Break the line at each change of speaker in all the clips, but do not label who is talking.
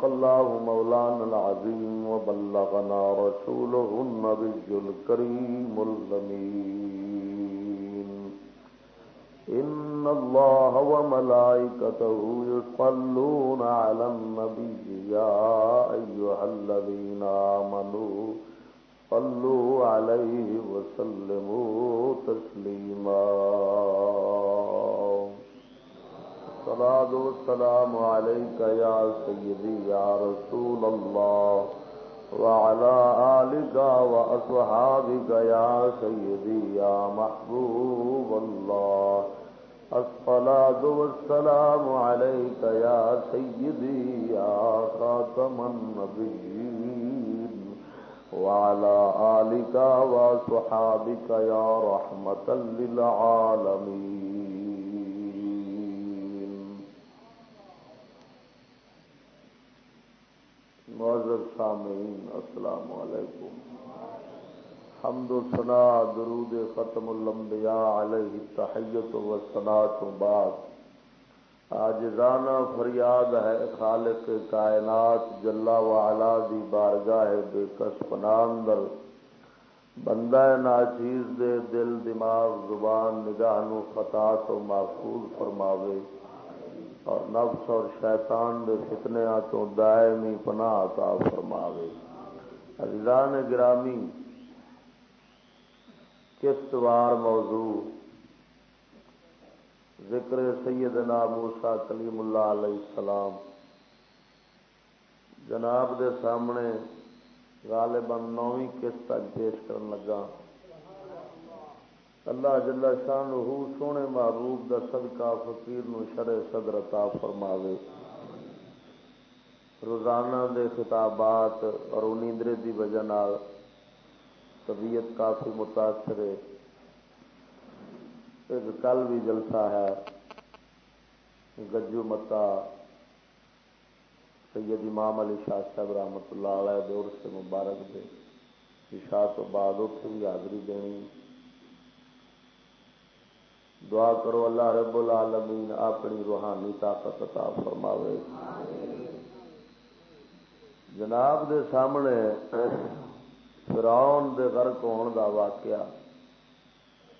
صدق الله مولانا العظيم وبلغنا رسوله النبي الكريم اللمين إن الله وملائكته يصلون على النبي يا أيها الذين آمنوا صلوا عليه وسلموا والسلام عليك يا سيدي، يا رسول الله، وعلى آلك وأصحابك يا سيدي، يا محبوب الله. الصلاة والسلام عليك يا سيدي، يا خاتم النبيين. وعلى آلك وصحابك يا رحمة للعالمين معذر سامعین، السلام علیکم۔ حمد و ثنا، درود ختم الانبیاء علیہ تحیت و ثنا تو بعد۔ آج رانا فریاد ہے خالق کائنات جلا و علا دی بارگاہ بے کس پناندر بندہ ناچیز دے دل، دماغ، زبان، نگاہ نو خطا تو محفوظ فرماوے۔ اور نفس اور شیطان دے فتنے تو دائمی پناہ عطا فرماوے۔ عزیزان گرامی قسطوار موضوع ذکر سیدنا موسا کلیم اللہ علیہ السلام۔ جناب دے سامنے غالباً نویں قسط پیش کرن لگا۔ اللہ جل شان سونے محبوب دا صدقہ فقیر نو شرع صدر عطا فرماوے۔ روزانہ دے خطابات اور انیندرے دی وجہ نال طبیعت کافی متاثر ہے۔ ایک کل بھی جلسہ ہے۔ گجو متا سید امام علی شاہ صاحب رحمت اللہ علیہ دور سے مبارک دے۔ شاہ تو بعد اتنے بھی حاضری دینی۔ دعا کرو اللہ رب العالمین اپنی روحانی طاقت عطا فرماوے۔ جناب دے سامنے فرعون دے غرق ہون دا واقعہ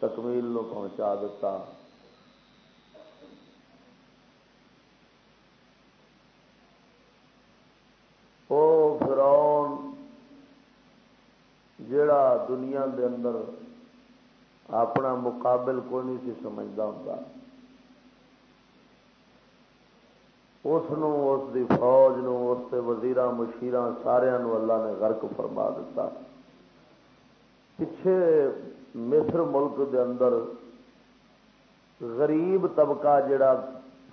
تکمیل نو پہنچا دیتا او فرعون جڑا دنیا دے اندر اپنا مقابل کوئی نہیں سی سمجھتا ہوں اس دی فوج نو، اس وزیر مشیر سارا اللہ نے غرق فرما دیتا پچھے مصر ملک دے اندر غریب طبقہ جڑا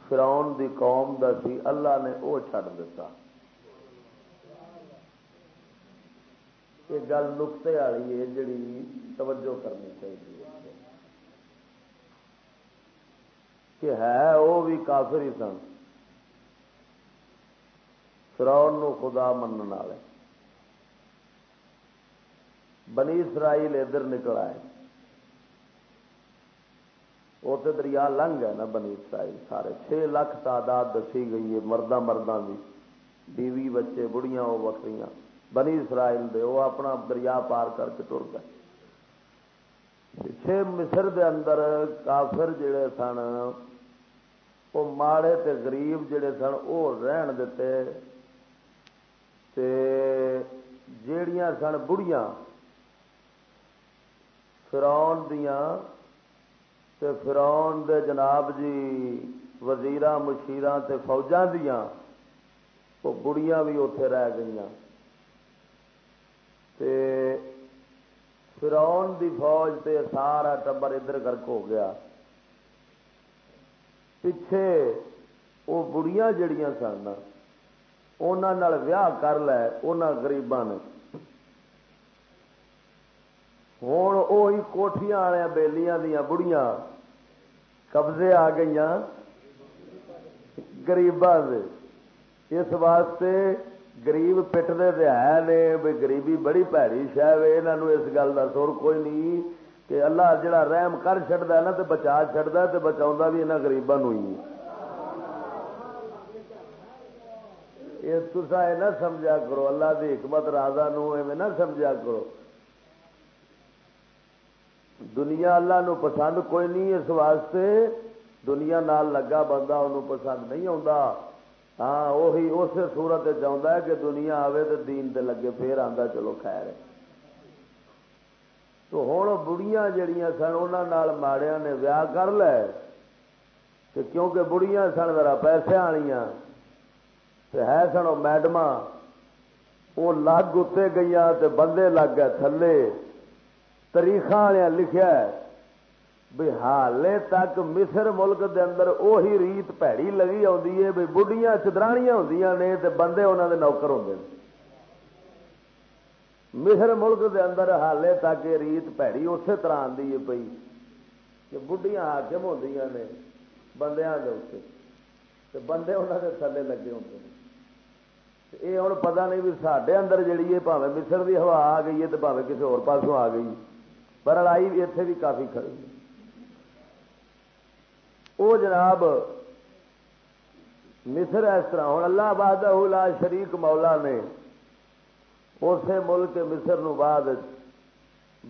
فراؤن دی قوم دا سی، اللہ نے وہ چڈ دیتا یہ گل نقطے والی ہے جڑی توجہ کرنی چاہیے کہ ہے وہ بھی کافر ہی سن۔ فراؤن نو خدا من والے۔ بنی اسرائیل ادھر نکل آئے۔ وہ تو دریا لنگ ہے نا بنی اسرائیل۔ سارے چھ لاکھ تعداد دسی گئی ہے، مردہ مردہ بھی بیوی بچے، بڑھیاں وہ بکریاں۔ بنی اسرائیل دے، وہ اپنا دریا پار کر کے تر گئے۔ پچھے مصر دے اندر کافر جڑے سن، وہ ماڑے تے غریب جڑے سن، وہ رہن دیتے تے جیڑیاں سن بڑھیاں فراؤن دیاں، تے فراؤن دے جناب جی وزیر مشیران تے فوجاں دیاں، وہ بڑیاں بھی اتے رہ گئی تے فرون دی فوج تے سارا ٹبر ادھر گرک ہو گیا۔ پچھے وہ بڑیاں جڑیاں سن انہوں ویاہ کر لے ان گریباں نے۔ ہوں وہی کوٹیاں والے بےلیاں دیا بڑیاں قبضے آ گئی گریباں اس واسطے گریب پٹتے تو ہے نے بھی گریبی بڑی پیڑی شہ یہاں اس گل کا سر کوئی نہیں کہ اللہ جڑا رحم کر چڑتا نا تو بچا چڑتا تو بچا بھی یہاں گریبان ہی تسا یہ نہ سمجھا کرو اللہ کی حکمت راجا نہ سمجھا کرو دنیا اللہ نو پسند کوئی نہیں اس واسطے دنیا نال لگا بندہ انہوں پسند نہیں آتا ہاں وہی اس سورت چاہتا ہے کہ دنیا آوے تو دین دے لگے پھر آتا چلو خیر ہے۔ تو ہوں بڑیاں جڑیاں سن انہوں ماڑیا نے ویاہ کر لے کہ کیونکہ بڑیاں سن ذرا پیسے والیاں ہے سن میڈم وہ لگ اتنے گئی بندے لگ گئے تھلے۔ تاریخ والے لکھا بھی حالے تک مصر ملک دے اندر اوہی ریت پیڑی لگی آئی ہے بھی بڑھیاں چدرانیاں ہوں نے تے بندے انہوں دے نوکر ہوں مصر ملک دے اندر حالے تک یہ ریت پیڑی اسی طرح آتی ہے پی کہ بڑھیاں حاکم ہوں نے بندیاں دے اتنے بندے انہوں دے تھلے لگے ہوتے ہیں یہ ہوں پتا نہیں بھی سڈے اندر جیڑی ہے پاوے مصر دی ہوا آ گئی ہے تو پاوے کسی اور پاسوں آ گئی پر لڑائی بھی اتنے بھی کافی کھڑی وہ جناب، مصر اس طرح۔ ہوں اللہ باد لا شریک مولا نے اسی ملک مصر نو بعد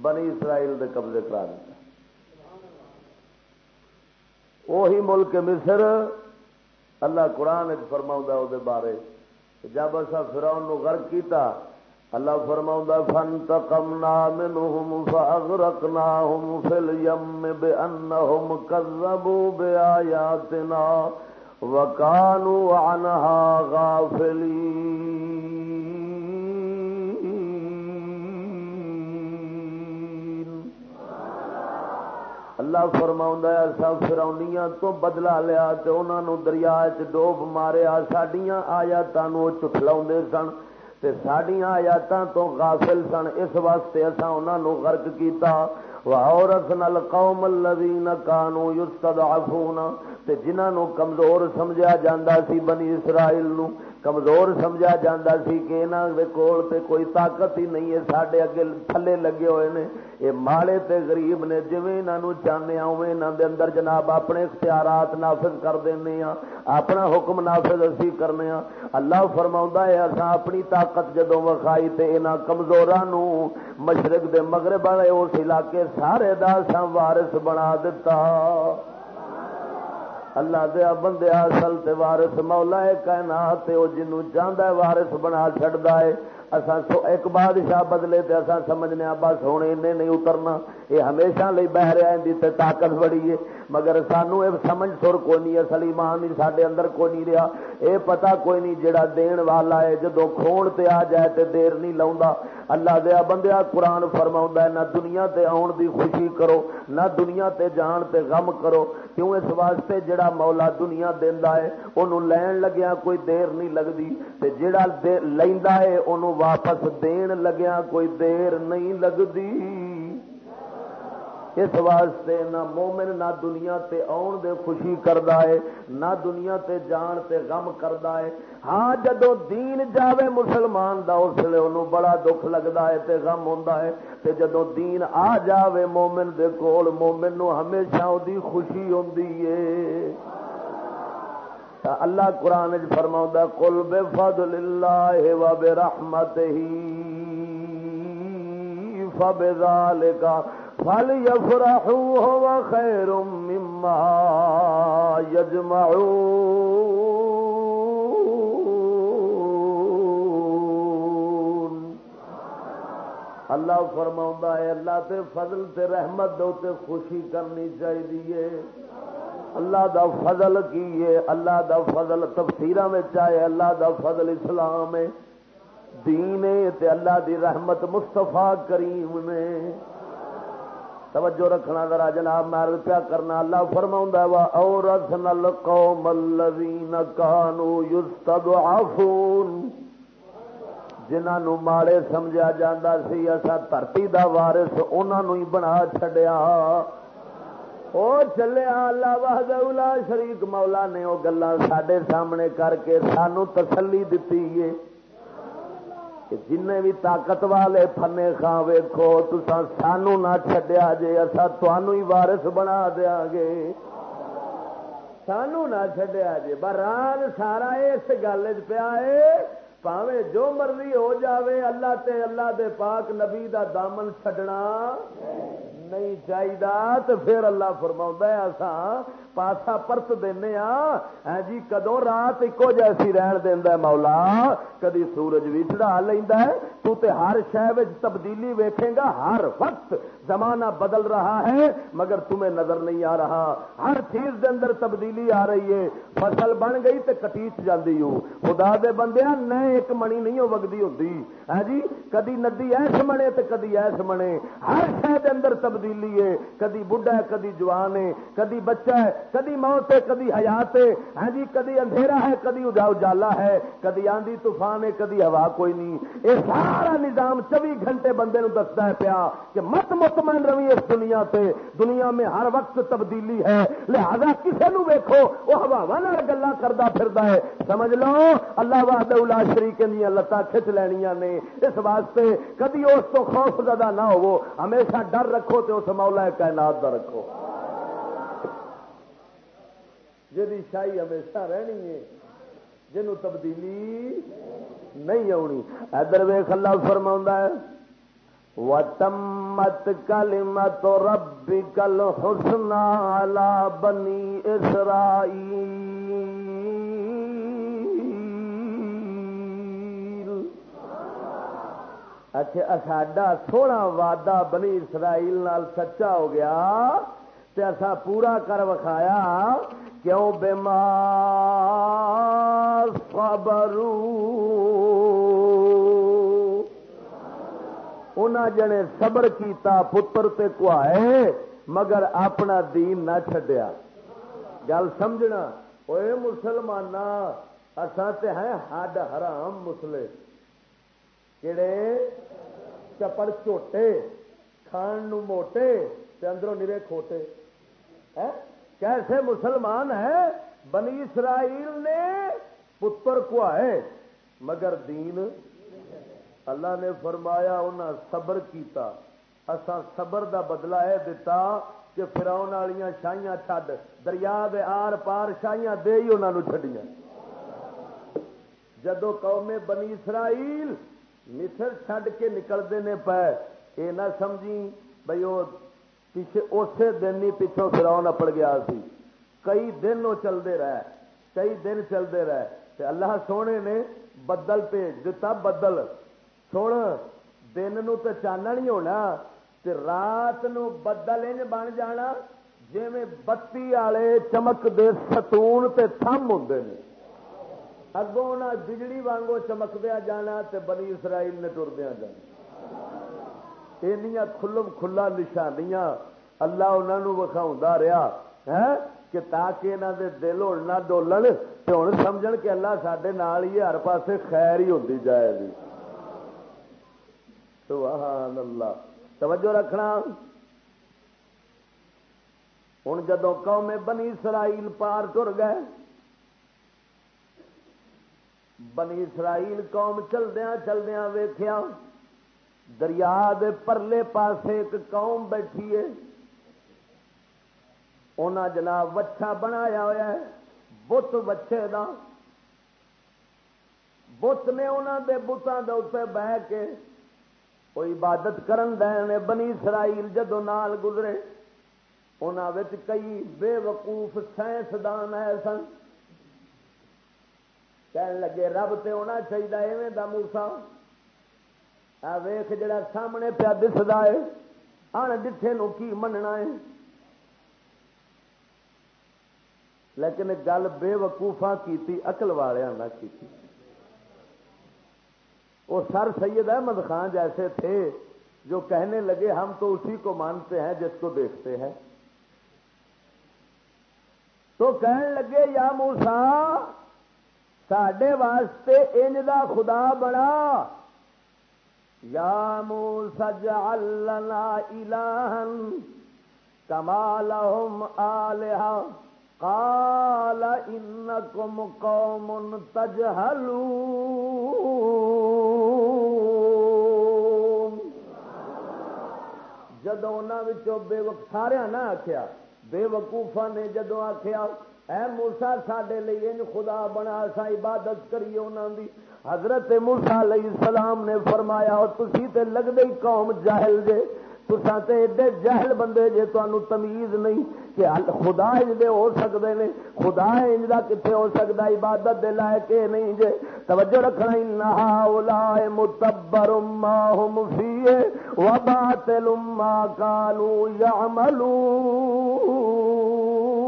بنی اسرائیل دے قبضے کرا دیا وہی ملک مصر اللہ قرآن فرما وہ بارے۔ جب اصا فراؤن غرق کیتا اللہ فرما فن تکمنا منہم فاغرقناہم فی الیم بانہم کذبوا بآیاتنا وکانوا عنہا غافلین اللہ فرما ایسا فرونیاں تو بدلا لیا تو انہوں دریا چ ڈوب ماریا سڈیا آیاتوں چٹلا سن۔ تے ساڈیاں آیاتاں تو غافل سن۔ اس واسطے اساں انہاں نو غرق کیتا۔ عورت نل قوم الذین کانو تے جنہاں نو کمزور سمجھا جاندہ سی بنی اسرائیل نو، کمزور سمجھا جاتا سی کہ یہاں کول تے کوئی طاقت ہی نہیں ہے سڈے اگے تھلے لگے ہوئے نے۔ یہ ماڑے تے غریب نے جی یہاں چاہنے اوے یہاں دے اندر جناب اپنے اختیارات نافذ کر دینے ہاں اپنا حکم نافذ اسی کرنے ہاں اللہ فرما ہے اصا اپنی طاقت جدو وکھائی تے یہاں کمزورا مشرق دے مغرب والے اس علاقے سارے دا اساں وارث بنا دیتا اللہ دیا بندے اصل تے وارث مولا ہے کائنات تے او جنوں چاہندا ہے وارث بنا چھڑدا ہے۔ اصا ایک بادشاہ بدلے تے اصا سمجھنے بس ہوں اینے نہیں اترنا۔ یہ ہمیشہ لئی بہ رہا ہے تے طاقت بڑی ہے۔ مگر سانو یہ سمجھ سر کوئی نہیں، اصل ایمان ہی سارے اندر کوئی نہیں رہا۔ یہ پتا کوئی نہیں جڑا دین والا ہے جدو کھون تے آ جائے تے دیر نہیں لاؤں اللہ دیا بندیا قرآن فرما ہے، نہ دنیا تے آن دی خوشی کرو، نہ دنیا تے جان تے غم کرو۔ کیوں اس واسطے جڑا مولا دنیا دینا ہے انہوں لین لگیا کوئی دیر نہیں لگتی تے جڑا لینا ہے انہوں واپس دین لگیا، کوئی دیر نہیں لگتی۔ اس واسطے نہ مومن نہ دنیا تے آن دے خوشی کردا ہے، نہ دنیا تے جان تے غم کردا ہے۔ ہاں جدو دین جاوے مسلمان دا، اس لیے انہوں بڑا دکھ لگتا ہے تے غم ہوندا ہے۔ تے جدو دین آ جاوے مومن دے کول، مومن نو ہمیشہ دی خوشی ہوندی ہے۔ اللہ قرآن فرما کل بے فضل اللہ و بے رحمت ہی فبال کا فل یفرحوا هو خیر مما یجمعون۔ اللہ فرما ہے، اللہ تے فضل تے رحمت دو تے خوشی کرنی چاہیے اللہ دا فضل کی ہے، اللہ دا فضل تفسیر میں چاہے اللہ دا فضل اسلام ہے۔ دین تے اللہ دی رحمت مستفا کریم نے توجہ رکھنا ذرا جناب، میں پیا کرنا، اللہ فرما وا اور نل قوم الذین یستضعفون جنہوں ماڑے سمجھا جاتا سی اصا دھرتی دا وارث انہوں ہی بنا چڈیا وہ چلیا اللہ واہد شریک مولا نے وہ گلا سڈے سامنے کر کے سانو تسلی دیتی ہے۔ جن بھی طاقت والے فنے خان ویکو تسا سانو نہ چڈیا جے اصا ہی وارس بنا دیا گے۔ سانو نہ چڈیا جے۔ بران سارا اس گل پیا ہے پاوے جو مرضی ہو جاوے، اللہ تے اللہ دے پاک نبی دا دامن چڈنا نہیں چاہیے تو پھر اللہ فرما ایسا پاسا پرت دینا ہاں جی کدو رات ایکو جیسی رہن دینا مولا؟ کدی سورج بھی چڑھا لینا تو تے ہر شہ تبدیلی ویکھے گا، ہر وقت زمانہ بدل رہا ہے، مگر تمہیں نظر نہیں آ رہا۔ ہر چیز دے اندر تبدیلی آ رہی ہے۔ فصل بن گئی تے کٹیچ جاندی ہو خدا دے بندے نئے ایک منی نہیں وگدی ہوتی ہے ہاں جی کدی ندی ایس منے تے کدی ایس منے ہر شہر دے اندر تبدیلی ہے۔ کدی بڈھا ہے، کدی جوان ہے۔ کدی بچہ ہے، کدی موت ہے، کدی حیات ہے۔ ہاں جی کدی اندھیرا ہے، کدی اجالا ہے۔ کدی آندھی طوفان ہے، کدی ہوا کوئی نہیں۔ یہ سارا نظام چوبی گھنٹے بندے نو دستا ہے پیا کہ مت مت مطمئن روی اس دنیا سے۔ دنیا میں ہر وقت تبدیلی ہے۔ لہذا کسی نو ویکو وہ ہوا گلا کرتا پھر ہے۔ سمجھ لو، اللہ وحد الا شریق دیا لتاں کھچ لینیا نے۔ اس واسطے کدی اس تو خوف زدہ نہ ہو ہمیشہ ڈر رکھو تو اس مولا کائنات کا رکھو۔ جی شاہی ہمیشہ رہنی ہے جنوں تبدیلی نہیں آنی ادھر ویخ اللہ فرما ہے وتمت کل مت ربی کل حسن بنی اسرائی اچھا ساڈا سونا وعدہ بنی اسرائیل نال سچا ہو گیا تے اسا پورا کر وکھایا کیوں؟ بیمار صبرو انہاں جنے صبر کیتا پتر تے کوائے مگر اپنا دین نہ چھڈیا۔ گل سمجھنا اوے مسلمان اساں تے ہیں ہڈ حرام مسلے کہڑے چپڑ چوٹے، کھان نو موٹے تے اندروں نرے کھوٹے۔ کیسے مسلمان ہیں؟ بنی اسرائیل نے پتر کو مگر دین اللہ نے فرمایا انہیں صبر کیتا۔ اسا صبر دا بدلہ ہے دتا کہ فراؤن والی شاہیاں چھڈ۔ دریا دے آر پار شاہیاں دے ہی انہوں چڈیا جدو قوم بنی اسرائیل مصر چھڈ کے نکلتے نے پے یہ نہ سمجھی بھائی وہ پیچھے اسی دن ہی پچھوں فراؤن اپڑ گیا سی۔ کئی دن وہ چلتے رہے، کئی دن چلتے رہے۔ اللہ سونے نے بدل بھیج دتا، بدل۔ سن دن نو تو چانن ہی ہونا تے رات نو بدل انج بن جانا جی بتی والے چمک دے ستون تے تھم ہوں نے اگوں نہ بجلی وانگو چمکدیا جانا تے بنی اسرائیل نے ٹردیا جانا کھلم کھلا نشانیاں اللہ انہوں وکھاؤں رہا ہے کہ تاکہ انہوں دے دل ہو نہ ڈولن تو ہوں سمجھ کہ اللہ سڈے نال ہی ہر پاسے خیر ہی ہوتی جائے گی سبحان اللہ۔ توجہ رکھنا۔ ہوں جدو قوم بنی اسرائیل پار ٹر گئے، بنی اسرائیل قوم چلدیا چلدیا ویخیا دریا دے پرلے پاسے ایک قوم بیٹھی ہے۔ انہاں جناب وچھا بنایا ہوا ہے، بت وچھے دا۔ بت نے انہوں دے بتان دے اتنے بہ کے کوئی عبادت کرن دے بنی اسرائیل جدو نال گزرے انہوں کئی بے وقوف سائنسدان ہے سن۔ کہن لگے، رب تے ہونا چاہیے ایویں دا موسا ویخ جڑا سامنے پیا دستا ہے ان دھے نو کی مننا ہے۔ لیکن گل بے وقوفا کی اقل والوں کی وہ سر سید احمد خان جیسے تھے جو کہنے لگے ہم تو اسی کو مانتے ہیں جس کو دیکھتے ہیں۔ تو کہنے لگے، یا موسا سڈے واسطے انج دا خدا بڑا یا موسا جلنا الہن کمال آلہ قال انکم قوم تجہلون۔ جدو انہوں بے وق سارا نہ آخیا بے وقوفا نے جدو آخیا اے موسا سڈے لیے خدا بنا سا عبادت کریے انہوں دی۔ حضرت موسا علیہ السلام نے فرمایا، اور تھی تے لگتے ہی قوم جاہل جے تسا تے ایڈے جہل بندے جے تو تمیز نہیں۔ کہ خدا دے ہو سکتے نے، خدا انجدا کتنے ہو سکتا عبادت دے لائق نہیں جے۔ توجہ رکھنا انہا اولائے متبر ما ہم فیے وباطل ما کانوا یعملون۔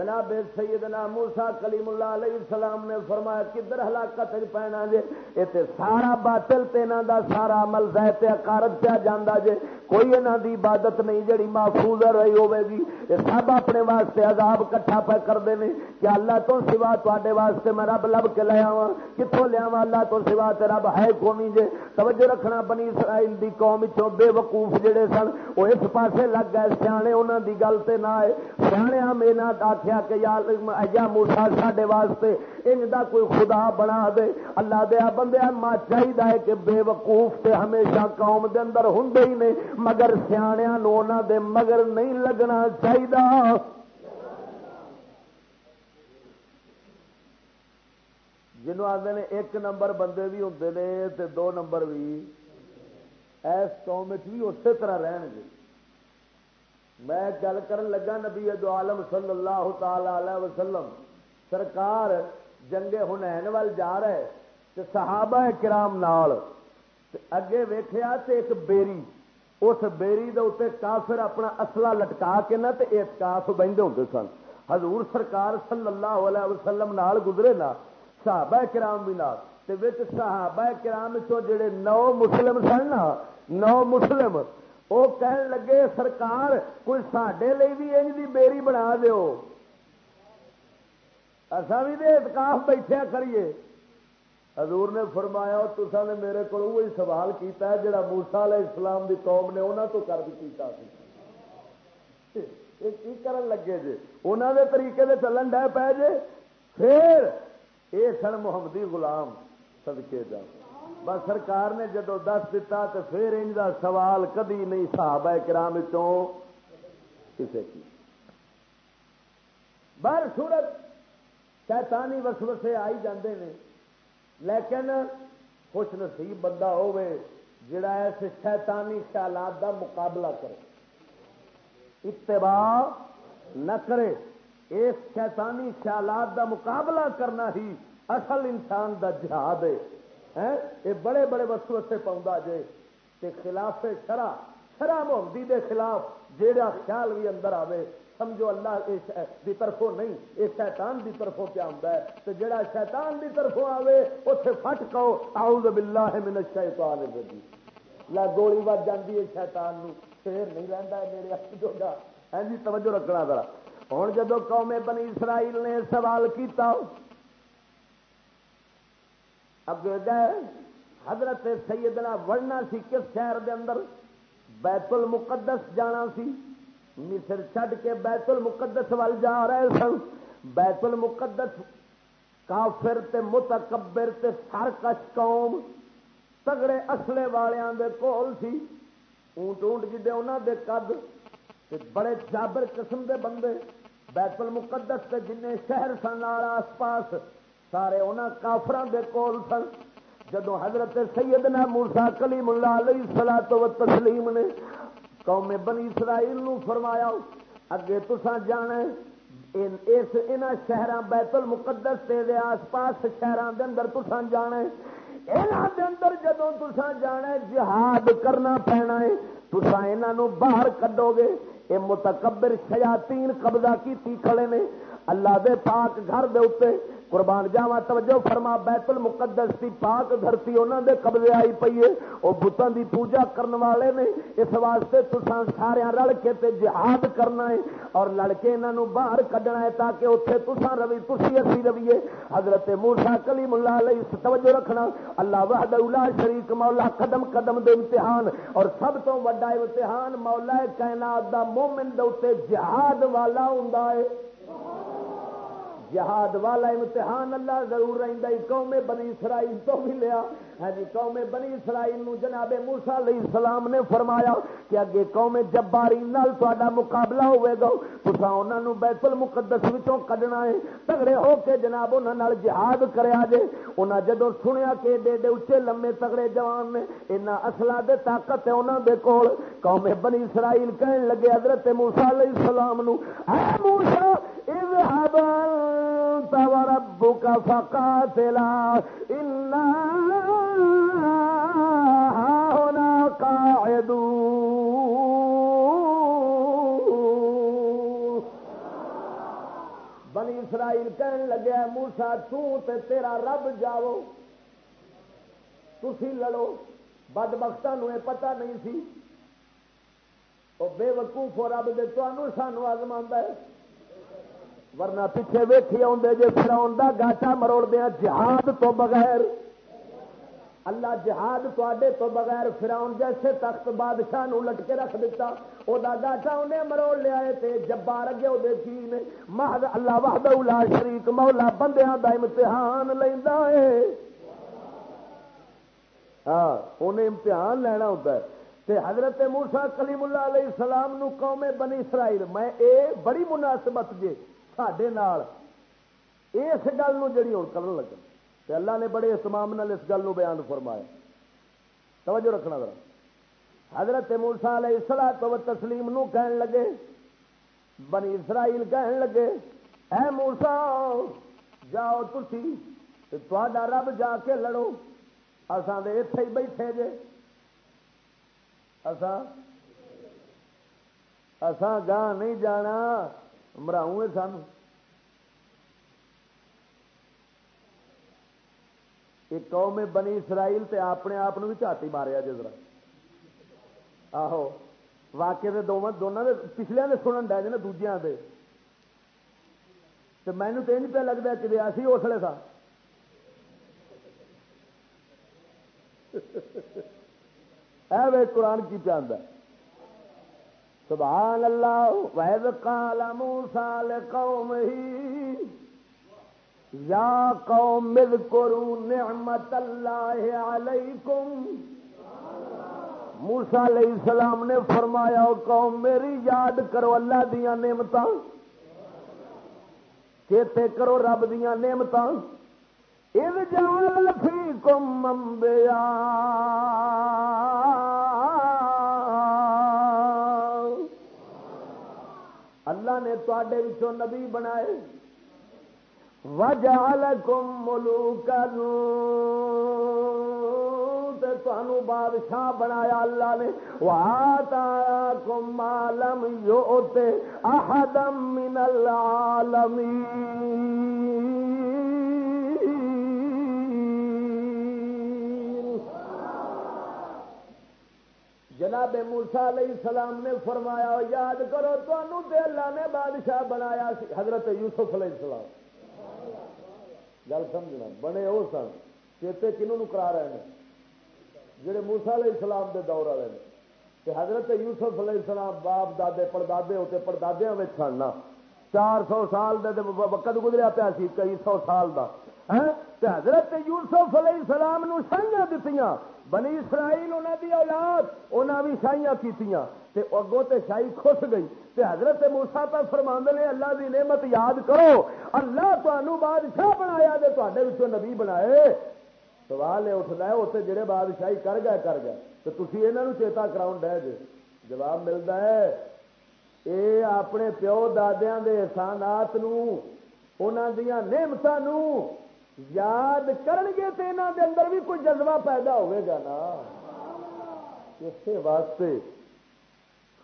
جناب سیدنا موسا کلیم اللہ علیہ السلام نے فرمایا، کدھر ہلاکت پینا جے؟ یہ سارا باطل تینا دا سارا عمل زیت اکارت پیا جانا جے۔ کوئی انہوں دی عبادت نہیں جڑی محفوظ رہی ہوے گی۔ یہ سب اپنے واسطے عذاب کٹھا پہ کرتے ہیں کہ اللہ تو سوا تے واسطے میں رب لب کے لیا وا کتوں لیا وا اللہ تو سوا تے رب ہے کونی جے۔ توجہ رکھنا، بنی اسرائیل دی قوم چو بے وقوف جڑے سن، وہ اس پاسے لگ گئے، سیانے انہوں دی گل سے نہ آئے۔ سیانے میرے آخیا آخیا کہ یا موسا سڈے واسطے ان دا کوئی خدا بنا دے۔ اللہ دیا بندے ماں چاہیے کہ بے وقوف تے ہمیشہ قوم دے اندر ہوں ہی نے، مگر سیاح دے مگر نہیں لگنا چاہیے جنوب آتے نے ایک نمبر بندے بھی ہوں نے دو نمبر بھی اس قوم بھی اسی طرح رہن گے۔ میں گل کر لگا نبی دو عالم صلی اللہ تعالی وسلم۔ سرکار جنگے ہنین وال جا رہے تے صحابہ کرام نال۔ اگے ویخیا ایک بیری۔ اس بیری دے کافر اپنا اصلا لٹکا کے نہ اعتکاف بہتے ہوں سن۔ حضور سرکار صلی اللہ علیہ وسلم نال گزرے نا، صحابہ کرام بھی نال۔ صحابہ کرام چو جڑے نو مسلم سن نا، نو مسلم وہ کہن لگے، سرکار، کوئی سڈے بھی انج دی بیری بنا دیو. اصا بھی دے اتکاف بیٹھے کریے۔ حضور نے فرمایا تسا نے میرے کو وہی سوال کیتا ہے جڑا موسا علیہ السلام دی قوم نے انہوں تو کر بھی کیتا یہ کی کرن لگے جے؟ انہوں دے طریقے دے چلن ڈے پے جے؟ پھر یہ سن محمدی غلام سدکے جا بس سرکار نے جدو دس دتا تو پھر ان کا سوال کدی نہیں صحابہ کرام کسے کی۔ بر صورت شیطانی وسوسے آئی جاندے نے، لیکن خوش نصیب بندہ ہوے جڑا ایسے شیطانی خیالات دا مقابلہ کرے۔ اتباع نہ کرے، اس شیطانی خیالات دا مقابلہ کرنا ہی اصل انسان دا جہاد ہے۔ یہ بڑے بڑے وسو پاؤں جے تے خلاف شرع شرع محمدی دے خلاف جیڑا خیال بھی اندر آوے، سمجھو اللہ دی طرفوں نہیں یہ شیطان دی طرفوں پہ آتا ہے۔ تو جڑا شیطان دی طرفوں آوے اتے فٹ کہو اعوذ باللہ من الشیطان الرجیم۔ لا گولی بج جاتی ہے شیطان نو، شیر نہیں رہتا ہے میرے ہاتھ جو گا ہاں جی توجہ رکھنا ذرا۔ ہوں جدو قوم بنی اسرائیل نے سوال کیتا اگے گئے حضرت سیدنا وڑنا سی کس شہر دے اندر؟ بیت المقدس جانا سی۔ مصر چھڈ کے بیت المقدس وال جا رہے سن۔ بیت المقدس کافر تے متکبر تے سرکش قوم تگڑے اصلے والوں دے کول سی۔ اونٹ اونٹ جدے انہوں دے قد تے بڑے جابر قسم دے بندے بیت المقدس تے جن شہر سن آس پاس۔ سارے انہوں کافران دے کول سن۔ جدو حضرت سیدنا موسا کلیم اللہ علیہ سلا تو تسلیم نے قوم بنی اسرائیل نو فرمایا، اگے تسا جانا اس شہر بیت المقدس دے آس پاس شہروں دے اندر تسا جانا یہاں دے اندر جدو تسا جانا جہاد کرنا پینا ہے۔ تسا یہاں باہر کڈو گے یہ متکبر شیاطین قبضہ کی کھڑے نے۔ اللہ دے پاک گھر دے اتنے قربان جاوا توجہ فرما، بیت المقدس کی پاک دھرتی انہوں دے قبضے آئی پی ہے۔ وہ بتان دی پوجا کرنے والے نے، اس واسطے تسان سارے رل کے تے جہاد کرنا ہے اور لڑکے انہوں باہر کڈنا ہے تاکہ اتنے تسان روی تھی اسی رویے۔ حضرت مورسا کلی ملا علیہ توجہ رکھنا۔ اللہ وحد الا شریک، مولا قدم قدم دے امتحان۔ اور سب تو وڈا امتحان مولا کائنات دا مومن دے جہاد والا ہوں جہاد والا امتحان اللہ ضرور رہتا قوم بنی اسرائیل تو بھی لیا۔ ہاں جی قوم بنی اسرائیل نو جناب موسا علیہ السلام نے فرمایا کہ اگے قوم جباری نال تا مقابلہ ہوئے گا تصا انہوں بیت المقدس وچوں کڈنا ہے۔ تگڑے ہو کے جناب انہوں جہاد کریا جے۔ انہیں جدو سنیا کہ ڈے ڈے اچے لمے تگڑے جوان نے اینا اصلا دے طاقت ہے انہوں دے کول۔ قوم بنی اسرائیل کہن لگے حضرت موسا علیہ السلام نو، اے موسا فقاتلا. إنا هنا قاعدون. بنی اسرائیل کہن لگے موسا تے تیرا رب جاؤ تھی لڑو. بد بختوں یہ پتا نہیں سی۔ وہ بے وقوف رب دے تمہوں سانو آزما ہے۔ ورنہ پیچھے ویکھی آدھے جی فراؤن کا گاٹا مروڑ دیا جہاد تو بغیر۔ اللہ جہاد تے تو بغیر فراؤن جیسے تخت بادشاہ نو لٹ کے رکھ دیتا وہ گاٹا انہیں مروڑ لیا جبار اگے وہ کی جی نے۔ محض اللہ وحد الا شریک، مولا بندیاں دا امتحان لینا ہے ہاں انہیں امتحان لینا ہوتا ہے تے حضرت موسا کلیم اللہ علیہ السلام نو قوم بنی اسرائیل، میں اے بڑی مناسبت جے سڈے اس گل جی ہوں کرن لگا اللہ نے بڑے اہتمام اس گل بیان فرمایا توجہ رکھنا ذرا حضرت مورسا علیہ سلا تو تسلیم نو کہن لگے بنی اسرائیل کہن لگے اے مورسا جاؤ تھی تا رب جا کے لڑو اسان اتے ہی بیٹھے جے اسان گاہ نہیں جانا مراؤں سان ایک قوم بنی اسرائیل تے اپنے آپ بھی چاٹی ماریا جی ذرا۔ آہو، واقعے دے دونوں دے پچھلے نے سنن ڈے نا دوجیا دے۔ تو مینو تو نہیں پہ لگتا کہ ریاسی اسلے تھا اے قرآن کی پیاندہ سبحان اللہ وحد قال موسى لقومه، یا قوم، اذکروا نعمت اللہ علیکم. موسا علیہ السلام نے فرمایا قوم، میری یاد کرو اللہ دیا نعمت چیتے کرو رب دیا نعمت اذ جعل فیکم انبیاء اللہ نے تے نبی بنائے۔
وجال ملو تنو بادشاہ بنایا اللہ نے۔ واتا کم آلم یوتے احدم من العالمین جناب موسا علیہ السلام نے فرمایا، یاد کرو تو اللہ نے بادشاہ بنایا حضرت یوسف علیہ السلام۔ گل سمجھنا، بنے وہ سن۔ چیتے کنہوں کرا رہے ہیں؟ جہے موسا علیہ السلام دے دور والے ہیں۔ کہ حضرت یوسف علیہ السلام باپ، دادے، پردادے ہوتے پردادیا میں سننا چار سو سال دے وقت گزریا پیا سی، کئی سو سال ہاں؟ حضرت یوسف علیہ السلام نو شاہیاں دیتی بنی اسرائیل انہوں دی اولاد انہوں بھی شاہیاں کیتیاں۔ تے اگوں تے شاہی خس گئی۔ تے حضرت موسا پہ فرماند نے، اللہ دی نعمت یاد کرو، اللہ تمہوں بادشاہ بنایا دے تے نبی بنائے۔ سوال یہ اٹھتا ہے اتنے جڑے بادشاہی کر گئے کر گئے۔ تو تھی یہاں چیتا کراؤ ڈہ جے۔ جواب ملتا ہے، اے اپنے پیو دادیا کے احسانات نعمت یاد کرنگے تو یہاں دے اندر بھی کوئی جذبہ پیدا ہوئے گا نا۔ اسی واسطے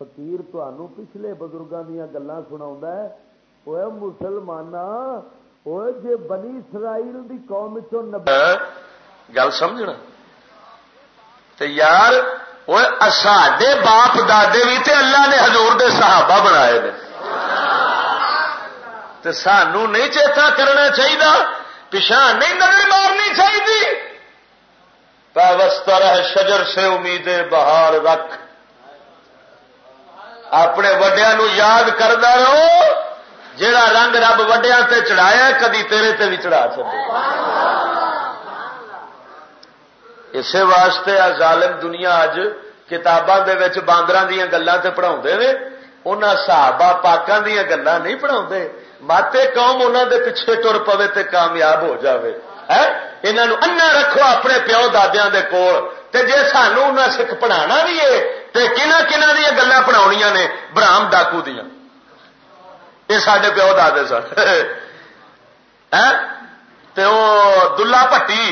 فقیر تنوع پچھلے بزرگوں دیا گلان سنا وہ مسلمان وہ جی بنی اسرائیل دی قوم چ ہاں،
گل سمجھنا؟ یار وہ ساڈے باپ دادے بھی تے اللہ نے حضور دے صحابہ بنائے تے سانو نہیں چیتا کرنا چاہیے پچھا نہیں نظر مارنی چاہیے۔ پیوستہ رہ شجر سے امید بہار رکھ۔ اپنے وڈیا یاد کرتا رہو۔ جہا رنگ رب وڈیا تے چڑھایا کدی تیرے تے بھی چڑھا چکے اسی واسطے آ ظالم دنیا اج کتاباں باندر دیا گلوں سے پڑھا انہوں صحابہ پاکوں دیا گلیں نہیں پڑھا ماتے قوم انہوں دے پیچھے تر پوے تے کامیاب ہو جاوے۔ انہوں انا رکھو اپنے پیو دادیا دے کول۔ تے جے سانو انہیں سکھ پڑھانا بھی ہے تے کنہ کنہ دیا گلیں پڑھایا نے برام ڈاکو دیا۔ یہ سارے پیو دادے سن۔ دلہ پٹی۔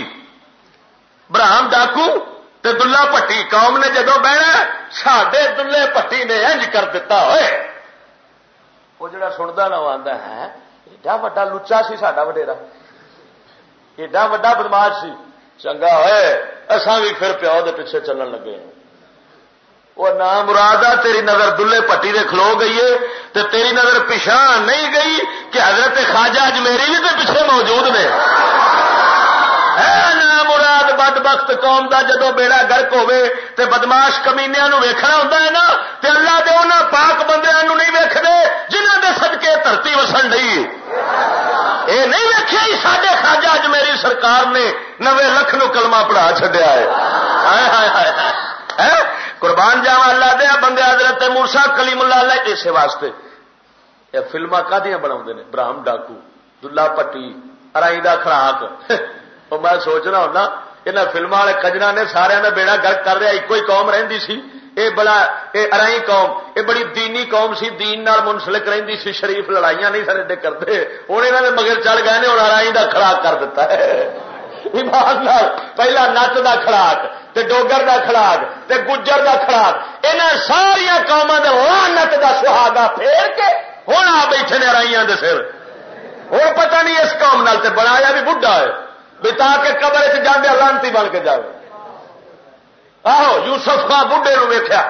براہم ڈاکو تے دلہ پٹی۔ قوم نے جدو بہنا سڈے دلے پٹی نے انج کر دیتا ہوئے۔ وہ جڑا سنتا نہ آتا ہے ایڈا وا لچا سی سا وڈیرا ایڈا وا بدماش سی چنگا ہوئے اصا بھی پھر پیو دے پیچھے چلن لگے وہ نام مراد آ تیری نظر دلے پٹی دے کھلو گئی ہے تے تیری نظر پچھا نہیں گئی کہ حضرت خواجہ اج میری بھی تو پیچھے موجود نے مراد بد بخت قوم کا جدو بیڑا گرک ہوے تے بدماش کمینیا ویخنا ہوتا ہے نا، تے اللہ دے انہوں پاک بندے نہیں ویکھتے جنہوں دے سدکے دھرتی وسن رہی یہ نہیں ویکیا ہی سارے خاجا اج میری سرکار نے نوے لکھ نو کلمہ پڑھا چڈیا ہے۔ قربان جاوا اللہ دیا بندے حضرت مورسا کلیم اللہ اللہ اسے واسطے۔ یہ فلما کدیا بنا براہم ڈاکو دلہ پٹی، ارائی کا خراک تو میں سوچنا ہونا یہاں فلموں والے کجرا نے سارا کا بیڑا گرک کر رہا ایک ہی قوم رہی سی اے بڑا اے ارائی قوم اے بڑی دینی قوم سی دین نال منسلک رہی سی شریف لڑائیاں نہیں سر ایڈے کرتے ہوں یہاں نے مگر چل گئے نے ہوں ارائی کا کھڑاک کر دیتا ہے ایمان پہلا نت کا کھڑاک تے ڈوگر کا کھڑاک تے گجر کا کھڑاک یہاں ساریا قوما نت کا سہاگا پھیر کے ہوں آ بیٹھے نے ارائیاں دے سر ہوں پتہ نہیں اس قوم نال تے بنایا بھی بڑھا ہے بتا کے قبر چ جانے لانتی بن کے جائے آہو، یوسف خان بڈے نو ویخیا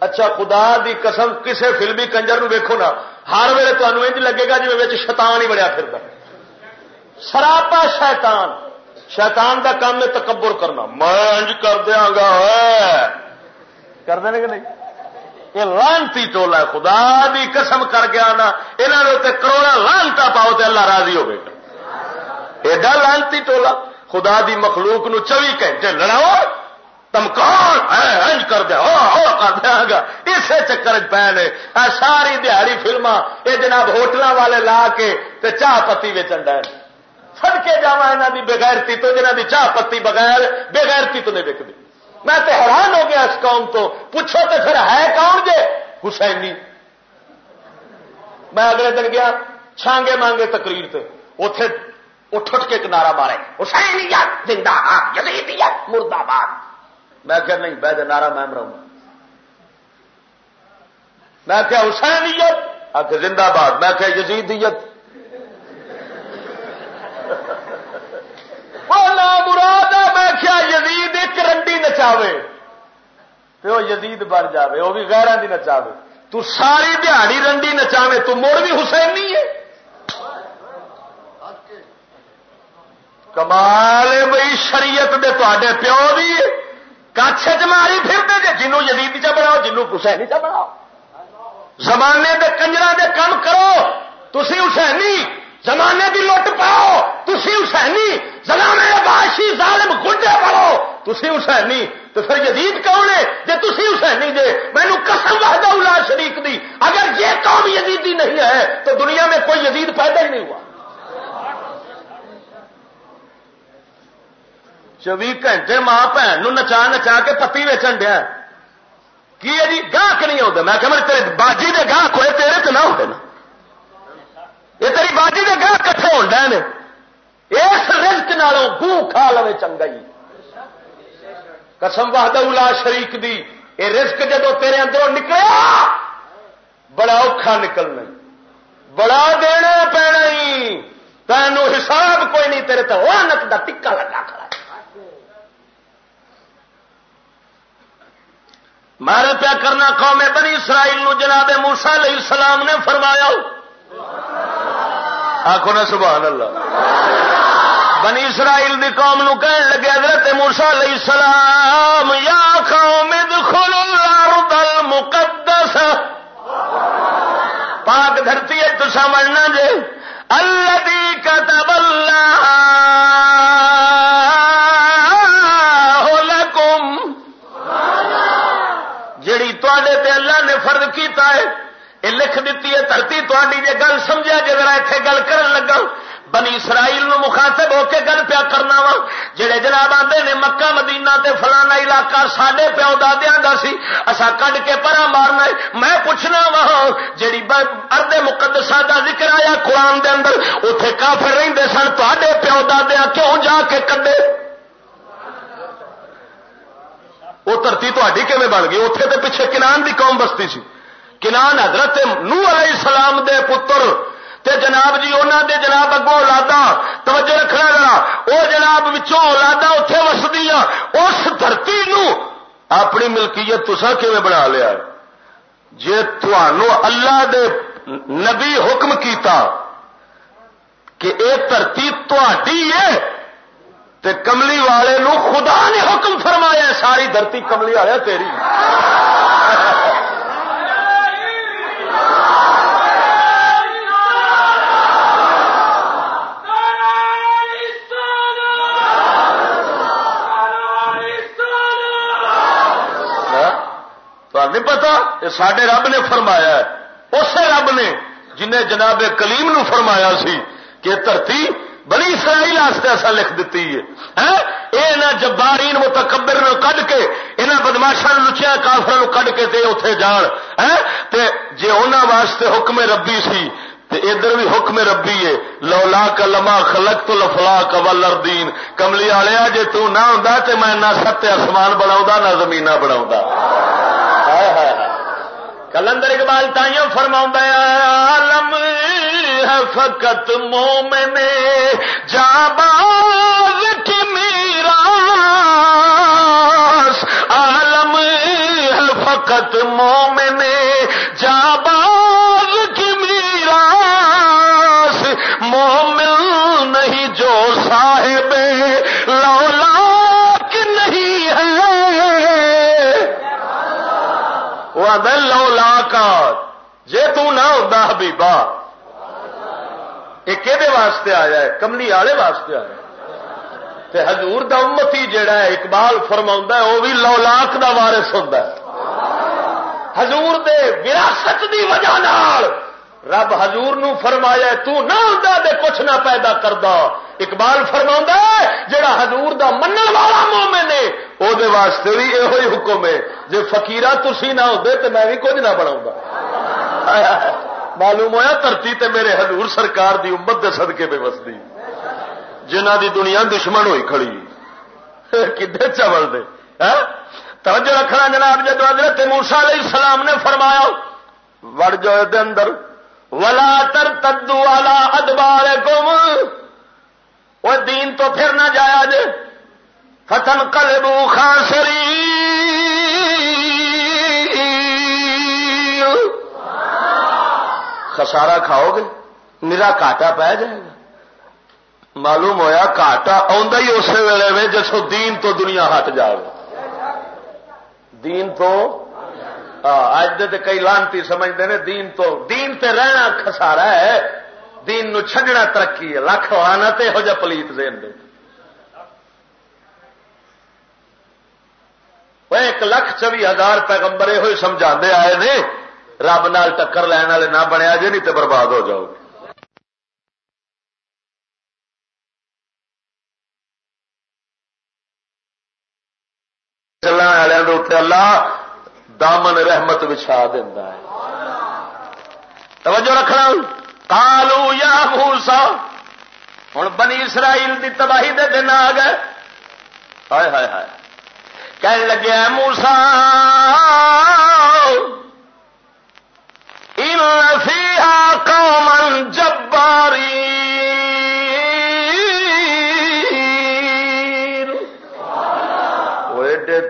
اچھا خدا دی قسم کسے فلمی کنجر نو ویکھو نا، ہر ویلے تمہیں انج لگے گا جی شیطان ہی بڑیا پھر سراپا شیطان۔ شیطان دا کام ہے تکبر کرنا۔ میں انج کر دیا گا کر دیں کہ نہیں؟ یہ لانتی ٹولا خدا دی قسم کر گیا نا یہاں کروڑا لانتا پاؤ تو اللہ راضی ہوگا ایڈا لانتی ٹولا، خدا دی مخلوق نو چوی گھنٹے لڑاؤ تم کون انج کر دیا کر دیا ہاں، گا۔ اسے چکر پے نے ساری دیہڑی فلما یہ جناب ہوٹل والے لا کے تے چاہ پتی ویچن ڈے سد کے جا یہاں کی بغیرتی تو جنہ کی چاہ پتی بغیر، بغیرتی تو نہیں وکتی میں تو حیران ہو گیا اس قوم تو۔ پوچھو تو پھر ہے کون جے؟ حسینی۔ میں اگلے دن گیا، چھانگے مانگے تقریر تے۔ اتے اٹھ اٹھ کے ایک نعرہ مارے، حسینیت زندہ یزیدیت مرد آباد میں کہ نہیں بہ نعرہ میں رہوں میں کیا حسینیت؟ آ زندہ باد میں کہ یزیدیت۔ مراد میں کیا یزید ایک رنڈی نچاوے۔ تو وہ یزید بن جاوے، وہ بھی غیران دی نچاوے۔ تو ساری دیہڑی رنڈی نچاوے، تو مڑ بھی حسین نہیں ہے۔ کمال بھائی، شریعت دے تے پیو بھی کچھ چماری پھرتے جی جنوں یزید چ بناؤ، جنوں حسین چ بناؤ۔ زمانے دے کنجر دے کام کرو تھی حسینی زمانے کی لٹ پاؤ تھی حسینی زمانے باشی ظالم گڈے پاؤ تھی حسینی تو پھر یزید کون ہے؟ جی تھی حسینی جے مینو قسم وحدہ الا شریک دی۔ اگر یہ قوم یزیدی نہیں ہے، تو دنیا میں کوئی یزید پیدا ہی نہیں ہوا۔ چوبی گھنٹے ماں بھن نچا نچا کے پتی ویچن دیا کی ہے جی گاہک نہیں ہوتے میں کہ تیرے باجی دے گاہک ہوئے تیرے تو نہ ہوتے نا یہ تیری باجی دے گاہ کٹھے ہو رہے ہیں اس رزق نالوں گو کھا لو چنگا ہی قسم وحدہ الا شریک دی یہ رزق جدو تیرے اندروں نکلیا بڑا اوکھا نکلنا بڑا دینا پینا ہی تینوں حساب کوئی نہیں تیرے تو نت کا ٹکا لگا مارے پیا کرنا قوم بنی اسرائیل نو جناب موسا علیہ السلام نے فرمایا آخو نا سبحان اللہ۔ بنی اسرائیل دی قوم نو کہن لگے، حضرت موسا علیہ السلام، یا قوم ادخلوا الارض المقدس پاک دھرتی ہے تو سمجھنا جے۔ الذي كتب الله فرد کیتا ہے یہ لکھ دیتی ہے، دھرتی تاری جی گل سمجھا جی ذرا اتنے گل کر لگا۔ بنی اسرائیل نو مخاطب ہو کے گل پیا کرنا وا۔ جہے جناب آتے نے مکہ، مدینہ تے فلانا علاقہ سڈے پیو دادیا کا سی اصا کڈ کے پرا مارنا میں پوچھنا وا جیڑی ارد مقدسہ کا ذکر آیا قرآن دے اندر اتے کافر رہتے سن تے پیو دادیا کیوں جا کے کڈے؟ وہ دھرتی تھی کیون بن گئی؟ اتنے تو پیچھے کنان دی قوم بستی سی۔ کنان حضرت نو علیہ السلام دے پتر تے جناب جی انہوں دے جناب اگوں اولادا توجہ رکھنا ذرا وہ جناب اولادا اتے وسدی اس دھرتی نو اپنی ملکیت تسا کیون بنا لیا؟ جی اللہ دے نبی حکم کیتا کہ اے دھرتی تھی ہے تے کملی والے نو خدا نے حکم فرمایا ساری دھرتی کملی آیا تیری۔ نہیں پتا یہ سڈے رب نے فرمایا ہے۔ اسے رب نے جنہیں جناب کلیم نو فرمایا سی کہ دھرتی بڑی اسرائیل واسطے ایسا لکھ دیتی ہے۔ ہاں؟ یہ جبارین متکبر نو کڈ کے یہاں بدماشا لچیا کافر کڈ کے تے اتے جان۔ ہاں؟ تے جے انہوں واسطے حکم ربی سی، تے ادھر بھی حکم ربی ہے۔ لولا کلما خلق تو لفلا کبل اردین کملی والے جی تہ ہوں تو میں نہ ست آسمان بنا نہ زمین بنا کلندر اقبال تائیوں فرما عالم ہے فقط مومن جاباز کی میرا عالم ہے فقط مومن جاباز وہ لولا کا جے تو نہ ہوتا حبیبا۔ یہ کہ واسطے آیا ہے؟ کملی والے واسطے آیا تے حضور دا امتی جیڑا ہے، اقبال فرما ہے وہ بھی لولاک دا کا وارس ہوتا ہے۔ حضور دے وراثت دی وجہ نال رب حضور نو فرمایا تو نہ ہوتا دے، کچھ نہ پیدا کردا۔ اقبال فرما ہے، جڑا حضور دا من والا مومن ہے وہ دے واسطے بھی یہ حکم ہے۔ جی فکیرا تھی نہ ہوتے تو میں بھی کچھ نہ بنا معلوم ہوا دھرتی تے میرے حضور سرکار دی امت دے صدقے پہ وسدی۔ جنہ دی دنیا دشمن ہوئی کھڑی۔ کدے چبل دے؟ ہاں؟ توجہ رکھنا جناب، جدو حضرت موسا علیہ السلام نے فرمایا، وڑ جو دے اندر۔ ولا تر تدو والا ادبار گم وہ دین تو پھر نہ جایا جے۔ فتن کلبو خاصری خسارا کھاؤ گے۔ میرا کاٹا پی جائے گا۔ معلوم ہویا کاٹا ہی اسی ویلے میں جسو دین تو دنیا ہٹ جائے دین تو اج دے کئی لانتی سمجھتے ہیں دین تو، دین تے رہنا خسارا ہے۔ دین نو چھڈنا ترقی ہے۔ لکھ آنا تو یہو جہ پلیت دین دے۔ ایک لکھ چوی ہزار پیغمبر یہ سمجھا آئے نے، رب نال ٹکر لین والے نہ بنیا جی نہیں تو برباد ہو جاؤ۔ گے چلنے والوں اللہ دامن رحمت بچھا دینا ہے۔ توجہ رکھنا۔ کالو یا موسا ہوں بنی اسرائیل دی تباہی دے دن آ گئے۔ ہائے ہائے ہائے۔ کہنے لگے موسا قوما جباری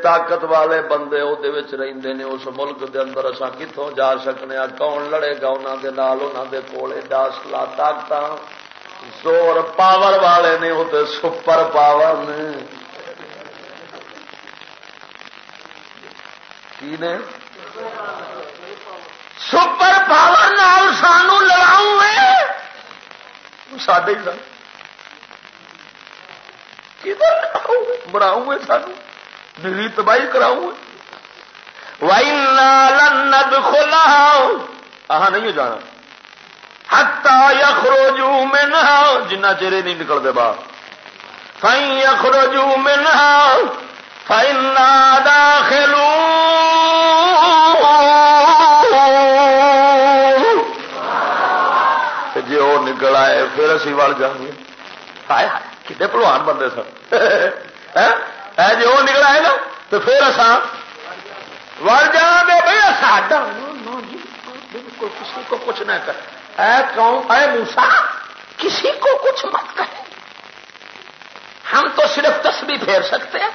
طاقت والے بندے وہ رہتے اس ملک دے اندر اصا کتوں جا سکنے ہاں؟ کون لڑے گا انہوں دے نال؟ انہوں دے طاقت زور پاور والے نے وہ تو سپر پاور نے۔ کی نے؟ سپر پاور نال سانو لڑاؤ سڈے بناؤ گے سانو؟ میری تباہی کراؤ وائی ند کھولا آ نہیں جانا۔ ہتا یخروجو میں نہ جنہ چہرے نہیں نکلتے باہر۔ فائی یخروجو میں نہ فائن داخلو جی وہ نکل آئے، پھر اسی وڑ جان گے۔ کتنے پلوان بندے سن؟ ہاں؟ جی وہ نکل آئے گا تو پھر اصا جان گے بھائی ساڈا بالکل کسی کو کچھ نہ کر۔ اے کون اے موسا کسی کو کچھ مت کرے ہم تو صرف تسبیح پھیر سکتے ہیں۔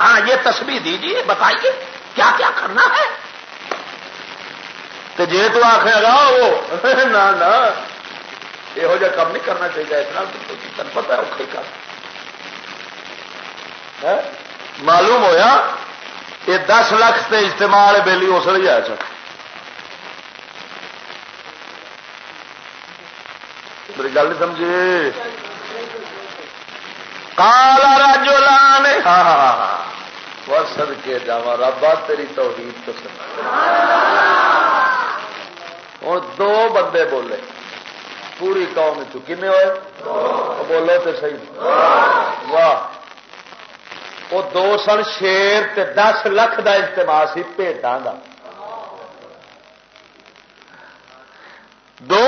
ہاں یہ تسبیح دیجیے بتائیے کیا کیا کرنا ہے؟ تو جی تو آخر گا وہ نہ یہو جہ کام نہیں کرنا چاہیے اتنا تن پتا ہے کر۔ ہاں؟ معلوم ہویا یہ دس لاکھ سے استعمال بےلی اس لیے آیا سر میری گل نہیں سمجھی۔ کالا راجو لان ہاں،, ہاں ہاں ہاں۔ بس سد کے جا ربا تیری توحید تو سن ہوں دو بندے بولے۔ پوری قوم کنے ہوئے؟ بولو تو صحیح۔ واہ۔ وہ دو سن شیر تے دس لکھ کا اجتماع سی پیٹان کا دو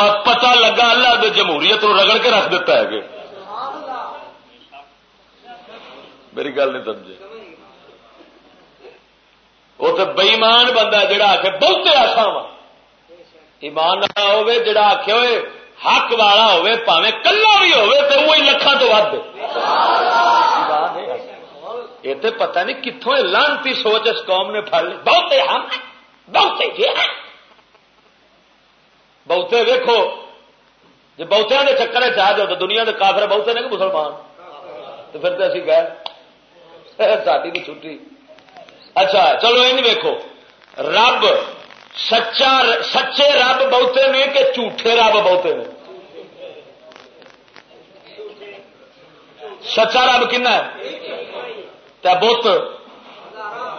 موڑ پتا لگا اللہ دے جمہوریت رگڑ کے رکھ دیتا ہے کہ میری گل نہیں سمجھے۔ وہ تو بئیمان بندہ جڑا آ کے بہتے آسا وا۔ ایمان نہ ہوے جڑا آخ ہوئے حق والا ہوے پاوے کلا بھی ہوے تو وہی لکھان تو ود یہ تو پتہ نہیں کتوں لانتی سوچ اس قوم نے پڑ لی۔ بہتے ہم، بہتے یہ بہتے ویکو جی بہتیا کے چکر چاہ جاؤ تو دنیا کے کافر بہتے نے کہ مسلمان؟ تو پھر تو اسی گئے ساری بھی چھٹی۔ اچھا چلو یہ ویکو رب سچا، سچے رب بہتے نے کہ جھوٹے رب بہتے نے؟ سچا رب کن بت،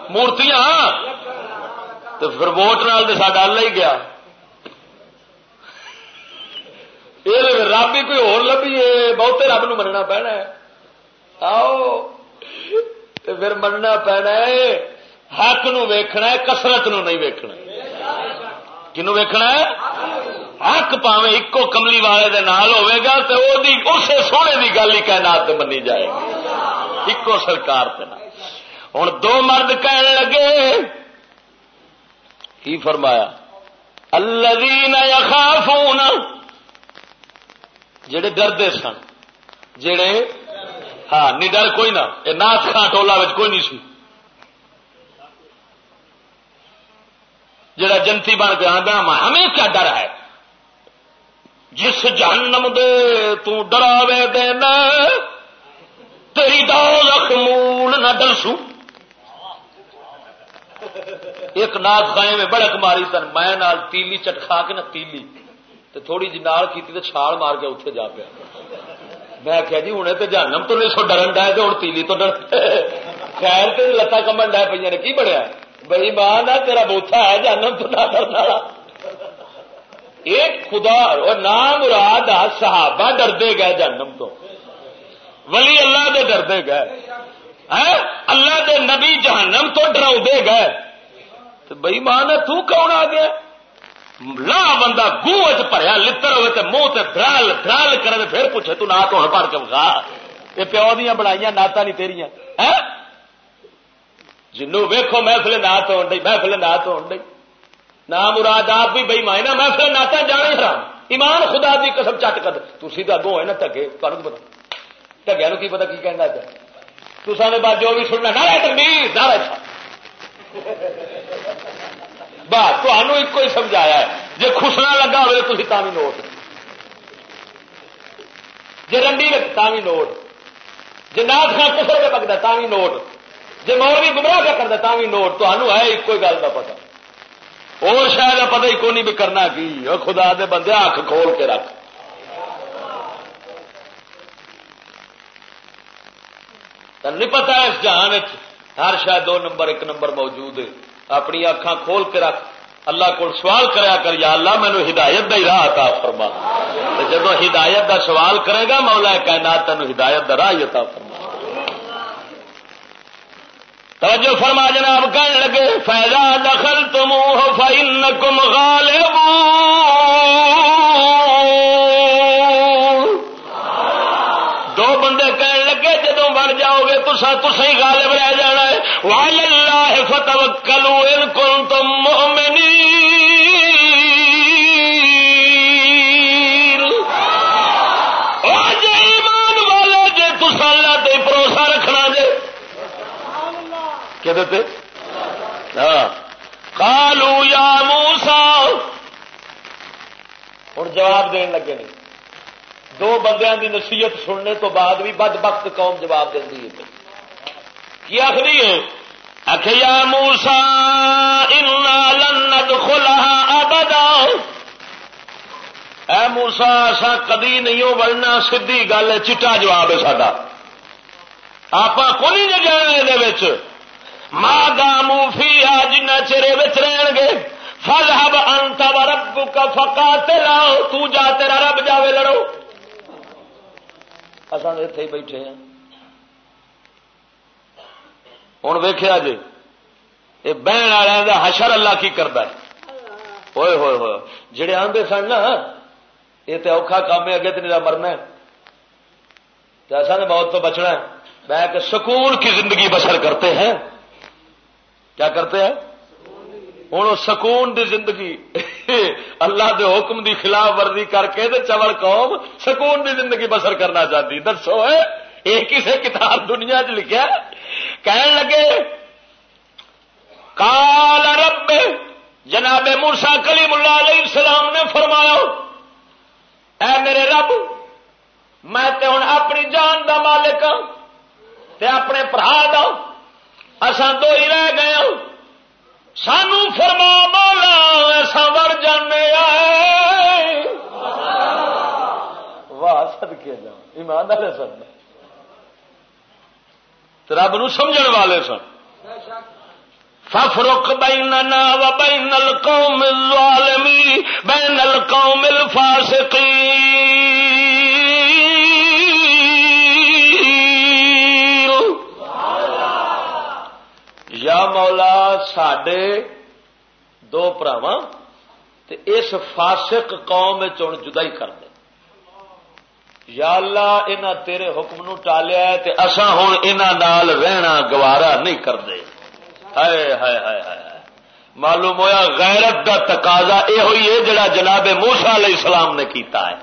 مورتیاں۔ تو پھر ووٹ نال تو ساڈا اللہ ہی گیا۔ یہ رب ہی کوئی اور لبھی بہتے رب نو مننا پینا آؤ پھر مننا پینا ہے حق نو ویکھنا ہے کسرت نو نہیں ویکھنا کنو ویکھنا ہے حق پاوے ایکو کملی والے دے نال ہوے گا تو اسے سونے دی گل ہی کائنات منی جائے گی ایکو سرکار ہوں دو مرد کہن لگے کی فرمایا الذین یخافون جڑے ڈردے سن۔ جڑے ہاں ڈر کوئی نہ۔ ناچ خان ٹولا کوئی نہیں سی۔ جڑا جنتی بن کے آدھا ہمیں کیا ڈر ہے۔ جس جہنم دے تو ڈراوے دینا تیری دو مول نہ ڈرسوں ایک نات خانے میں بڑک ماری تن میں نال تیلی چٹکھا کے نہ تیلی۔ تو تھوڑی جی نال کی تو چھال مار کے اتنے جا پیا۔ میں کہا جی ہوں تو جہنم تو نہیں، سو ڈرن ڈا تو ہوں تیلی تو ڈر خیر تو لتا کمن ڈا پہ نے، کی بڑھیا بھائی ماں نہ تیرا بوتھا ہے، جہنم تو نہ ایک خدا اور نام مراد صحابہ ڈردے گئے جہنم تو۔ ولی اللہ دے ڈردے گئے۔ اللہ دے نبی جہنم تو ڈراؤ گئے۔ بئی ماں نے، تو کون آ گیا؟ لا بندہ گوہ پڑیا لڑ ہوئے تو منہ سے درال درال کرے پھر پوچھے، تو نہ تو ہاں پڑھ کے بخا یہ پیو دیا بنائی نعت نہیں تیریا ہاں؟ جنو ویکو محفل نعت ہو ڈی محفل نعت ہو ڈی نام مراد آپ بھی بئی مائنا محفل نعت جانے حرام۔ ایمان خدا دی قسم چٹ کر تھی تو اگوں ہے نا ٹگے تمہیں پتا ٹگیا کی پتا کی کہنا چاہیے تو سارے بات جو بھی سننا نہ تمیز نہ بات تمہوں ایک ہی سمجھایا ہے جی خسنا لگا ہوئے تھی تا بھی نوٹ جی رنڈی تا بھی نوٹ جی نات خان کسر کے بگتا تا بھی نوٹ جی مولوی گمراہ کا کرتا تا بھی نوٹ تو ہے ایک گل کا پتا اور شاید پتا ہی کون بھی کرنا کی خدا دے بندے اکھ کھول کے رکھ نہیں پتا اس جہان ہر شاید دو نمبر ایک نمبر موجود ہے اپنی اکھان کھول کے رکھ۔ اللہ کو سوال کریا کر، یا اللہ، مینو ہدایت کا ہی راہ عطا فرما۔ جب ہدایت کا سوال کرے گا، مولا کائنات تین ہدایت کا راہ عطا فرما۔ توجہ فرما جناب کہنے لگے فیضا دخل تم فائن کم دو بندے کہنے لگے جدو بڑھ جاؤ گے تو غالب رہ جانا ہے۔ وال اللہ فتو کلو ان کل ایمان والے تسا اللہ تے بھروسہ رکھنا جے۔ ہاں۔ کالو یا موسا ہوں جواب دین لگے نہیں۔ دو بندیاں دی نصیحت سننے تو بعد بھی بد بخت قوم جواب دینی ہے۔ کی آخری ہے؟ اکھیا موسا لند کھلا آبادا اے موسا اصا کدی نہیں بڑنا سیدھی گل چٹا جواب ہے سا آپ کو نہیں جانا یہ ماں گا موفی آ جنا چرے رہن گے۔ فل ہب انت رب کا فکا لاؤ تو تیرا رب جاوے لڑو۔ اصل اتے ہی بیٹھے ہیں۔ ہوں ویخیا جی یہ بہن والوں کا حشر اللہ کی کرتا ہے۔ ہوئے ہوئے ہوئے۔ جڑے آدھے سن نا، یہ تو اوکھا کام ہے، اگے تو نہیں مرنا ایسا نے موت تو بچنا ہے۔ میں کہ سکون کی زندگی بسر کرتے ہیں۔ کیا کرتے ہیں؟ ہوں سکون دی زندگی۔ اللہ دے حکم دی خلاف ورزی کر کے چوڑ قوم سکون دی زندگی بسر کرنا چاہتی۔ دسو یہ کسی کتاب دنیا چ لکھا کہن لگے کال رب، جناب مرسا کلیم اللہ علیہ السلام نے فرمایا، اے میرے رب، میں تے ہوں اپنی جان دا مالک ہوں تے اپنے برا دا اسان دو ہی رہ گئے ہوں سانو فرما مولا ایسا وڑ جانے آئے. واہ سد کے جا ایمان والے سن رب نو سمجھ والے سن۔ ففرق بیننا و بین القوم الظالمی، بین القوم الفاسقین۔ یا مولا سڈے دو پراوا اس فاسق قوم چون جدائی کر دے یا اللہ انہ تیرے حکم نو ٹالیا ہے تے اسا ہوں انہ نال رہنا گوارا نہیں کرتے ہائے ہائے ہائے ہائے معلوم ہویا غیرت دا تقاضا یہ ہوئی ہے جڑا جناب موسا علیہ السلام نے کیتا ہے۔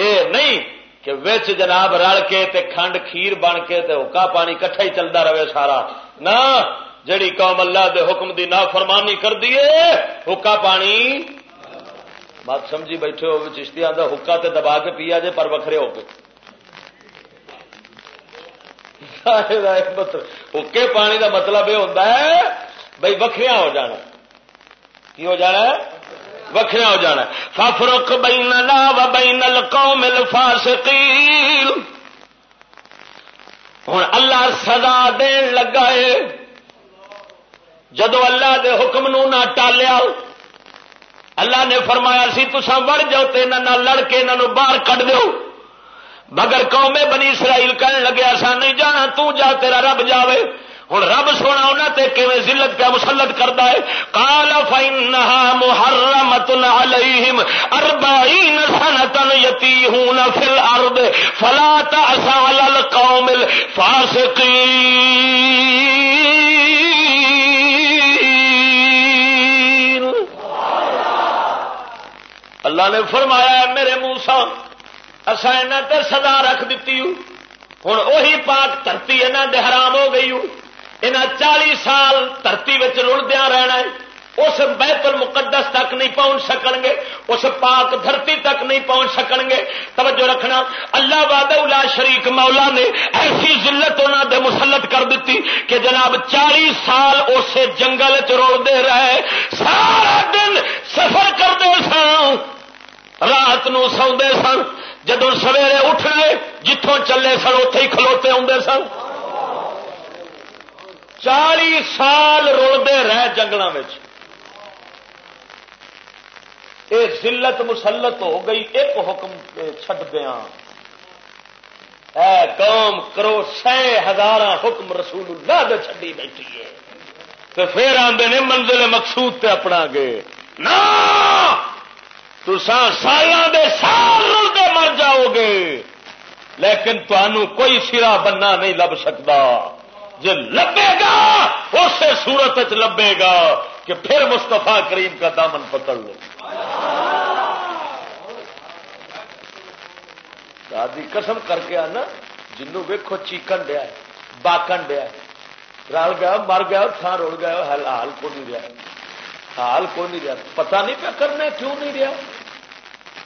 اے نہیں کہ وچ جناب رل کے تے کھنڈ کھیر بن کے تے حکا پانی کٹھا ہی چلتا رہے سارا۔ نہ، جڑی قوم اللہ دے حکم دی نافرمانی کر دیے حکا پانی بات سمجھی بیٹھے ہو چشتی آتا حکا تے دبا کے پیا جے، پر وکھرے ہو کے۔ حکے پانی دا مطلب یہ ہوتا ہے بھائی وکھریا ہو جانا۔ کی ہو جانا ہے؟ ہو جانا ففرق بین و بین القوم الفاسقین ہوں اللہ سزا دین لگا ہے۔ جدو اللہ دے حکم نو نہ ٹالیا اللہ نے فرمایا سی تسا وڑ جاؤ تو یہاں لڑ کے یہاں باہر کٹ دو مگر قوم بنی اسرائیل کہنے لگے ایسا نہیں جانا، تو جا تیرا رب جاوے. ہوں رب سونا انہوں تے کیون ذلت کیا مسلط کرتا ہے؟ کالا فائنہا محرمت علیہم اربعین سنتن یتیہون فی الارض فلا تأسا علی القوم الفاسقین. اللہ نے فرمایا میرے موسا اصا یہاں تے سزا رکھ دیتی ہوں۔ ہوں وہی پاک دھرتی یہاں دے حرام ہو گئی ہوں۔ چالی سال دھرتی رڑدیا رہنا ہے۔ اس بیت المقدس تک نہیں پہنچ سکن گے اس پاک دھرتی تک نہیں پہنچ سکن گے توجہ رکھنا۔ اللہ باد شریک مولا نے ایسی ذلت انہوں دے مسلط کر دیتی کہ جناب چالی سال اس جنگل چڑتے رہے۔ سارا دن سفر کرتے سن رات نو سوندے سن جدو سویرے اٹھنے جتوں چلے سن اتے ہی کھلوتے آدھے سن۔ چالی سال رلتے رہ جنگل یہ ذلت مسلط ہو گئی، ایک حکم چڈ دیا اے قوم، کرو سہ ہزار حکم رسول اللہ دے چڈی بیٹھی ہے۔ تو پھر آدھے نے منزل مقصود تے اپنا گے۔ نہ! تو سالوں دے سال رلتے مر جاؤ گے۔ لیکن تمہوں کوئی سرا بننا نہیں لب سکتا۔ جو لبے گا اسی صورت لبے گا کہ پھر مستفا کریم کا دامن پکڑ لو۔ دادی قسم کر کے آنا، جنوں ویکو چیکن دیا باکن دیا رل گیا، مر گیا تھان رول گیا حال کو نہیں رہا۔ حال کو نہیں رہا۔ پتا نہیں پیا کرنا کیوں نہیں رہا؟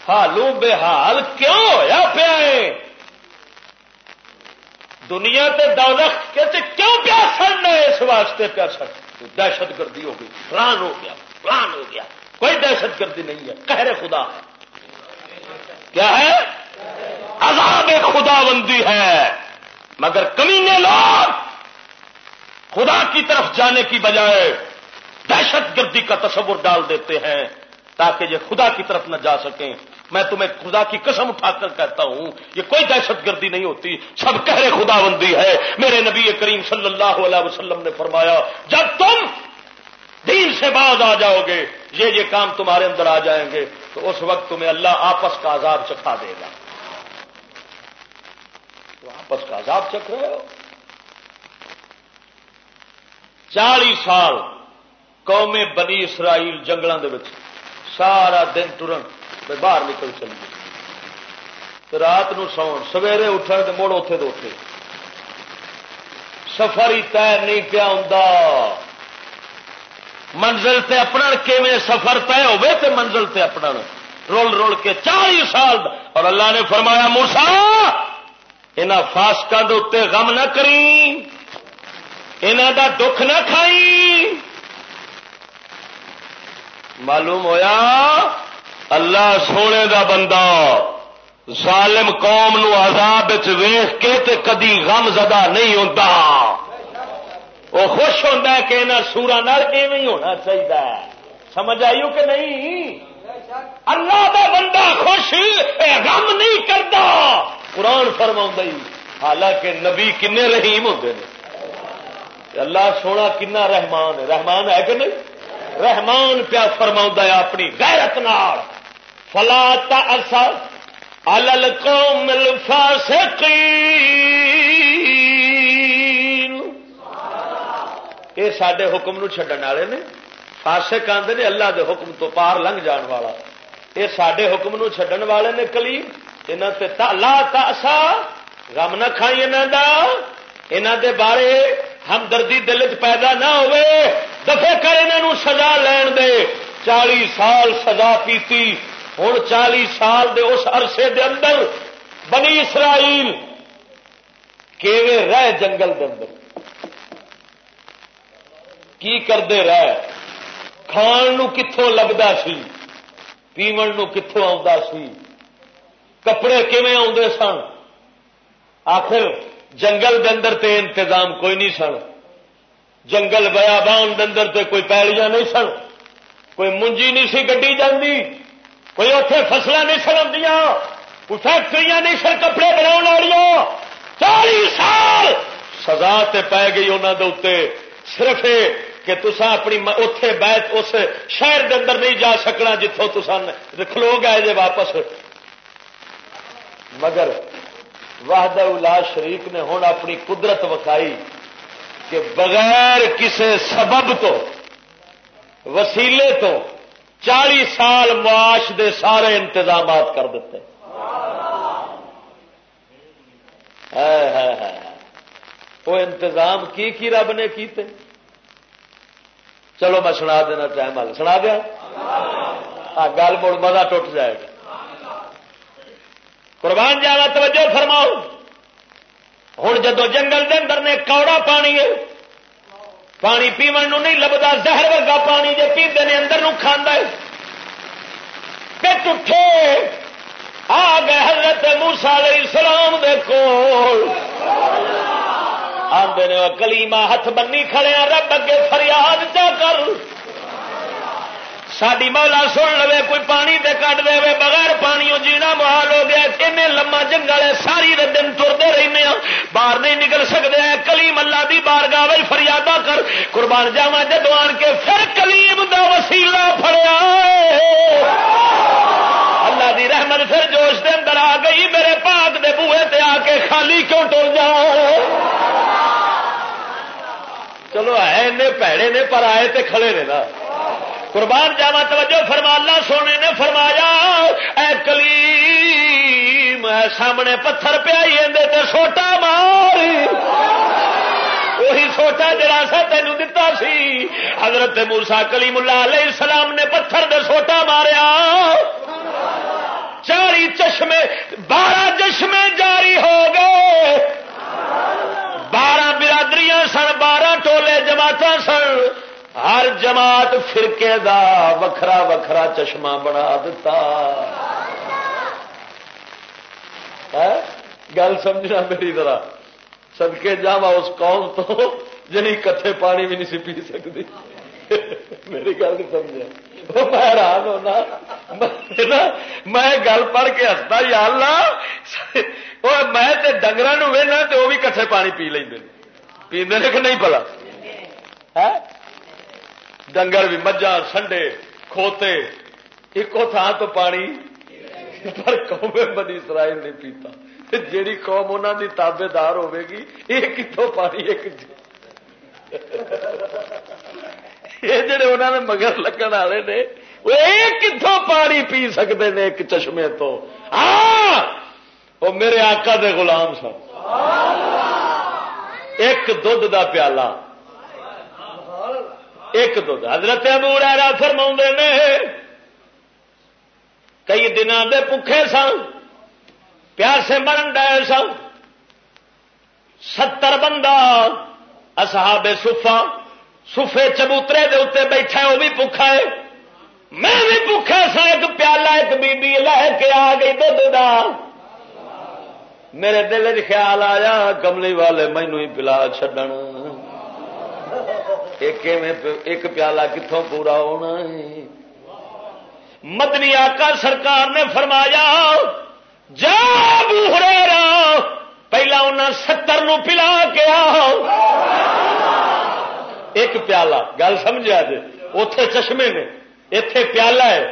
حالو بے حال کیوں ہوا پیا دنیا تے دولت کے کیوں پیا سڑنا اس واسطے پیا سڑ دہشت گردی ہو گئی پلان ہو گیا پلان ہو گیا۔ کوئی دہشت گردی نہیں ہے کہہ رہے خدا۔ کیا ہے؟ عذاب خدا بندی ہے۔ مگر کمینے لوگ خدا کی طرف جانے کی بجائے دہشت گردی کا تصور ڈال دیتے ہیں تاکہ یہ خدا کی طرف نہ جا سکیں۔ میں تمہیں خدا کی قسم اٹھا کر کہتا ہوں، یہ کوئی دہشت گردی نہیں ہوتی۔ سب کہہ رہے خدا بندی ہے۔ میرے نبی کریم صلی اللہ علیہ وسلم نے فرمایا، جب تم دین سے سے بعد آ جاؤ گے، یہ یہ کام تمہارے اندر آ جائیں گے، تو اس وقت تمہیں اللہ آپس کا عذاب چکھا دے گا۔ تو آپس کا عذاب چکھ رہے ہو؟ چالی سال قوم بنی اسرائیل جنگلوں کے سارا دن ٹرن باہر نکل چلی رات نو سو سویرے اٹھن تو مڑ اتے تو سفر ہی طے نہیں پیا ہوں منزل تے اپنا کیویں سفر طے ہوے تے منزل تے اپنا رول رول کے چالی سال اور اللہ نے فرمایا موسا یہاں فاسکا غم نہ کری انہوں دا دکھ نہ کھائی معلوم ہویا؟ اللہ سونے دا بندہ ظالم قوم نو عذاب ویخ کے تے کدی غم زدہ نہیں ہوتا وہ خوش ہوتا ہے کہ یہاں سورا ایویں ہونا چاہیے سمجھ آئیو کہ نہیں؟ اللہ دا بندہ خوش غم نہیں کرتا قرآن فرما حالانکہ نبی کن رحیم ہوتے ہیں اللہ سونا کنا رحمان ہے۔ رحمان ہے کہ نہیں؟ رحمان پیا فرما اپنی غیرت نال۔ فلا اثر القوم الفاسقین۔ یہ سڈے حکم نو چڈن والے نے۔ فاسق آدھے نے اللہ دے حکم تو پار لنگ جان والا۔ یہ سڈے حکم نو چڈن والے نے کلیم۔ یہاں سے لا تاسا غم نہ کھائی یہاں دا۔ یہاں دے بارے ہمدردی دل چ پیدا نہ ہوئے۔ دفے کر انہوں سزا لین دے۔ چالی سال سزا پیتی۔ ہوں چالی سال دے اس عرصے دے اندر بنی اسرائیل کیویں رہ جنگل دے اندر؟ کی کرتے رہ؟ کھان کتوں لگتا سی؟ پیو نو کتوں آ کپڑے کیویں آدھے سن؟ آخر جنگل دے اندر تے انتظام کوئی نہیں سن۔ جنگل بیابان دے تے کوئی پیڑیاں نہیں سن، کوئی منجی نہیں سی گڈی جاندی، کوئی اتے فصل نہیں سڑیا کوئی فیکٹری نہیں سر کپڑے بنا والی چالی سال سزا تے پی گئی انہوں کے اتنے صرف کہ تسا اپنی اتے بیت اس شہر دے اندر نہیں جا سکنا جتوں تسا کھلو گئے جے واپس۔ مگر واہد الا شریف نے ہوں اپنی قدرت وکھائی۔ کہ بغیر کسی سبب تو، وسیلے تو چالی سال معاش دے سارے انتظامات کر دیتے۔ وہ انتظام کی کی رب نے کیتے؟ چلو میں سنا دینا ٹائم آ سنا دیا؟ ہاں گل مڑ مزہ ٹوٹ جائے گا۔ قربان جانا، توجہ فرماؤ۔ ہوں جدو جنگل دے اندر نے کوڑا پانی ہے، پانی پیو نہیں لبتا زہر ورگا پانی جی پیتے نے اندر کھانا پٹ اٹھے، آ گئے حضرت موسا علیہ السلام دے کول۔ آدھے کلیما ہاتھ بنی کھڑے رب اگے فریاد چا کر۔ ساری مولا سن لو کوئی پانی تے کٹ دے، بغیر پانی جینا محال ہو گیا کن لما جنگل ہے ساری دن ترتے رہنے ہاں۔ باہر نہیں نکل سکتے ہیں کلیم اللہ دی بار گاہ فریادہ کر۔ قربان جاوا جدو آن کے پھر کلیم دا وسیلہ فڑیا اللہ دی رحمت پھر جوش دے اندر آ گئی، میرے پاک دے بوئے تے آ کے خالی کیوں ٹر جا؟ چلو ہے پیڑے نے، پر آئے تے کھڑے نے نا۔ قربان جاوا توجہ فرما، اللہ سونے نے فرمایا، اے کلیم سامنے پتھر پیا سوٹا مار۔ وہی سوٹا جڑا سا تین دتا سی۔ حضرت مورسا کلیم اللہ علیہ السلام نے پتھر دے سوٹا ماریا۔ چاری چشمے، بارہ چشمے جاری ہو گئے۔ بارہ برادریاں سن، بارہ ٹولے جماعت سن۔ ہر جماعت فرقے دا وکھرا وکھرا چشمہ بنا دتا۔ ہاں؟ گل سمجھنا میری طرح سدکے جا اس قوم تو جنی کتھے پانی بھی نہیں سی پی سکتی۔ میری گل نہیں سمجھا میں حیران ہونا۔ میں گل پڑھ کے ہستا یا اللہ میں ڈنگر وہنا تو وہ بھی کٹھے پانی پی لیں پیندے کہ نہیں پلا؟ ہاں؟ ڈنگر بھی مجھا سنڈے کھوتے ایک تھان تو پانی پر قوم بنی اسرائیل نہیں پیتا جیڑی قوم انہوں کی تابے دار ہوے گی یہ کتوں پانی ایک یہ جڑے انہوں نے مگر لگن والے نے وہ کتوں پانی پی سکتے ہیں ایک چشمے تو ہاں وہ میرے آقا دے غلام سن ایک دھد دا پیالہ ایک دھد حضرت ابو ریرا فرما نے، کئی دن دے بکھے سن پیاسے مرن ڈے سن ستر بندہ اصحاب سفا سفے چبوترے دے اتنے بیٹھا وہ بھی بکھا ہے۔ میں بھی بکھا سا ایک پیالہ، ایک بی بی لے کے آ گئی دھد دا۔ میرے دل خیال آیا کملی والے مینو ہی پلا چڈن ایک پیالہ کتوں پورا ہونا ہے؟ مدنی آقا سرکار نے فرمایا جا بوہرے پہلا انہیں ستر نو پلا کے آ ایک پیالہ، گل سمجھا جی اتے چشمے نے اتے پیالہ ہے۔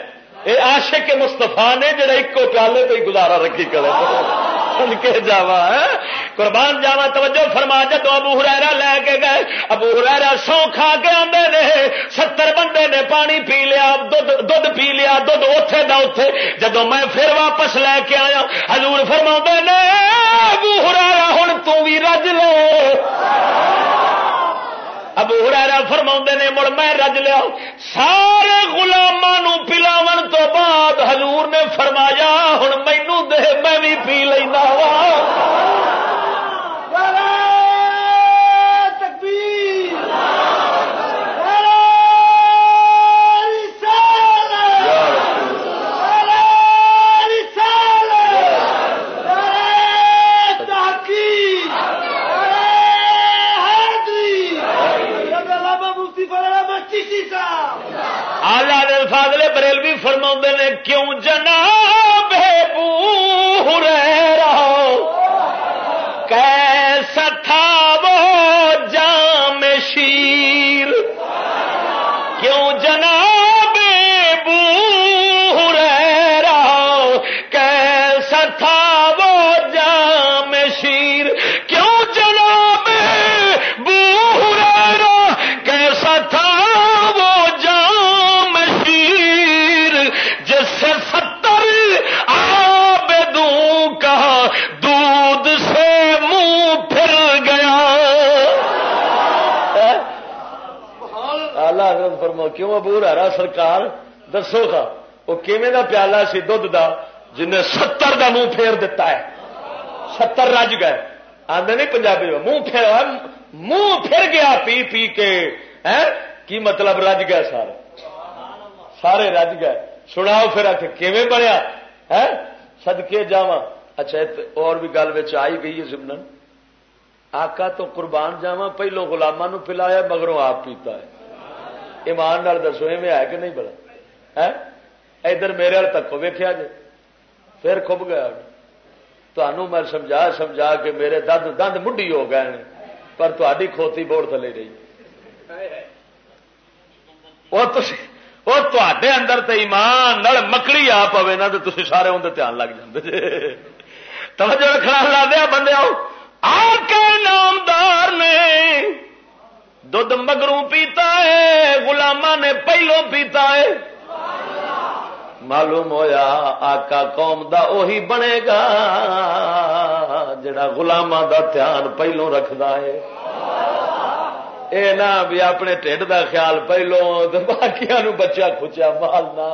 یہ آشے کے مستفا نے جڑا ایک پیالے تو ہی گزارا رکھی کرے۔ کے جاوا قربان جاوا توجہ فرما، جدو ابو ہرا لے کے گئے، ابو ہرا سو کھا کے آدھے نے، ستر بندے نے پانی پی لیا دھد پی لیا دھد اتے دا اتے جدو میں پھر واپس لے کے آیا، حضور فرما نے، ابو ہرا ہوں تھی رج لے۔ ابو ہرا فرما نے، مڑ میں رج لیا۔ سارے گلاما پلاو تو بعد حضور نے فرمایا ہوں مینو دے، میں بھی پی لینا وا۔ کیوں ابو ہرا سرکار، دسو گا، وہ دا پیالہ سی دھد دا جن ستر دا منہ پھیر دیتا ہے. ستر رج گئے آدھے نہیں پنجابی منہ پھیر منہ پھر گیا پی پی کے کی مطلب رج گئے سارے سارے رج گئے، سناؤ پھر آ کے بنیا سدکے جا اچھا اور بھی گل آئی گئی ہے سمن آقا تو قربان جاوا پہلو گلاما پلایا، مگروں آپ پیتا ہے ایمان نال دسو، ایویں ہے کہ نہیں بڑا ادھر میرے وال تک ویکیا جی پھر کھب گیا۔ تمہوں میں سمجھا سمجھا کے میرے دند دند مڈی ہو گئے ہیں، پر تاری کھوتی بوڑ تھلے رہی وہ تے اندر تے ایمان نال مکڑی آ پوے نا تو سارے اندر دھیان لگ جائے توجہ رکھنا، لا دیا بندے آؤ آ کے نامدار نے دھد مگروں پیتا ہے گلاما نے پہلو پیتا ہے۔ معلوم ہویا آقا قوم دا اوہی بنے گا، جڑا گلاما دا دھیان پہلو رکھدا ہے۔ اے نہ بھی اپنے ٹھڈ دا خیال پہلو باقیا بچا کھچیا مالنا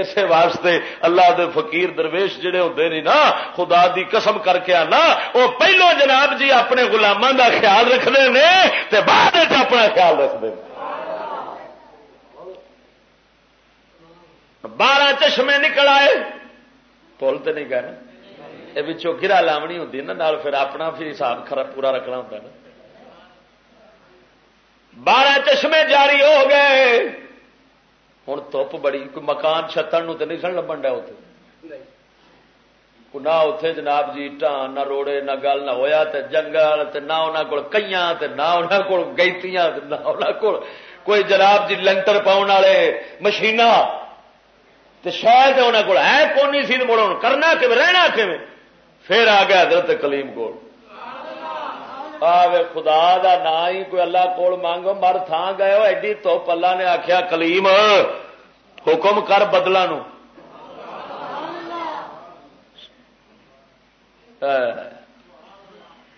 اسے واسطے اللہ دے فقیر درویش جڑے ہوتے نہیں نا، خدا دی قسم کر کے آنا۔ وہ پہلو جناب جی اپنے گلاموں دا خیال رکھتے ہیں بعد اپنا خیال رکھتے ہیں بارہ چشمے نکل آئے۔ پول تو نہیں کہنا یہ گرا لاونی ہوتی نا پھر اپنا پھر حساب پورا رکھنا ہوتا ہے نا۔ بارہ چشمے جاری ہو گئے۔ ہوں دپ بڑی، کوئی مکان چھتن تو نہیں سن لبن ڈیا اتنے نہ اتے جناب جی ٹان نہ روڑے، نہ گل نہ ہوا جنگل نہ انہوں کو کئی نہ انہوں کو گیتیاں نہ انہوں کو کوئی جناب جی لنٹر پاؤ والے مشین شاید انہوں کو ہے کونی سی مڑ کرنا کہ رہنا کہ پھر آ گیا حضرت کلیم کو خدا دا نا ہی کوئی اللہ کول مانگ مر تھان گئے ایڈی تو پلا نے آخیا کلیم حکم کر بدلا نو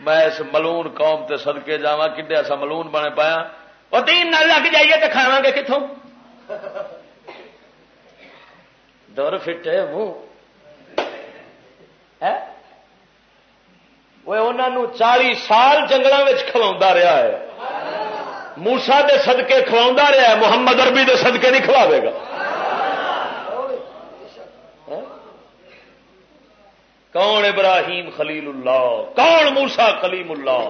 میں اس ملون قوم تے سدکے جا کھے ایسا ملون بنے پایا وہ تین نہ لگ جائیے تو کھاوا گے کتوں دور فٹے منہ وہ انہوں چالی سال جنگل کھلا رہا ہے موسا دے سدکے کھوا رہا ہے محمد اربی دے سدکے نہیں کھلاوے گا کون ابراہیم خلیل اللہ کون موسا کلیم اللہ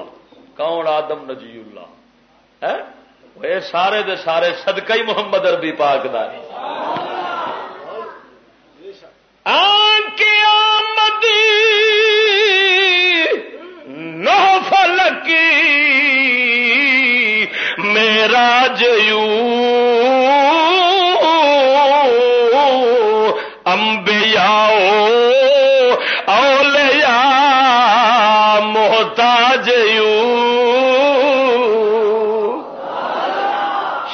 کون آدم نجی اللہ یہ سارے دے سارے سدکا ہی محمد اربی پاک دا آن کے میرا جیو امبیاؤ اولیا محتاج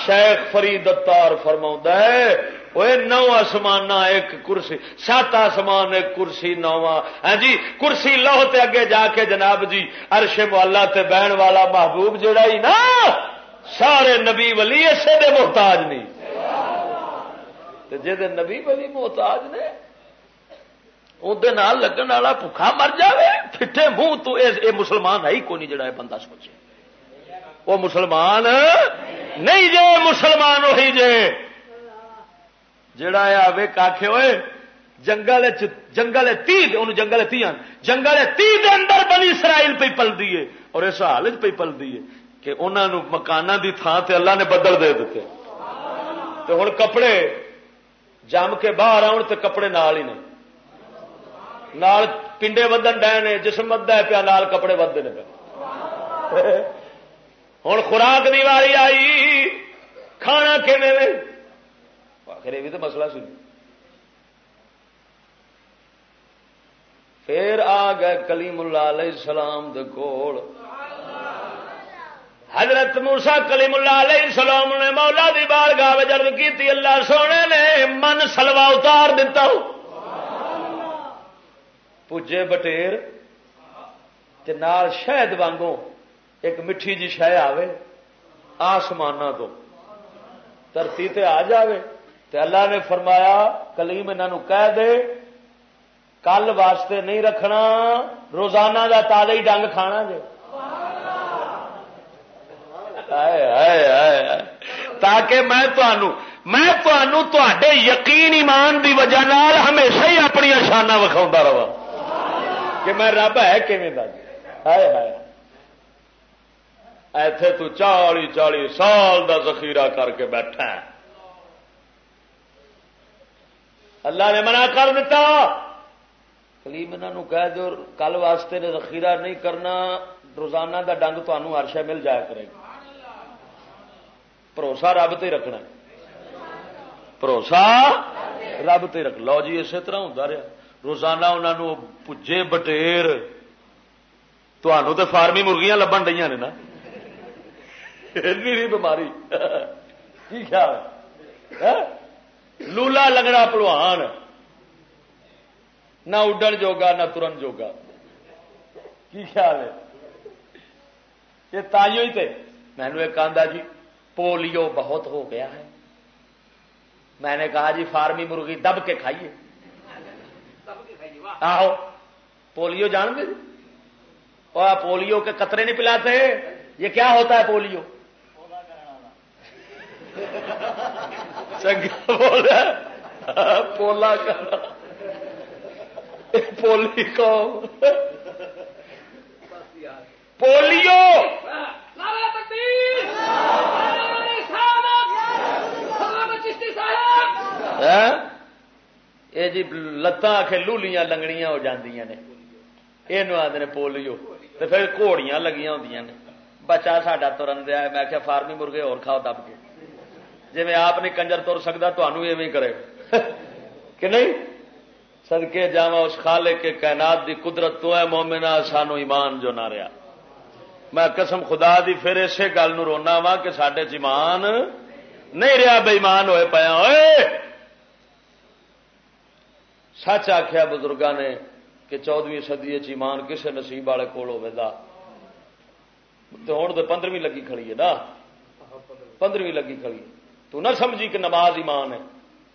شیخ فرید اتار فرما ہے وہ نو آسمان ایک کرسی، سات آسمان ایک کرسی نواں۔ ہاں جی کرسی لوہ تے اگے جا کے جناب جی ارش والا تے بہن والا محبوب جڑا ہی نا۔ سارے نبی ولی اسے دے محتاج نہیں۔ جی نبی ولی محتاج نے اندر لگن والا بکھا مر جائے پھٹے منہ تو اے مسلمان ہے ہی کون جڑا ہے بندہ سوچے۔ وہ مسلمان نہیں جے مسلمان وہی جے۔ جڑا ہے آوے کاکھے ہوئے، جنگل جنگل تی ان جنگل تی جنگل تی دے اندر بنی اسرائیل پہ پل دیے اور اس حال پہ پل دیے کہ انہوں مکانہ دی تھان تے اللہ نے بدل دے دیتے تو ہوں کپڑے جم کے باہر آن تو کپڑے نال ہی نہیں نال پنڈے ودن ڈے نے جسم ودا پیا، نال کپڑے ودے نے ہوں خوراک دی واری آئی، کھانا آخر یہ بھی تو مسئلہ سی پھر آ گئے کلیم اللہ علیہ السلام دے کول۔ حضرت موسا کلیم اللہ علیہ السلام نے مولا دی بار گاہ جرد کی اللہ سونے نے من سلوا اتار دیتا ہوں پجے بٹیر نال شہد وانگوں ایک میٹھی جی شہ آوے آسمان تو دھرتی تے آ جاوے۔ تے اللہ نے فرمایا، کلیم انہوں کہہ دے، کل واسطے نہیں رکھنا، روزانہ کا تازہ ہی ڈنگ کھانا جے۔ تاکہ میں تنوع میں تنوع تے یقین ایمان دی وجہ ہمیشہ ہی اپنی شانہ وکھاؤں رہا کہ میں رب ہے ہائے ایتھے تو چالی چالی سال دا ذخیرہ کر کے بیٹھا ہے اللہ نے منع کر دیتا کلیم انہوں کہہ دو کل واسطے نے ذخیرہ نہیں کرنا روزانہ دا ڈنگ تمہوں ارشا مل جایا کرے گا بھروسہ رب تے رکھنا بھروسہ رب تے رکھ لو جی اسی طرح ہوں رہا روزانہ انہوں پجے بٹیر تو فارمی مرغیاں لبن نے نا بیماری کی خیال لولا لگڑا پلوان نہ اڈن جوگا نہ ترن جوگا کی خیال ہے یہ تائیوں ہی تھے میں نے ایک آدھا جی پولیو بہت ہو گیا ہے۔ میں نے کہا جی فارمی مرغی دب کے کھائیے۔ آہو، پولیو جان گے۔ اور پولیو کے قطرے نہیں پلاتے یہ کیا ہوتا ہے پولیو؟ چنگا بول پولا پولی کو۔ پولیو! ہاں؟ یہ جی لتان آ کے لولیاں لنگڑیاں ہو جاندیاں نے۔ یہ آدھے پولیو۔ تو پھر گھوڑیاں لگیاں ہوں نے۔ بچہ ساڈا ترن دیا میں کیا فارمی مرغے اور کھاؤ دب کے۔ جی میں آپ نہیں کنجر تر سکتا تو ایویں کرے۔ کہ نہیں؟ سدکے جا اس خالے کے کائنات دی قدرت تو ہے مومنا سانو ایمان جو نہ رہا میں قسم خدا دی پھر اسی گل رونا وا کہ سڈے چمان نہیں رہا بےمان ہوئے پیا ہوئے ہاں۔ سچ آخیا بزرگا نے کہ چودویں سدی چیمان کسے نصیب والے کول ہوا تو ہوں تو پندرہویں لگی کھڑی ہے نا؟ پندرہویں لگی کھڑی تو نہ سمجھی کہ نماز ایمان ہے۔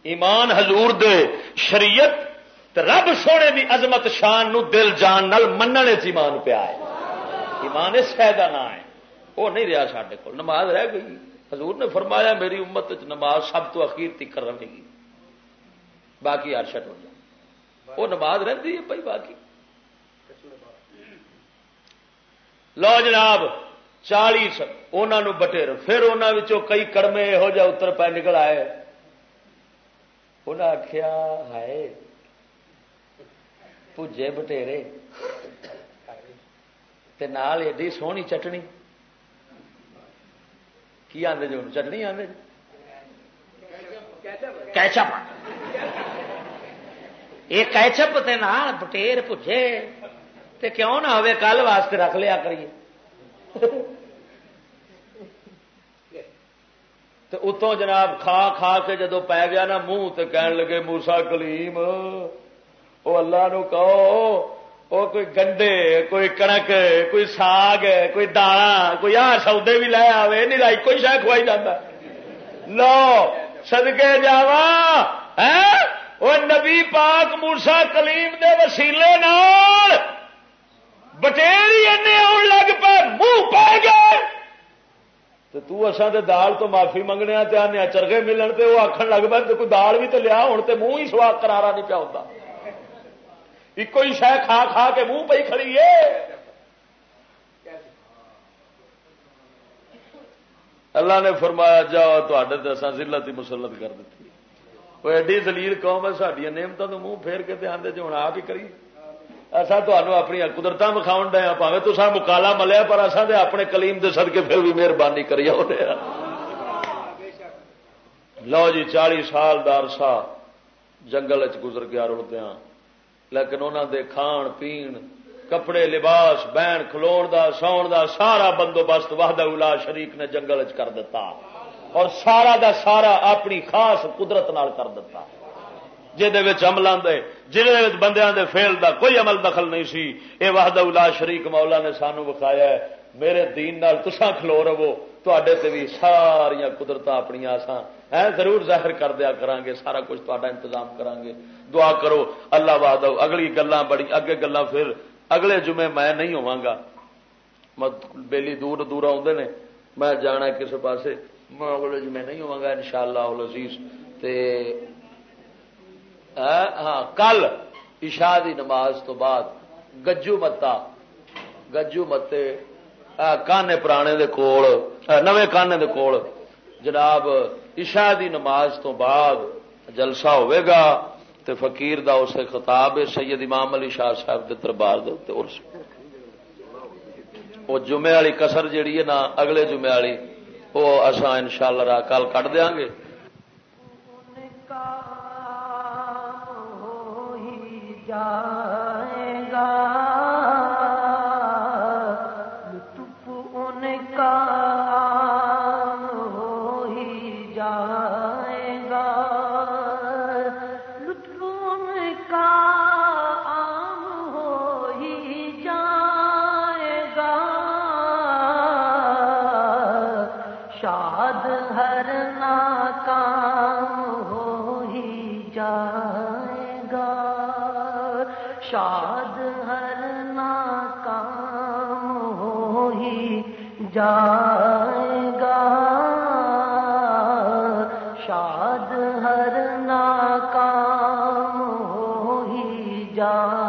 ایمان حضور دے، شریعت رب سونے دی عظمت شان نو دل جان نال مننے ایمان پیا ہے۔ ایمان اس کا نام ہے۔ وہ نہیں رہا سارے کو نماز رہ گئی۔ حضور نے فرمایا، میری امت نماز سب تو اخیر تک رہے گی باقی ارشٹ ہو جائے۔ وہ نماز رہتی ہے، بھائی باقی۔ لو جناب، چالیس انہوں بٹیر پھر انہوں کئی کڑمے یہو جہ اتر پہ نکل آئے۔ انہیں آخیا ہے پوجے بٹیرے نال ایڈی سونی چٹنی۔ کی آدھے جو جی چٹنی آدھے جی؟ کیچپ۔ یہ کیچپ بٹیر پوجے کیوں نہ ہوئے کل واسطے رکھ لیا کریے۔ اتوں جناب کھا کھا کے جدو پی گیا نا منہ تو کہن لگے موسا کلیم وہ اللہ نو کہو وہ کوئی گنڈے کوئی کنک کوئی ساگ، کوئی دانا، کوئی آ سودے بھی لے آئے نہیں لائی، کوئی شہ کھوائی جاتا لو سدکے جاوا ہاں؟ وہ نبی پاک مورسا کلیم دے وسیلے نال بٹیری آن لگ پہ منہ پہ گئے۔ تو تسا تو دال تو معافی منگنے آنے چرگے ملن تے وہ آخر لگ پہ کوئی دال بھی تو لیا ہوں تو منہ ہی سواد کرارا نہیں پیا ہوتا ایک ہی شہ کھا کھا کے منہ پہ کھڑی ہے۔ اللہ نے فرمایا، جاؤ تے ضلعت ہی مسلط کر دیتی وہ ایڈی دلیل قوم ہے سڈیا نعمتوں تو منہ پھیر کے آدھے جو ہوں آپ ہی کری اصا تمہوں اپنی قدرت وکھاؤ ڈیا پاوے تو سر مکالا ملیا پر اصا تو اپنے کلیم دے سد کے پھر بھی مہربانی کری لو جی چالی سال دار سا جنگل چ گزر گیا رڑدیا لیکن انہوں دے کھان پین کپڑے لباس بہن کھلو دا ساؤن دا سارا بندوبست وحدہ الا شریف نے جنگل چ کر دیتا اور سارا دا سارا اپنی خاص قدرت نال کر دیتا عملوں دے جہد بندیاں دے فیل دا کوئی عمل دخل نہیں سی۔ اے وحدہ الا شریک مولا نے سانو بکھایا ہے، میرے دین نال تسا کھلو رہو تے بھی ساریا قدرت اپنی آسان ہے ضرور ظاہر کر دیا کران گے سارا کچھ تا انتظام کران گے دعا کرو، اللہ باد اگلی گلا بڑی، اگے گلا پھر اگلے جمعے میں نہیں ہوا گا۔ بیلی دور دور آدھے نے، میں جانا کسی پاسے۔ جی میں نہیں ہوا گا ان شاء اللہ عزیز ہاں کل عشاء دی نماز تو بعد گجو متا، گجو متے کانے پرانے دے کول نویں کانے دے کول جناب عشاء دی نماز تو بعد جلسہ ہوئے گا تے فقیر دا اسے خطاب ہے، سید امام علی شاہ صاحب دے دربار دے تے عرس۔ وہ جمعے والی کسر جیڑی ہے نا، اگلے جمعے والی وہ اساں انشاءاللہ راہ کل کٹ دیاں گے۔ جائے گا۔ جائے گا شاد ہر ناکام ہو ہی جائے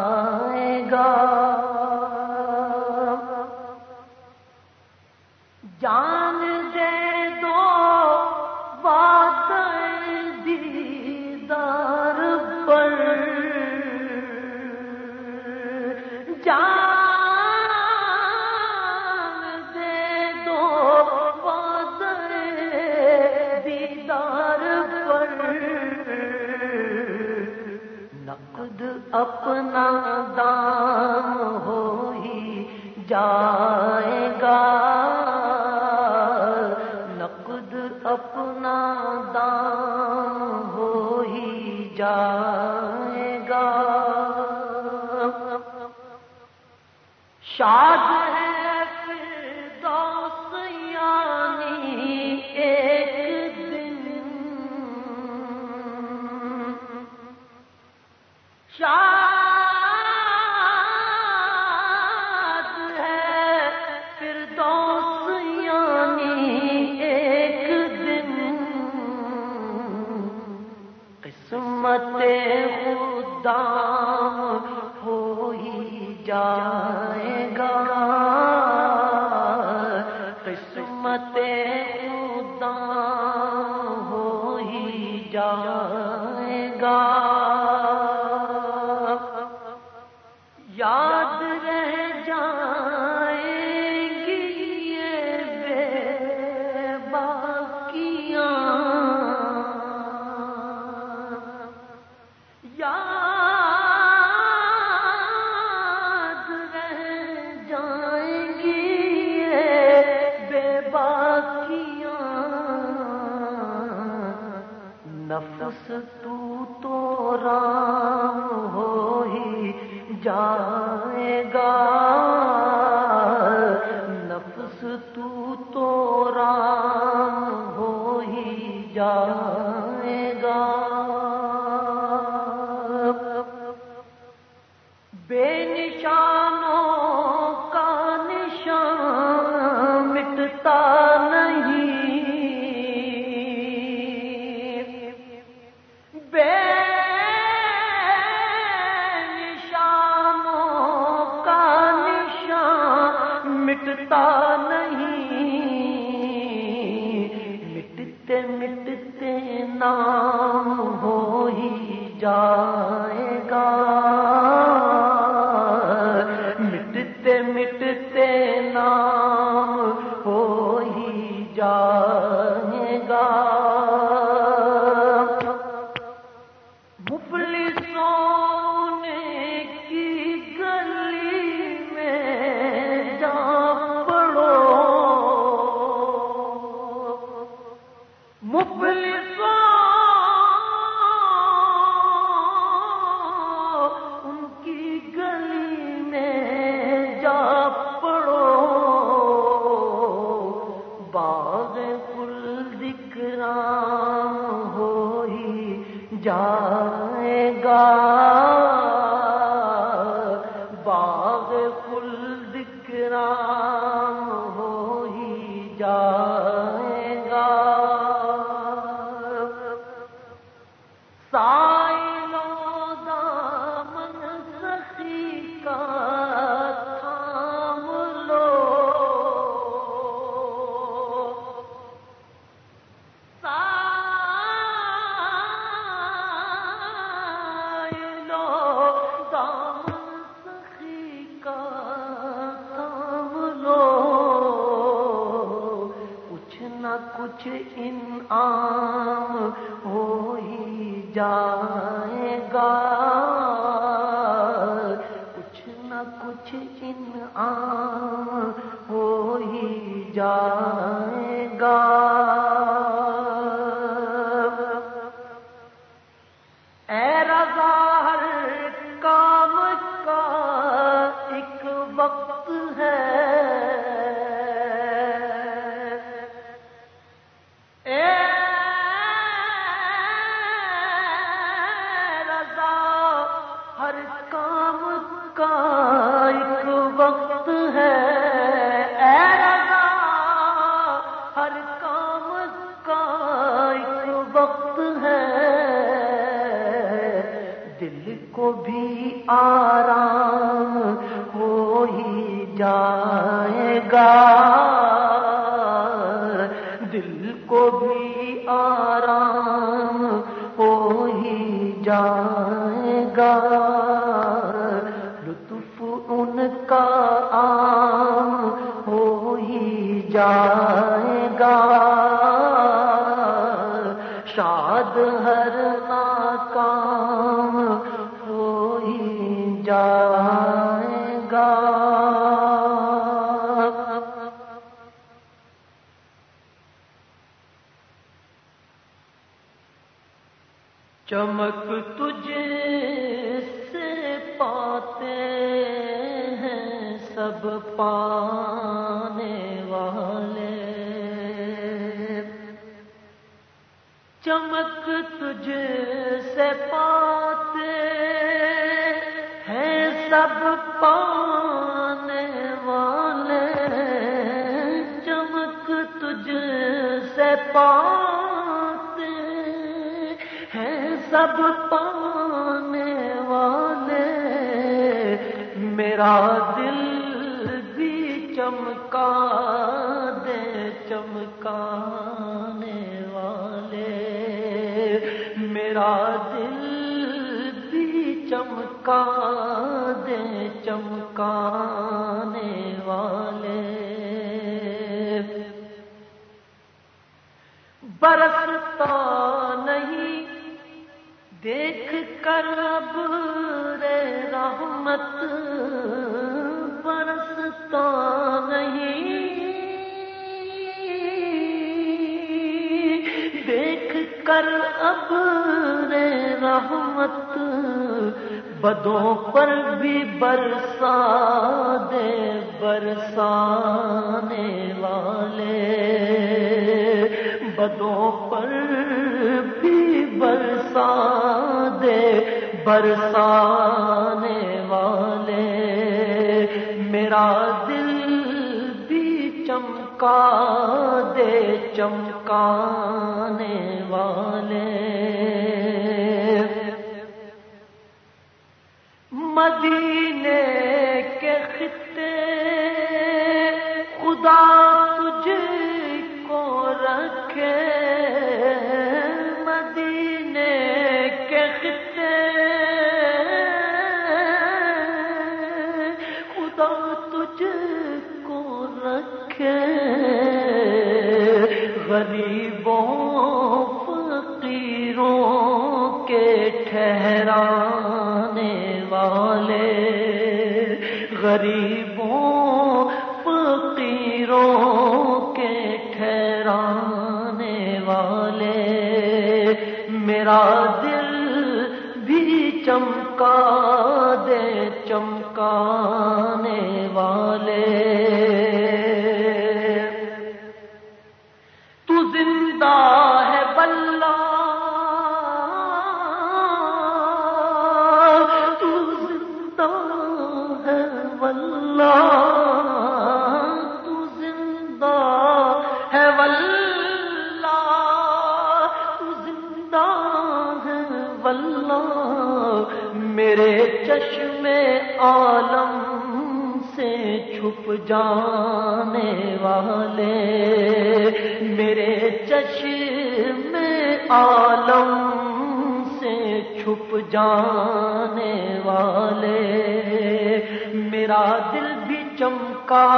میرا دل بھی چمکا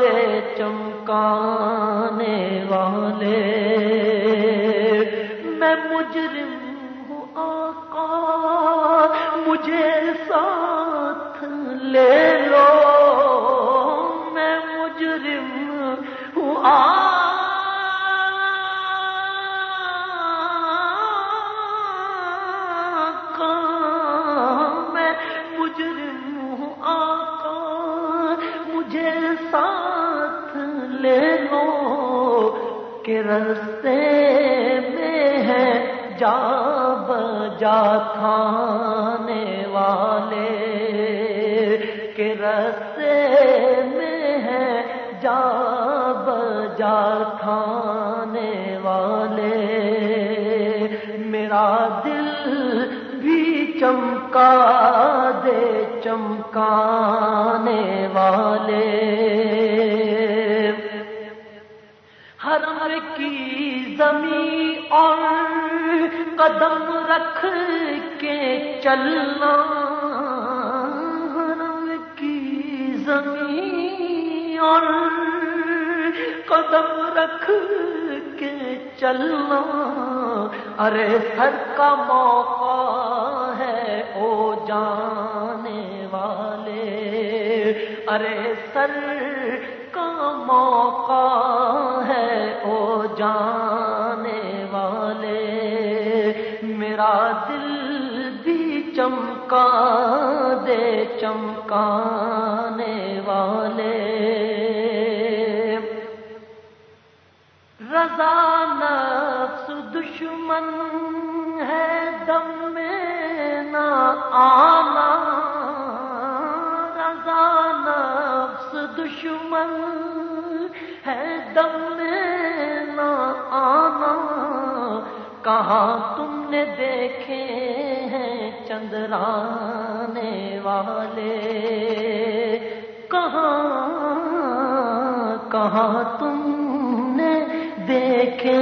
دے، چمکانے والے۔ میں مجرم ہوں آقا، مجھے ساتھ لے لو۔ میں مجرم ہوں آقا۔ کہ رستے میں ہے جا بجا کھانے والے کہ رستے میں ہے جا بجا کھانے والے میرا دل بھی چمکا دے چمکانے والے زمین اور قدم رکھ کے چلنا کی زمین اور قدم رکھ کے چلنا۔ ارے سر کا موقع ہے او جانے والے۔ ارے سر موقع ہے او جانے والے۔ میرا دل بھی چمکا دے چمکانے والے۔ رضا نفس دشمن ہے دم میں نہ آنا۔ رضا نفس دشمن ہے دم میں نہ آنا۔ کہاں تم نے دیکھے ہیں چندرانے والے؟ کہاں کہاں تم نے دیکھے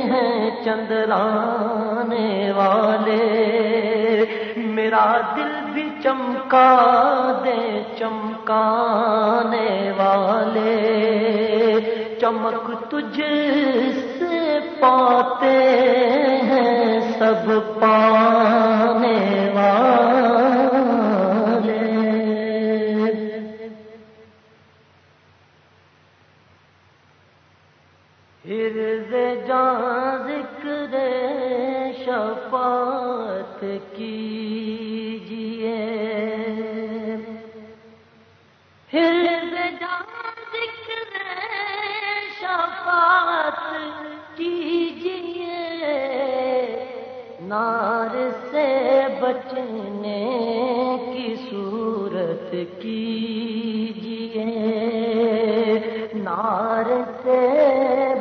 ہیں چندرانے والے؟ میرا دل بھی چمکا دے، چمکانے والے۔ چمک تجھ سے پاتے ہیں سب پانے والے۔ ہرز جان ذکر شفاعت کیجیے ذکر شفاعت نار سے بچنے کی صورت کیجیے۔ نار سے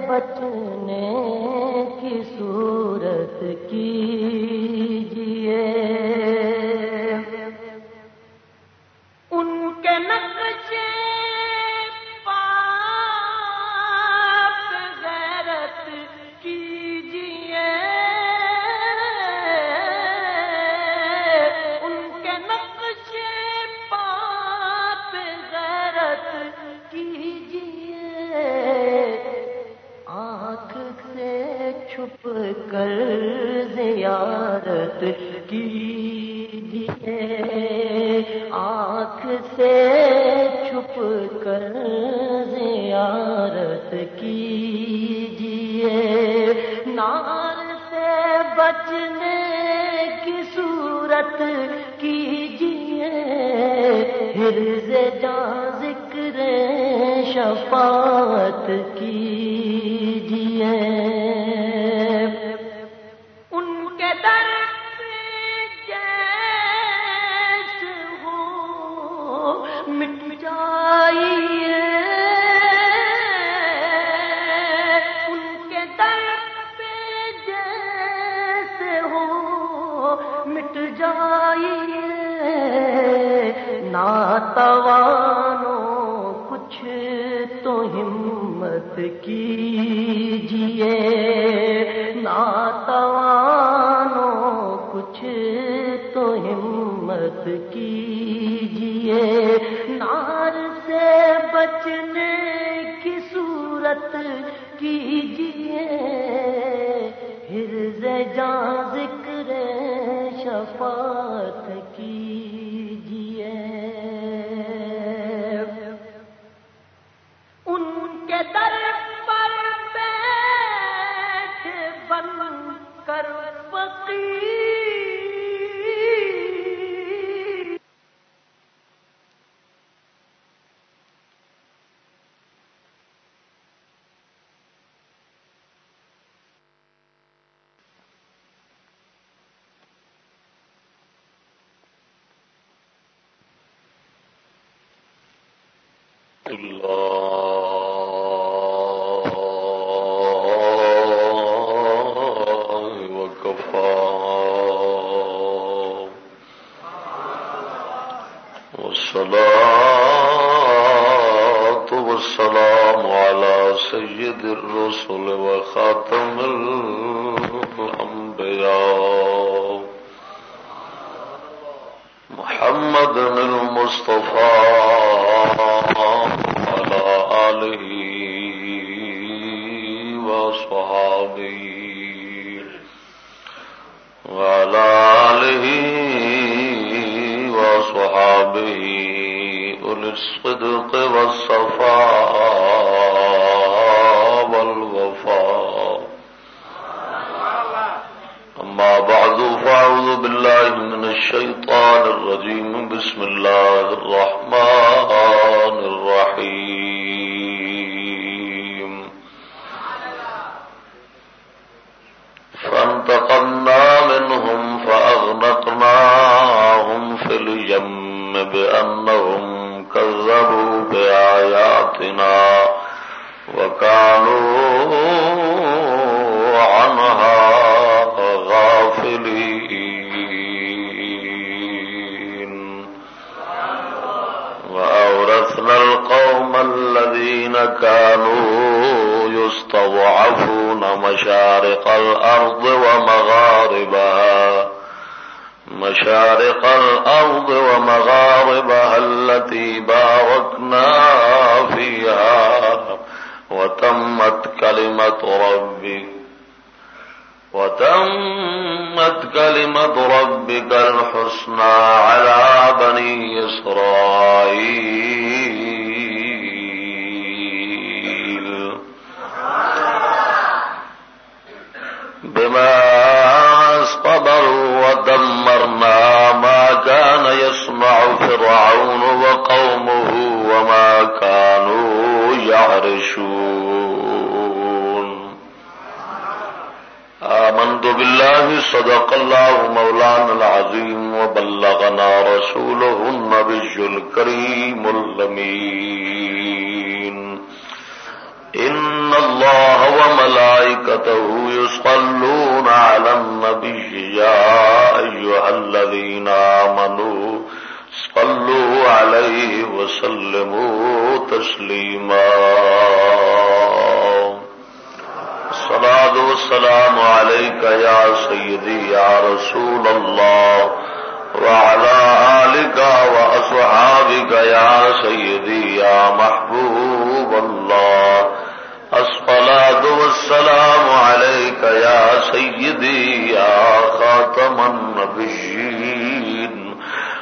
بچنے کی صورت کیجیے۔ ان کے نقشے چھپ کر زیارت کیجیے آنکھ سے چھپ کر زیارت کیجیے نار سے بچنے کی صورت کیجیے ہرز جان ذکر شفاعت کیجیے مٹ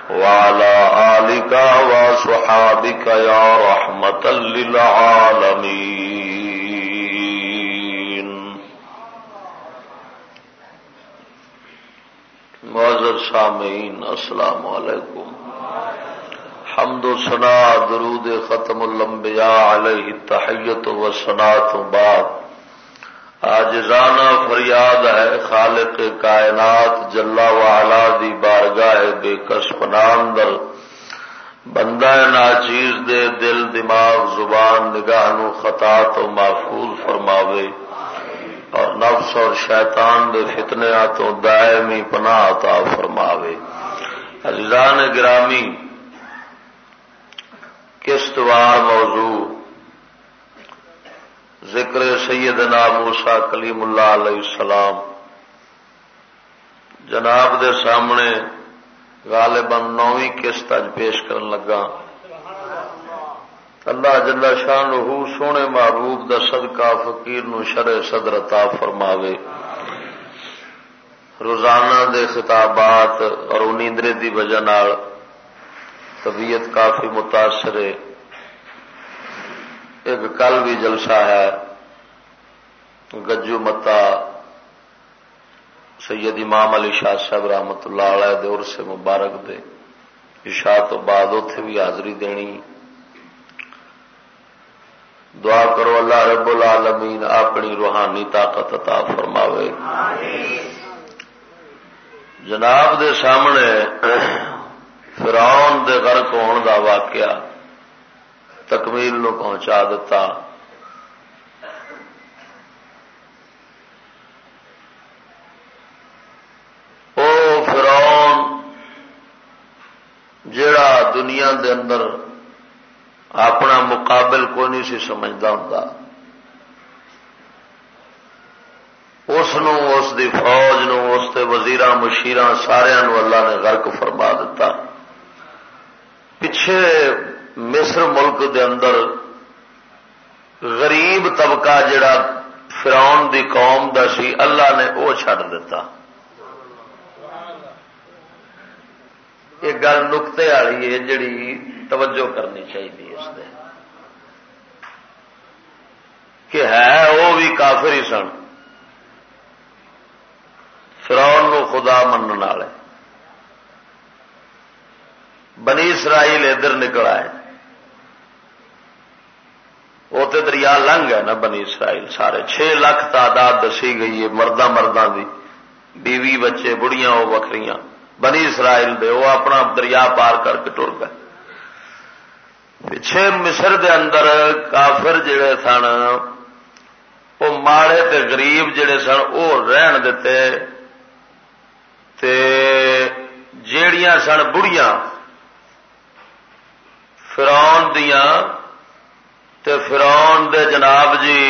وعلى
آلك وصحابك يا رحمة للعالمين. معذر سامعین، السلام علیکم. حمد و سنا درود ختم الانبیاء علیہ تحیت و سنا تو بعد. آج رانا فریاد ہے خالق کائنات جلا والا دی بارگاہ بے کس پناندر بندہ ناچیز دے دل، دماغ، زبان، نگاہ نو خطا تو محفوظ فرماوے۔ اور نفس اور شیطان دے فتنیا تو دائمی پناہ عطا فرماوے۔ عزیزان گرامی کشتوار موضوع ذکر سیدنا موسا کلیم اللہ علیہ السلام۔ جناب دے سامنے غالباً نویں قسط اج پیش کرن لگا۔ اللہ جل شان سونے محبوب دا صدقہ فقیر نو شرع صدر عطا فرماوے۔ روزانہ دے خطابات اور نیندرے دی وجہ طبیعت کافی متاثر ہے۔ ایک کل بھی جلسہ ہے، گجو متا سید امام علی شاہ صاحب رحمت اللہ علیہ دور سے مبارک دے۔ عشاء تو بعد اتے بھی حاضری دینی۔ دعا کرو اللہ رب العالمین اپنی روحانی طاقت عطا فرماوے۔ جناب دے سامنے فرعون دے غرق ہون دا واقعہ۔ تکمیل نو پہنچا دیتا جڑا دنیا دے اندر اپنا مقابل کو نہیں سی سمجھتا ہوں اس اس دی فوج نو، اس کے وزیر مشیر سارا اللہ نے غرق فرما دیتا پچھے مصر ملک دے اندر غریب طبقہ جڑا فراؤن دی قوم دا سی، اللہ نے وہ چڈ دیتا۔ یہ گل نقطے والی ہے جڑی توجہ کرنی چاہیے اس دے۔ کہ ہے وہ بھی کافر ہی سن۔ فراؤن نو خدا من والے۔ بنی اسرائیل ادھر نکل آئے۔ وہ تو دریا لنگ ہے نا بنی اسرائیل، سارے چھ لاکھ تعداد دسی گئی ہے مردہ مردہ دی۔ بیوی بچے بڑیاں وہ بکریاں بنی اسرائیل دے وہ اپنا دریا پار کر کے ٹر گئے۔ پچھے مصر دے اندر کافر جڑے سن وہ ماڑے تے غریب جڑے سن وہ رہن دیتے تے جیڑیاں سن بڑیاں فرون دیاں تے فرون دے جناب جی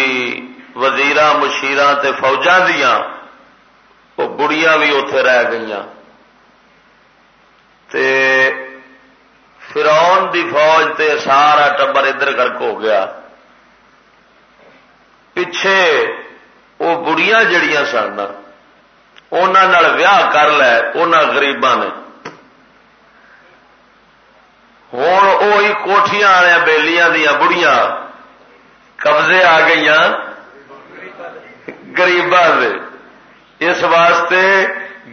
وزیر مشیر فوجاں دیاں وہ بڑیاں بھی اتے رہ گئی تے فرون دی فوج تے سارا ٹبر ادھر گرک ہو گیا۔ پچھے وہ بڑیاں جڑیاں سن انہوں ویاہ کر لے ان گریباں نے۔ ہوں وہی کوٹیاں والے بےلیاں دیا بڑیاں۔ قبضے آ گئی گریباں اس واسطے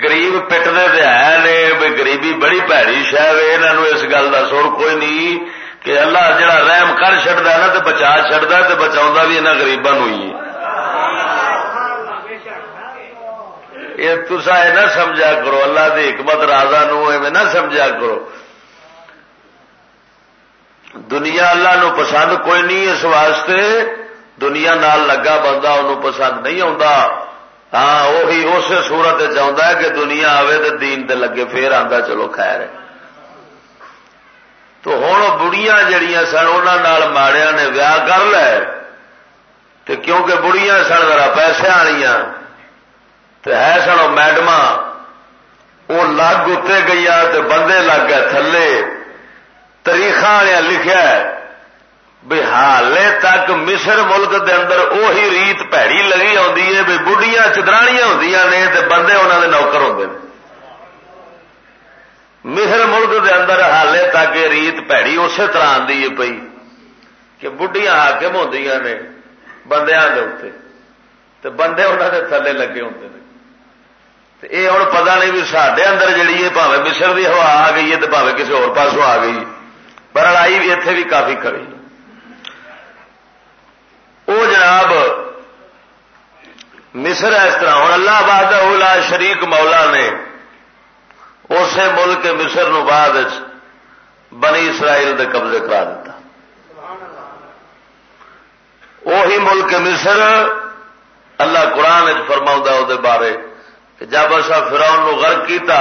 گریب پٹنے ہے نے گریبی بڑی پیڑی شہ یہ اس گل کا سر کوئی نہیں کہ اللہ جڑا رحم کر چڑتا نا تو بچا چڑتا تو بچا بھی یہاں گریبان ہی یہ تسا یہ نہ سمجھا کرو، اللہ کی حکمت راجا نہ سمجھا کرو۔ دنیا اللہ نو پسند کوئی نہیں، اس واسطے دنیا نال لگا بندہ انہوں پسند نہیں آتا ہاں وہی اس سورت چاہتا ہے کہ دنیا آئے تو دین تے لگے پھر آتا چلو خیر ہے۔ تو ہوں بڑیاں جڑیاں سن انہوں ماڑیا نے ویاہ کر لے۔ تو کیونکہ بڑیاں سن، ذرا پیسے والیا تو ہے سن میڈم وہ لگ اتنے گئی بندے لگ گئے تھلے۔ تاریخ لکھا بھی حالے تک مصر ملک دے اندر اوہی ریت پیڑی لگی آتی ہے بھی بڑھیاں چدرانیاں ہوں نے تے بندے انہوں دے نوکر ہوتے ہیں مصر ملک دے اندر حالے تک یہ ریت پیڑی اسی طرح آتی ہے پی کہ بڑھیاں حاکم ہوں نے بندیاں دے اتنے تے بندے انہوں دے تھلے لگے ہوتے ہیں یہ ہوں پتا نہیں بھی سڈے اندر جیڑی ہے پاوے مصر کی ہوا آ گئی ہے تو پاوے کسی اور پاسوں آ گئی پر لڑائی بھی اتنے بھی کافی کھڑی وہ جناب مصر اس طرح ہوں اللہ باد شریک مولا نے اسی ملک مصر نو بعد بنی اسرائیل دے قبضے کرا دیتا وہی ملک مصر اللہ قرآن فرما بارے کہ جب اصا فراؤن غرق کیتا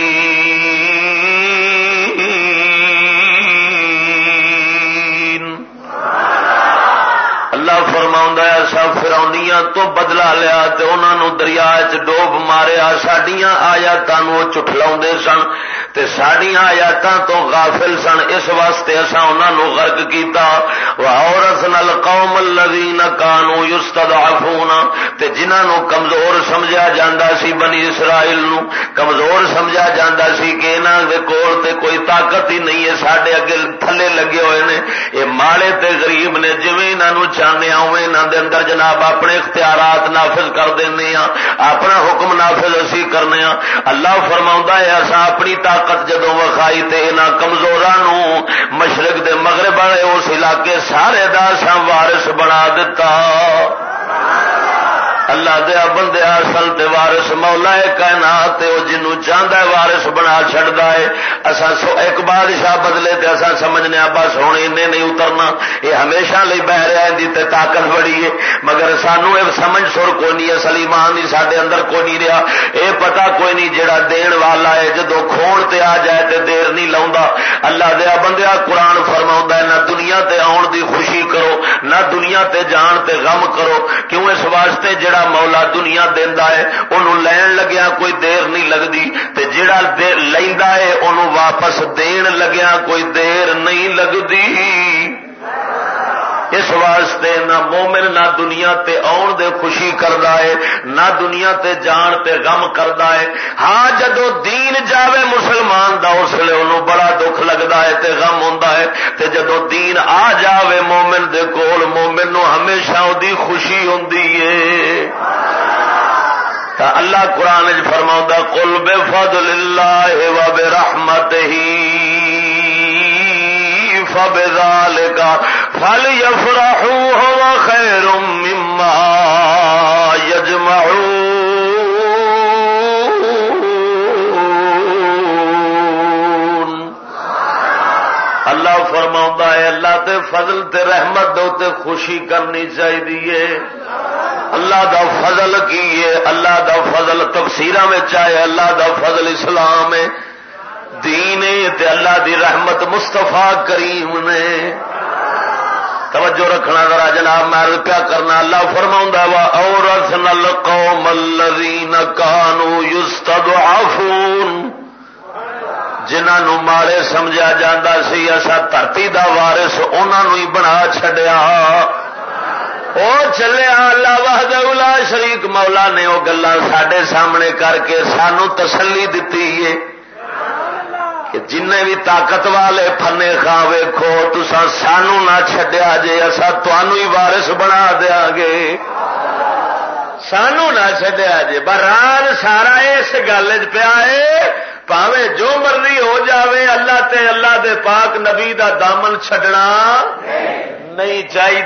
آیات نا وکانو انہا غافلی ایسا تو بدلا لیا انہوں دریا چ ڈوب ماریا سڈیا آیاتوں چٹلا سن تے سڈیا آیاتوں تو غافل سن۔ اس واسطے اصا انہوں غرق کیتا۔ اور نل قوم الذین کانو یستضعفون تے جنہاں کمزور سمجھا جاندہ سی بنی اسرائیل نو۔ کمزور سمجھا جاندہ سی کہ انہاں دے کول تے کوئی طاقت ہی نہیں ہے، ساڈے اگے تھلے لگے ہوئے نے۔ اے مالے تے غریب نے، جویں انہاں نو چاہنے اویں انہاں دے اندر جناب اپنے اختیارات نافذ کر دینے ہاں اپنا حکم نافذ اسی کرنے ہاں۔ اللہ فرماوندا ہے اسا اپنی طاقت جدوں وکھائی تے انہاں کمزوراں نو مشرق دے مغرب والے اس علاقے سارے دا سا وارث بنا دتا۔ اللہ دیا بندے اصل تے وارث مولا ہے کائنات وہ جنوں چاہتا ہے وارث بنا چڑتا ہے۔ اصا سو ایک بادشاہ بدلے تے اصا سمجھنے بس ہوں ان نہیں اترنا۔ یہ ہمیشہ لی بہ رہا ہے تے طاقت بڑی ہے۔ مگر سانو یہ سمجھ سر کوئی نہیں، اصل ایمان نہیں سارے اندر کوئی نہیں رہا۔ یہ پتا کوئی نہیں جڑا دین والا ہے جدو کھون تے آ جائے تے دیر نہیں لاؤں اللہ دیا بندیا قرآن فرما ہے، نہ دنیا تے آن دی خوشی کرو، نہ دنیا تے جان تے غم کرو۔ کیوں اس واسطے جڑا مولا دنیا دینا ہے انہوں لین لگیا کوئی دیر نہیں لگتی تے جڑا لینا ہے انہوں واپس دین لگیا کوئی دیر نہیں لگتی اس واسطے نہ مومن نہ دنیا تے آن دے خوشی کردا ہے، نہ دنیا تے جان تے غم کردا ہے۔ ہاں جدو دین جاوے مسلمان دا، اس لیے انہوں بڑا دکھ لگتا ہے تے غم ہوندا ہے۔ تے جدو دین آ جاوے مومن دے کول، مومن نو ہمیشہ دی خوشی ہوندی ہے۔ اللہ قرآن فرما کل بے فضل اللہ و بے رحمت ہی فبذالک فلیفرحوا هو خیر مما یجمعون اللہ فرما ہے، اللہ تے فضل تے رحمت دو تے خوشی کرنی چاہیے اللہ دا فضل کی ہے، اللہ دا فضل تفسیر میں چاہے، اللہ دا فضل اسلام ہے۔ دین تے اللہ دی رحمت مستفا کریم نے۔ توجہ رکھنا ذرا جناب، میں پیا کرنا، اللہ فرما وا اور نل قوم الذین کانو یستضعفون جنہوں مارے سمجھا جاتا سی اصا دھرتی دا وارث انہوں ہی بنا چڈیا وہ چلے اللہ وحد الا شریک، مولا نے وہ گلا سڈے سامنے کر کے سانو تسلی دیتی ہے۔ کہ جن بھی طاقت والے فنے کھا ویکو تسا سانو نہ چڈیا جے اصا ہی وارس بنا دیا گے۔ سانو نہ چڈیا جے۔ بران سارا اس گل پیا ہے پاوے جو مرضی ہو جاوے، اللہ تے اللہ دے پاک نبی دا دامن چھڈنا۔ نہیں چاہیے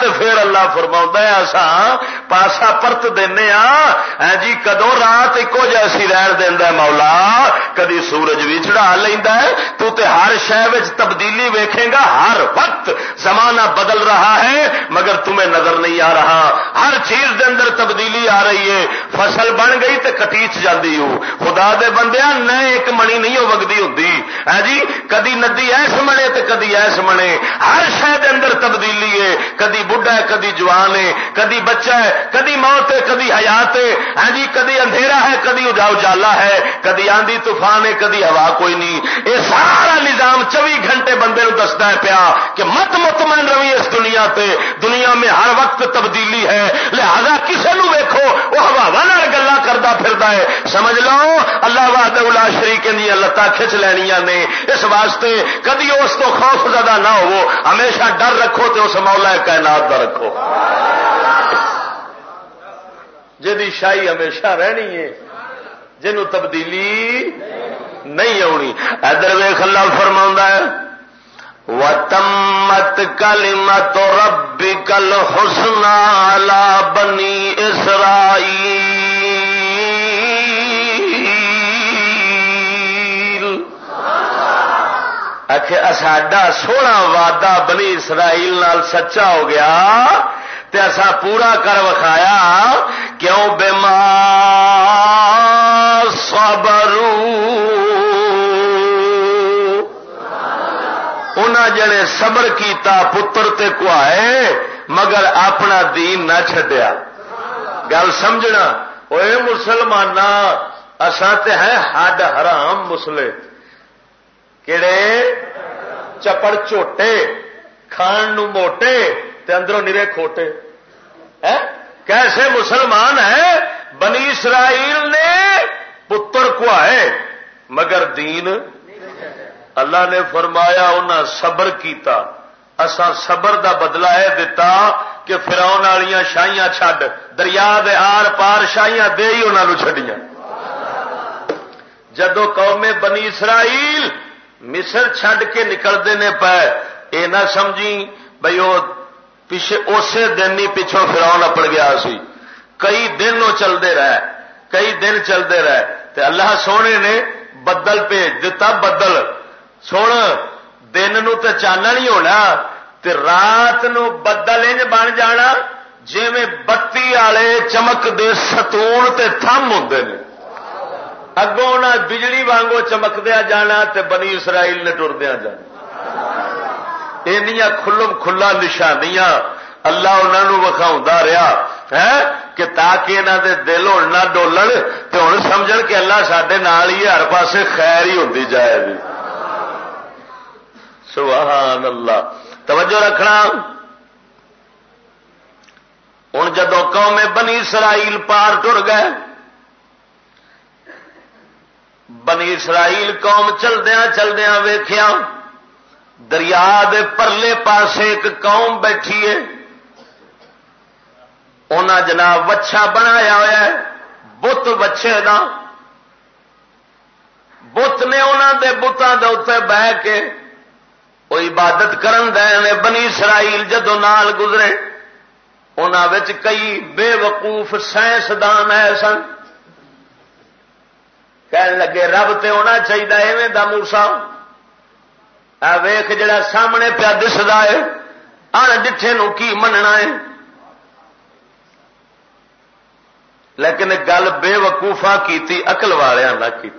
تو پھر اللہ فرما ایسا پاسا پرت دینا ہاں۔, ہاں۔ جی کدو رات ایکو جیسی رہن دینا مولا؟ کدی سورج بھی چڑھا لینا ہے؟ تو تے ہر شہر تبدیلی ویکھے گا، ہر وقت زمانہ بدل رہا ہے، مگر تمہیں نظر نہیں آ رہا۔ ہر چیز دے اندر تبدیلی آ رہی ہے۔ فصل بن گئی تو کٹیچ جاتی ہو۔ خدا دے بندے نئے ایک منی نہیں وگتی ہوتی ہے ہاں جی کدی ندی ایس منے تو کدی ایس منے۔ ہر شہر اندر تبدیلی ہے، کدی بڈھا ہے، کدی جوان ہے، کدی بچہ ہے، کدی موت ہے، کدی حیات ہے۔ ہاں جی کدی اندھیرا ہے، کدی اجا اجالا ہے، کدی آندھی طوفان ہے، کدی ہوا کوئی نہیں۔ یہ سارا نظام چوبی گھنٹے بندے نو دستا ہے پیا کہ مت مطمئن روی اس دنیا تے۔ دنیا میں ہر وقت تبدیلی ہے۔ لہذا کسی نو ویکو وہ ہوا گلا کرتا پھر ہے۔ سمجھ لو، اللہ واد شریق دیا جی لتاں کھچ لینیا نے۔ اس واسطے کدی اس تو خوف زدہ نہ ہو ہمیشہ ڈر رکھو۔ تو اس مولا کائنات کا رکھو۔ جی شاہی ہمیشہ رہنی ہے جنوں تبدیلی نہیں آنی ادھر ویخ اللہ فرما ہے، وتمت کل مت ربی کل حسن بنی اچھا، اسرائی ساڈا سونا وعدہ بنی اسرائیل نال سچا ہو گیا تے اسا پورا کر وکھایا کیوں بیمار صبرو؟ انہاں جڑے صبر کیتا پتر تے کوائے مگر اپنا دین نہ چھڈیا۔ گل سمجھنا وہ مسلمان اساں تے ہیں ہڈ حرام مسلے کہڑے چپڑ چوٹے کھان نو موٹے تے اندروں نرے کھوٹے کیسے مسلمان ہیں بنی اسرائیل نے پتر کو مگر دین اللہ نے فرمایا انہاں صبر کیتا اسا صبر دا بدلا ہے دتا کہ فراؤن والیاں شاہیاں چھڈ دریا دے آر پار شاہیاں دے ہی انہوں چھڈیاں جدو قوم بنی اسرائیل مصر چھڈ کے نکلتے نے پے یہ نہ سمجھی بھائی وہ پیچھے اسی دن ہی پچھوں فراؤن اپڑ گیا سی۔ کئی دن وہ چلتے رہے، کئی دن چلتے رہے۔ تے اللہ سونے نے بدل بھیج دتا بدل۔ سن دن نو تے چانا نہیں ہونا، تے رات نو بدل انج بن جانا جی بتی والے چمک دے ستون تے تھم ہوں نے۔ اگوں نہ بجلی وانگو چمکدیا جانا تے بنی اسرائیل نے ٹردیا جانا۔ کھلم کھلا نشانیاں اللہ انہوں وکھاؤں رہا ہے؟ کہ تاکہ انہوں دے دل ہوں نہ ڈولن تو ہوں سمجھ کہ اللہ سڈے نال ہی ہر پاسے خیر ہی ہوتی جائے گی سبحان اللہ توجہ رکھنا۔ ہوں جدو قوم بنی اسرائیل پار ٹر گئے بنی اسرائیل قوم چلدیا چلدیا ویخیا دریا دے پرلے پاسے ایک قوم بیٹھی ہے۔ انہیں جناب وچھا بنایا ہوا ہے، بت وچھے دا۔ بت نے انہوں دے بتان دے اتنے بہ کے وہ عبادت کرن دے بنی اسرائیل جدو نال گزرے۔ انہوں کئی بے وقوف سائنسدان ہے سن۔ کہنے لگے رب تے ہونا چاہیے ایویں دا موسا ویخ جڑا سامنے پیا دستا ہے ان ڈٹھے نو کی مننا ہے لیکن گل بے وقوفا کی اقل والوں کی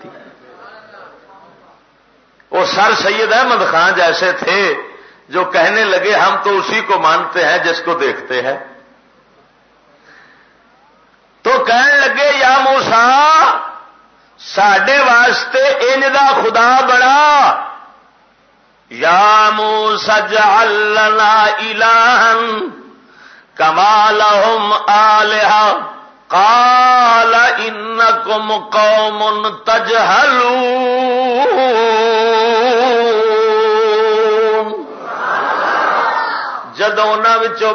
وہ سر سید احمد خان جیسے تھے جو کہنے لگے ہم تو اسی کو مانتے ہیں جس کو دیکھتے ہیں تو کہنے لگے یا موسا سڈے واسطے ان دا خدا بڑا۔ یا مو سج الہن کمال آلہ کال ان کم قوم تجہلو جدو ان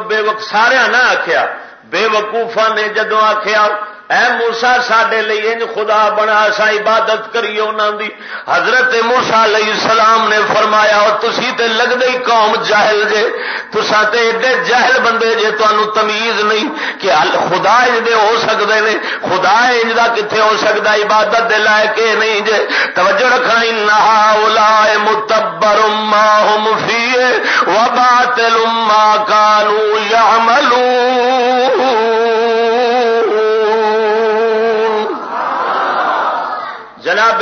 بے وق سارا نہ آخیا بے وقوفا نے جدو آخیا اے موسا سڈے انج خدا بنا سا عبادت کریے انہوں دی۔ حضرت موسا علیہ السلام نے فرمایا، اور تسی تے لگتے ہی قوم جاہل جے۔ تسا تے ایڈے جاہل بندے جے تمہیں تمیز نہیں کہ خدا انج دے ہو سکتے ہیں خدا انج دا کتنے ہو سکتا عبادت دے لائے کہ نہیں جے۔ توجہ رکھنا نہا اولا متبر ما هم فيه وباطل ما كانوا يعملون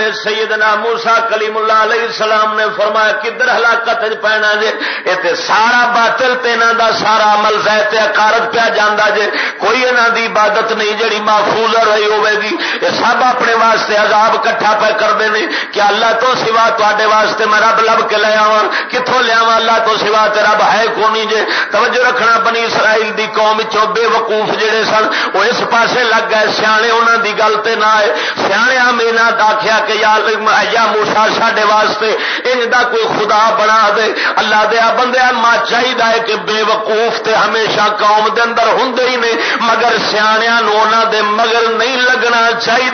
جناب سیدنا موسا کلیم اللہ علیہ السلام نے فرمایا، کدھر ہلاکت پینا جے؟ یہ سارا باطل تینا دا سارا عمل زیت اکارت پیا جانا جے۔ کوئی انہوں دی عبادت نہیں جڑی محفوظ رہی ہوے گی۔ یہ سب اپنے واسطے عذاب کٹھا پہ کرتے ہیں کہ اللہ تو سوا تے واسطے میں رب لب کے لے آوا کتوں لیا اللہ تو سوا تے رب ہے کونی جے؟ توجہ رکھنا بنی اسرائیل دی قوم چو بے وقوف جڑے سن، وہ اس پاسے لگ گئے، سیانے انہوں دی گل تے نہ آئے۔ سیاح مینا آخیا کہ یا موسا سڈے واسطے، ان دا کوئی خدا بنا دے۔ اللہ دیا بندے ماں چاہیے کہ بے وقوف تے ہمیشہ قوم دے اندر ہوں ہی نے، مگر سیاح دے مگر نہیں لگنا چاہیے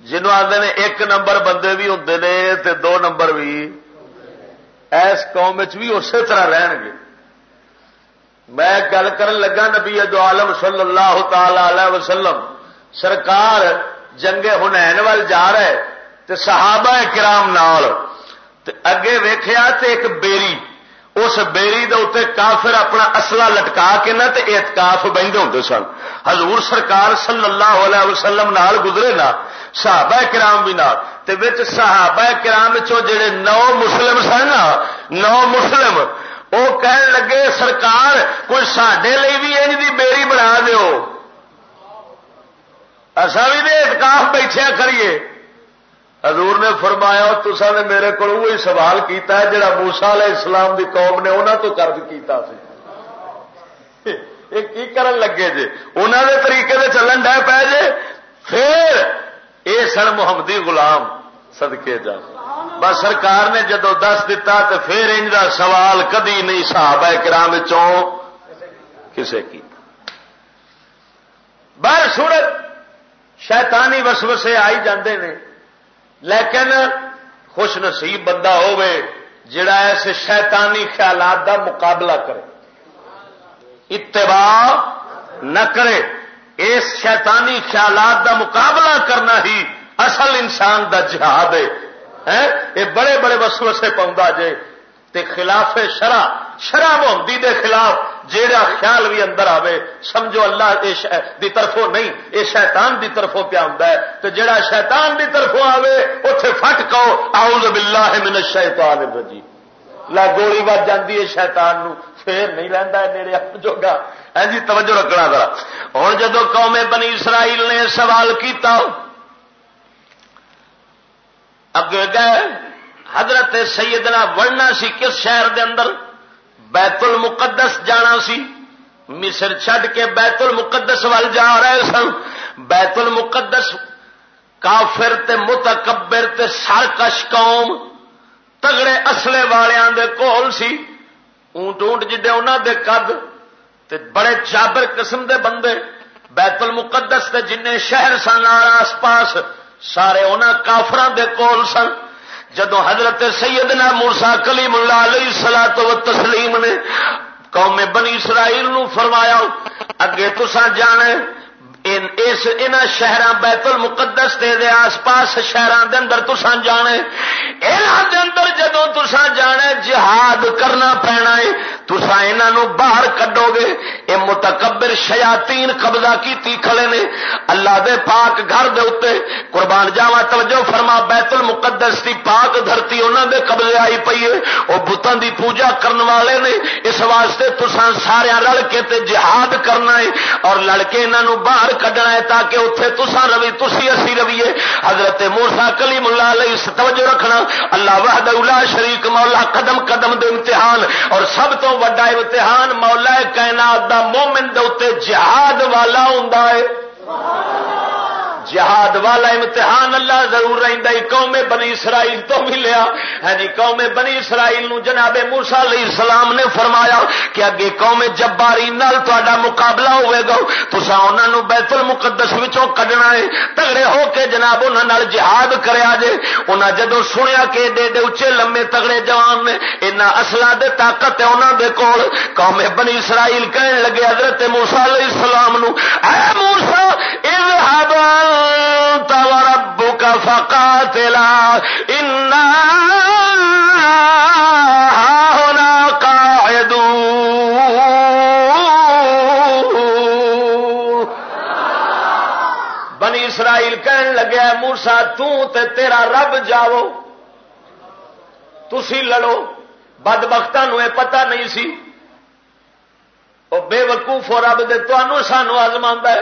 جنوب آتے ہیں ایک نمبر بندے بھی ہوں نے دو نمبر بھی، ایس قوم بھی اسی طرح رہن گے۔ میں گل کر لگا نبی ادو عالم صلی اللہ تعالی وسلم۔ سرکار جنگ ہنین وال جا رہے تے صحابہ کرام نال۔ تے اگے ویخیا تے ایک بیری۔ اس بیری دے اتنے کافر اپنا اصلہ لٹکا کے نہ تے اعتکاف بہتے ہوں سن۔ حضور سرکار صلی اللہ علیہ وسلم نال گزرے نا، صحابہ کرام بھی نال۔ تے وچ صحابہ کرام چو جڑے نو مسلم سن نو مسلم وہ کہن لگے، سرکار، کوئی سڈے بھی انج دی بیری بنا دیو. اصا بھی دے اتکاف بیٹھیا کریے۔ حضور نے فرمایا تسا نے میرے کو وہی سوال کیتا ہے جڑا موسا علیہ اسلام دی قوم نے انہوں تو قرض کیتا سی۔ کی کرن لگے جے؟ انہوں نے طریقے سے چلن ڈے پے جے؟ پھر اے سن محمدی غلام سدکے جا بس سرکار نے جدو دس دتا تو پھر ان کا سوال کدی نہیں صاحب ہے کرام کسے کی بر سورت شیطانی وسوسے آئی جاندے نے، لیکن خوش نصیب بندہ ہوے جڑا ایسے شیطانی خیالات دا مقابلہ کرے۔ اتباع نہ کرے، اس شیطانی خیالات دا مقابلہ کرنا ہی اصل انسان دا جہاد ہے۔ یہ بڑے بڑے وسوسے پاؤں جے تے خلاف شرع شرع محمدی دے خلاف جیڑا خیال بھی اندر آوے، سمجھو اللہ دی طرفوں نہیں یہ شیطان دی طرفوں پیا ہوں تو جیڑا شیطان دی طرفوں آوے اتے فٹ کہو، اعوذ باللہ من الشیطان الرجیم۔ لا گولی بج جاتی ہے شیطان نو پھر نہیں لینا میرے ہاتھ جوگا۔ ہاں جی توجہ رکھنا ذرا۔ ہوں جدو قوم بنی اسرائیل نے سوال کیتا اگے گئے حضرت سیدنا وڑنا سی کس شہر دے اندر؟ بیت المقدس جانا سی۔ مصر چھڈ کے بیت المقدس وال جا رہے سن۔ بیت المقدس کافر تے متکبر تے سرکش قوم تگڑے اصلے والوں دے کول سی۔ اونٹ اونٹ جڈے انہوں دے قد تے بڑے چابر قسم دے بندے۔ بیت المقدس تے جن شہر سن آس پاس سارے انہوں کافران دے کول سن۔ جدو حضرت سیدنا مورسا کلیم اللہ علیہ سلا تو تسلیم نے قوم بنی اسرائیل نو فرمایا، اگے تسا جانے اس شہر بیت المقدس دے دے آس پاس شہروں دے اندر تسان جانے یہاں دے اندر جدو تسان جانے جہاد کرنا پینا ہے۔ تسا انہوں باہر کڈو گے۔ یہ متکبر شیاتین قبضہ کی کھڑے نے۔ اللہ دے پاک گھر دے اتنے قربان جاوا توجہ فرما، بیت المقدس کی پاک دھرتی انہوں دے قبضے آئی پی ہے۔ وہ بتان دی پوجا کرنے والے نے۔ اس واسطے تسان سارا رل کے تے جہاد کرنا ہے۔ اور لڑکے انہوں باہر باہر کھڈنا ہے تاکہ اتنے تسا روی تھی اسی رویے۔ حضرت مورسا کلیم اللہ علیہ توجہ رکھنا۔ اللہ وحد الا شریک، مولا قدم قدم دے امتحان۔ اور سب تو وڈا امتحان مولا کائنات دا مومن دے جہاد والا ہوں جہاد والا امتحان اللہ ضرور رہتا قوم بنی اسرائیل تو ملیا ہاں جی قوم بنی اسرائیل نو جناب موسا علیہ السلام نے فرمایا کہ اگے قوم جباری نال تا مقابلہ ہوئے گا۔ تسا انہوں بیت المقدس وچوں کڈنا ہے۔ تگڑے ہو کے جناب انہوں جہاد کریا جے۔ انہاں جدو سنیا کہ ایڈے ایڈے اچے لمے تگڑے جوان نے اینا اصلا دے طاقت ہے انہوں دے کول۔ قوم بنی اسرائیل کہن لگے حضرت موسا علیہ السلام نو، اے موسا اذهب انت وربك فقاتلا. انا هنا قاعدون. بنی اسرائیل کہن لگے مورسا تے تیرا رب جاؤ. تسی لڑو. بد بختوں یہ پتا نہیں سی. وہ بے وقوف رب دے تو سانو آزما ہے.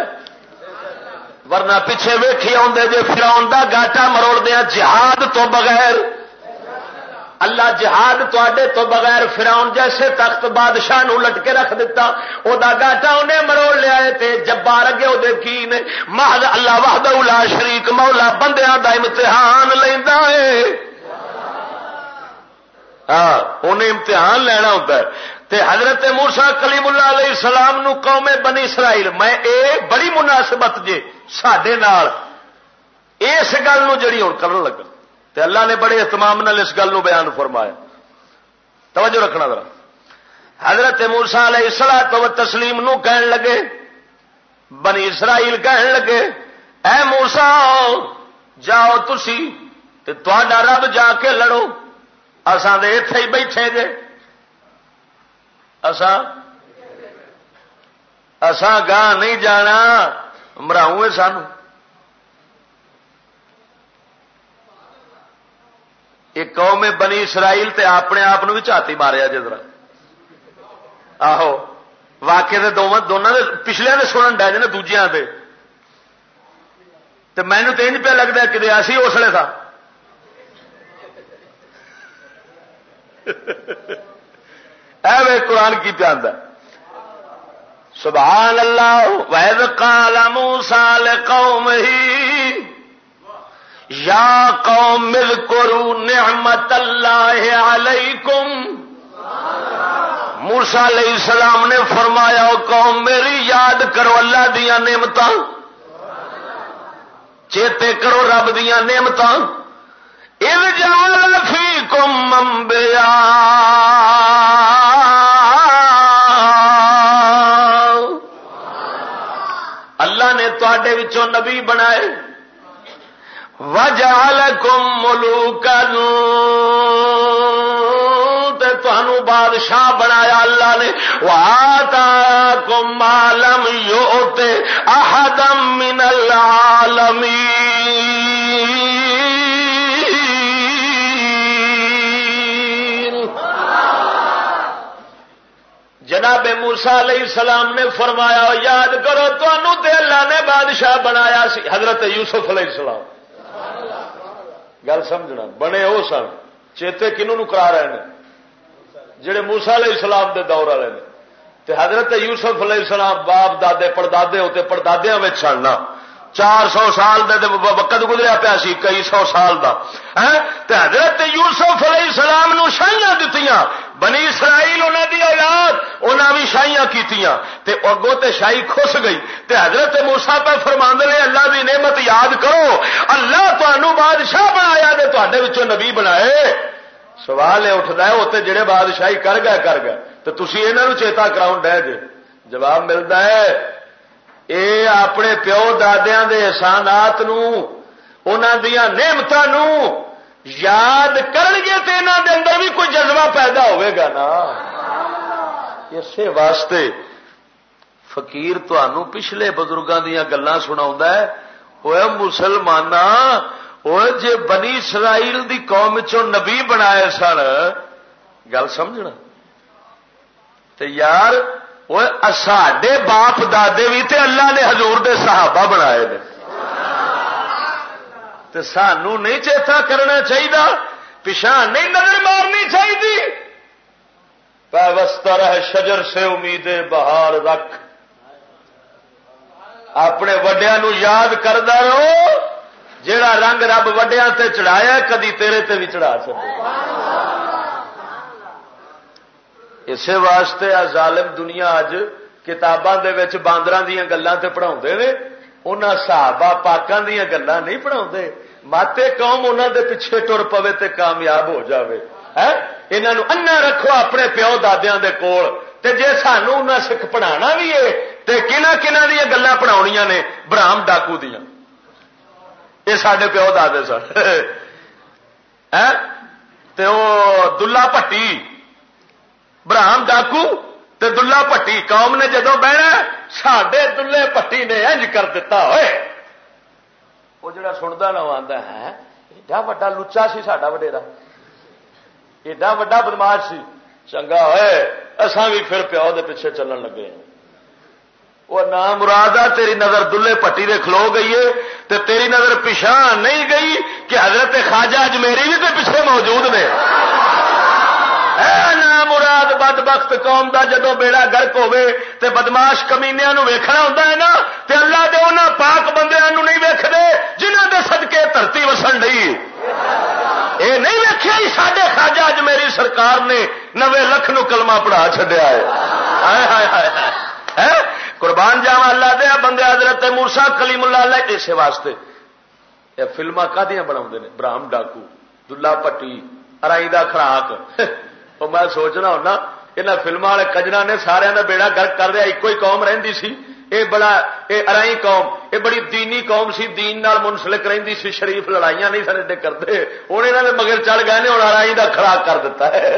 ورنہ پیچھے ویکھی آدھے جی فراؤن کا گاٹا مروڑ دیا جہاد تو بغیر۔ اللہ جہاد تے تو بغیر فراؤن جیسے تخت بادشاہ نو لٹ کے رکھ دیتا او دا گاٹا انہیں مروڑ لیا تے جبار اگے وہ کی نے۔ محض اللہ وحد الا شریک مولا بندیاں دا امتحان لینا ہے۔ ہاں انہیں امتحان لینا ہوتا ہے۔ تے حضرت مورسا کلیم اللہ علیہ السلام نو قوم بنی اسرائیل، میں اے بڑی مناسبت جے سڈے اس گل جڑی ہوں کر لگ تے اللہ نے بڑے اہتمام نال اس گل بیان فرمایا۔ توجہ رکھنا ذرا۔ حضرت مورسا علیہ السلام تو تسلیم نو کہن لگے، بنی اسرائیل کہن لگے، اے مورسا جاؤ تسی تے تا رب جا کے لڑو۔ اسان دے اتے ہی بیٹھے گے۔ اسان اسان گاہ نہیں جانا مراؤ سان ایک قوم بنی اسرائیل تے اپنے آپ بھی چاتی ماریا جدرا آہو واقع دونوں پچھلے نے سنن ڈے جی دوجیا کے مینو تو پہ لگتا کہ ریاسی اس لیے تھا۔ اے قرآن کی پیاد سبحان اللہ وید کال موسا قوم ہی یا قوم مل کرو نعمت اللہ علیکم. موسا علیہ السلام نے فرمایا قوم، میری یاد کرو اللہ دیا نعمت چیتے کرو رب دیا نعمت جال فی کم وچوں نبی بنائے۔ وجال کم ملو بادشاہ بنایا اللہ نے۔ واتا کم آلم یوتے جناب موسا علیہ السلام نے فرمایا، یاد کرو تے اللہ نے بادشاہ بنایا سی، حضرت یوسف علیہ السلام۔ گل سمجھنا، بنے وہ سن۔ چیتے کنہوں کرا رہے ہیں جہے موسا علیہ السلام دے دور والے نے۔ تے حضرت یوسف علیہ السلام باپ دادے پردادے ہوتے پردادیا چڑنا چار سو سال دے وقت گزریا پیا سی، کئی سو سال دا۔ ہاں؟ تے حضرت یوسف علیہ السلام نو شاہیاں دتیاں۔ بنی اسرائیل انہوں دی اولاد، انہاں بھی شاہیاں کیتیاں۔ تے اگوں تے شاہی خس گئی۔ تے حضرت موسا پہ فرما نے اللہ دی نعمت یاد کرو۔ اللہ تمہوں بادشاہ بنایا دے تے نبی بنائے۔ سوال یہ اٹھتا ہے اتنے جڑے بادشاہی کر گئے کر گئے۔ تو تھی یہاں چیتا کراؤ ڈے جے۔ جواب ملتا ہے اے اپنے پیو ددیا کے احسانات دیا نعمت یاد کرنگے تو یہاں دے اندر بھی کوئی جذبہ پیدا ہوئے گا نا اسی واسطے فقیر تنوع پچھلے بزرگوں دیا گلان سنا وہ مسلمان وہ جے بنی اسرائیل دی قوم چو نبی بنائے سن گل سمجھنا تو یار ساڈے باپ دادے بھی تے اللہ نے حضور دے صحابہ بنائے نے تے سانو نہیں چیتا کرنا چاہیے پچھا نہیں نظر مارنی چاہیے پیوستہ رہ شجر سے امید بہار رکھ اپنے وڈیا یاد کردہ رہو جیڑا رنگ رب وڈیا تے چڑھایا کدی تیرے تے بھی چڑھا سکے اسی واسطے آ ظالم دنیا اج کتاباں باندر دیا گلوں سے پڑھا انہوں صحابہ پاکوں دیا گلان نہیں پڑھا ماتے قوم انہوں دے پیچھے ٹر پوے تے کامیاب ہو جاوے۔ انہوں انا رکھو اپنے پیو دادیا دے کول۔ تے جے سانو انہیں سکھ پڑھانا بھی ہے تے کنہ کنہ دیا گلان پڑھایا نے برام ڈاکو دیا یہ سڈے پیو دے سن۔ وہ دلہا پٹی۔ براہم ڈاکو تے دلہا پٹی قوم نے جدو بہنا سڈے دلے پٹی نے انج کر دیتا ہوئے وہ جڑا سنتا نہ آتا ہے ایڈا وا لچا سی سا وڈیرا ایڈا وا بدماش سی چنگا ہوئے اصا بھی پھر پیو دے پیچھے چلن لگے ہیں وہ نام مراد آ تیری نظر دلے پٹی دے کھلو گئی ہے تے تیری نظر پچھا نہیں گئی کہ حضرت خواجہ اجمیری بھی تے پیچھے موجود نے نام مراد بد بخت قوم دا جدو بیڑا گرک ہوے تے بدماش کمینیا نو ویکھنا ہوندا ہے نا، تے اللہ دے انہاں پاک بندیاں نو نہیں ویکھدے جنہاں دے صدقے دھرتی وسن ڈئی۔ اے نہیں ویکھیا ہی ساڈے خواجہ اجمیری سرکار نے نوے لکھ نو کلمہ پڑھا چھڈیا ہے۔ ہائے ہائے ہائے قربان جاوا اللہ دیا بندے حضرت مورسا کلیم اللہ اللہ اسے واسطے یہ فلما کدیا بنا براہم ڈاکو، دلہا پٹی، ارائی دا خراک وہ میں سوچنا ہونا یہاں فلما والے کجرا نے سارا کا بیڑا گرک کر دیا ایک ہی قوم رہی سی اے بڑا اے ارائی قوم اے بڑی دینی قوم سی دین نال منسلک رہی سی شریف لڑائیاں نہیں سر کرتے ہوں یہاں نے مگر چڑھ گئے ہوں ارائی دا خراک کر دیتا ہے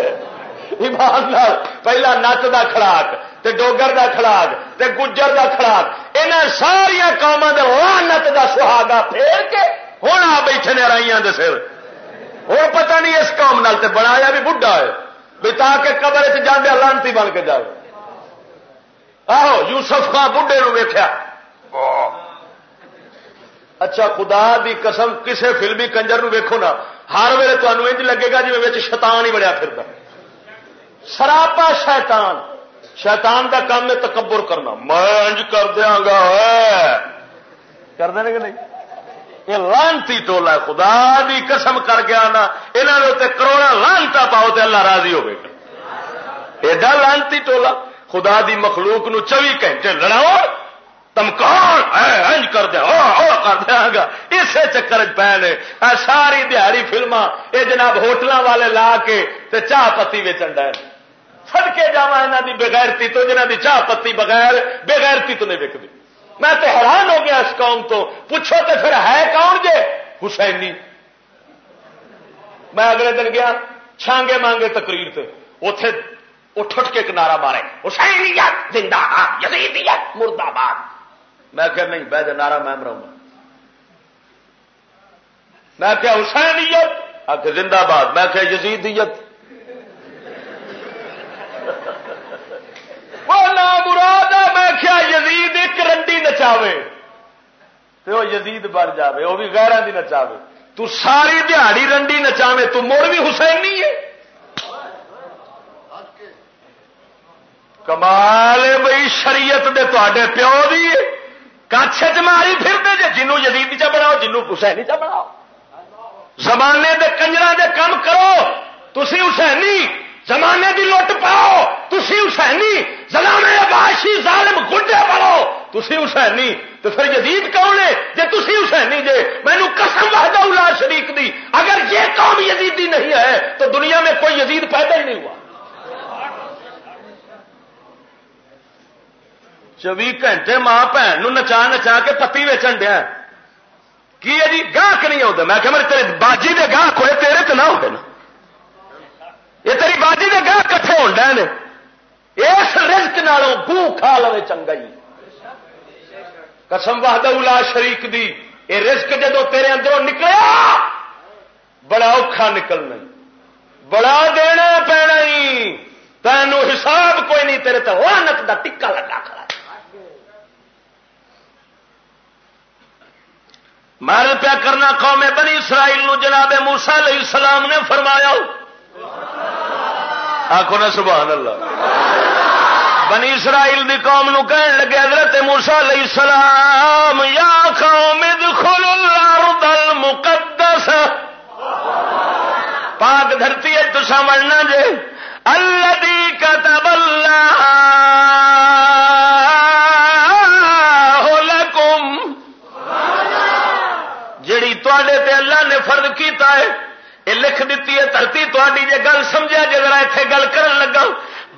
ایمان پہلا نت دا کھڑاک تے ڈوگر دا کھڑاک تے گجر دا کھڑاک انہیں ساریا قوموں کے لانت دا سہاگا پھیر کے ہوں آ بیٹھے نے رائیاں دے سر ہوں پتہ نہیں اس قوم نال تے بنایا بھی بڈھا ہے بھی تاکہ قبر چ جانے لانتی بن کے جائے آہو، یوسف خان بڈھے نو ویخیا اچھا خدا دی قسم، کسے فلمی کنجر نو ویکھو نا، ہر ویلے تمہیں انج لگے گا جی شیطان ہی بڑیا پھر سراپا شیطان۔ شیطان کا کام ہے تکبر کرنا۔ میں انج کر دیا گا کر دیں کہ نہیں؟ یہ لانتی ٹولا خدا دی قسم کر گیا نا یہاں کروڑا لانتا پاؤ تو اللہ راضی ہوگا ایڈا لانتی ٹولا، خدا دی مخلوق نو چوبی گھنٹے لڑاؤ تم انج کر دیا کر دیا گا اسے چکر پے نے ساری دیہڑی فلما یہ جناب ہوٹلوں والے لا کے چاہ پتی ویچن ڈے سد کے جا دی بغیرتی تو جنہ دی چاہ پتی بغیر، بغیرتی تو نہیں وکتی میں تو حیران ہو گیا اس قوم تو پوچھو تو پھر ہے کون جے؟ حسینی۔ میں اگلے دن گیا، چھانگے مانگے تقریر سے اتے اٹھ اٹھ کے کنارا مارے۔ حسینیت، زندہ یزیدیت مرد آباد میں کہ نہیں بہ نارا میں مروں گا میں کیا حسینیت؟ آ زندہ باد میں کیا یزیدیت مراد میں کیا یزید نچاوے۔ تو وہ یزید بن جاوے وہ بھی غیران دی نچاوے۔ تو ساری دیہڑی رنڈی نچاوے، تو مڑ بھی حسین نہیں ہے۔ کمال بھائی، شریعت دے تے پیو دی کچھ چماری پھرتے جی جنوں یزید چا بناؤ، جنوں حسین چا بناؤ۔ زمانے دے کنجر دے کام کرو تھی حسینی، زمانے دی لٹ پاؤ تھی حسینی زمانے باشی ظالم گڈے پڑو تھی حسینی تو پھر یزید کون ہے؟ جی تھی حسینی جے، مینو قسم وحدہ الا شریک دی۔ اگر یہ قوم یزیدی نہیں ہے، تو دنیا میں کوئی یزید پیدا ہی نہیں ہوا۔ چوبی گھنٹے ماں بھن نچا نچا کے پتی ویچن دیا۔ کی ہے جی؟ گاہک نہیں آتا میں کہ میرے تیرے باجی دے گاہک ہوئے، تیرے تو نہ ہوئے نا۔ یہ تیری باجی دے گاہ کٹھے ہو اس رزق نالوں گو کھا لو چنگا ہی قسم وحدہ الا شریک دی۔ یہ رزق جدو تیرے اندروں نکلیا بڑا اوکھا نکلنا بڑا دینا پینا تینوں حساب کوئی نہیں، تیرے تو نک کا ٹکا لگا کھڑا مر پیا کرنا قوم بنی اسرائیل نو جناب موسا علیہ السلام نے فرمایا آخو نا سبحان اللہ۔ بنی اسرائیل دی قوم نو کہن لگے، حضرت موسا علیہ السلام، یا قوم ادخل الارض المقدس پاک دھرتی ہے تسا مرنا جے۔ اللہ کتب اللہ تے اللہ نے فرد کیتا ہے، یہ لکھ دیتی ہے، دھرتی تاری جی گل سمجھا جی ذرا اتنے گل کرن لگا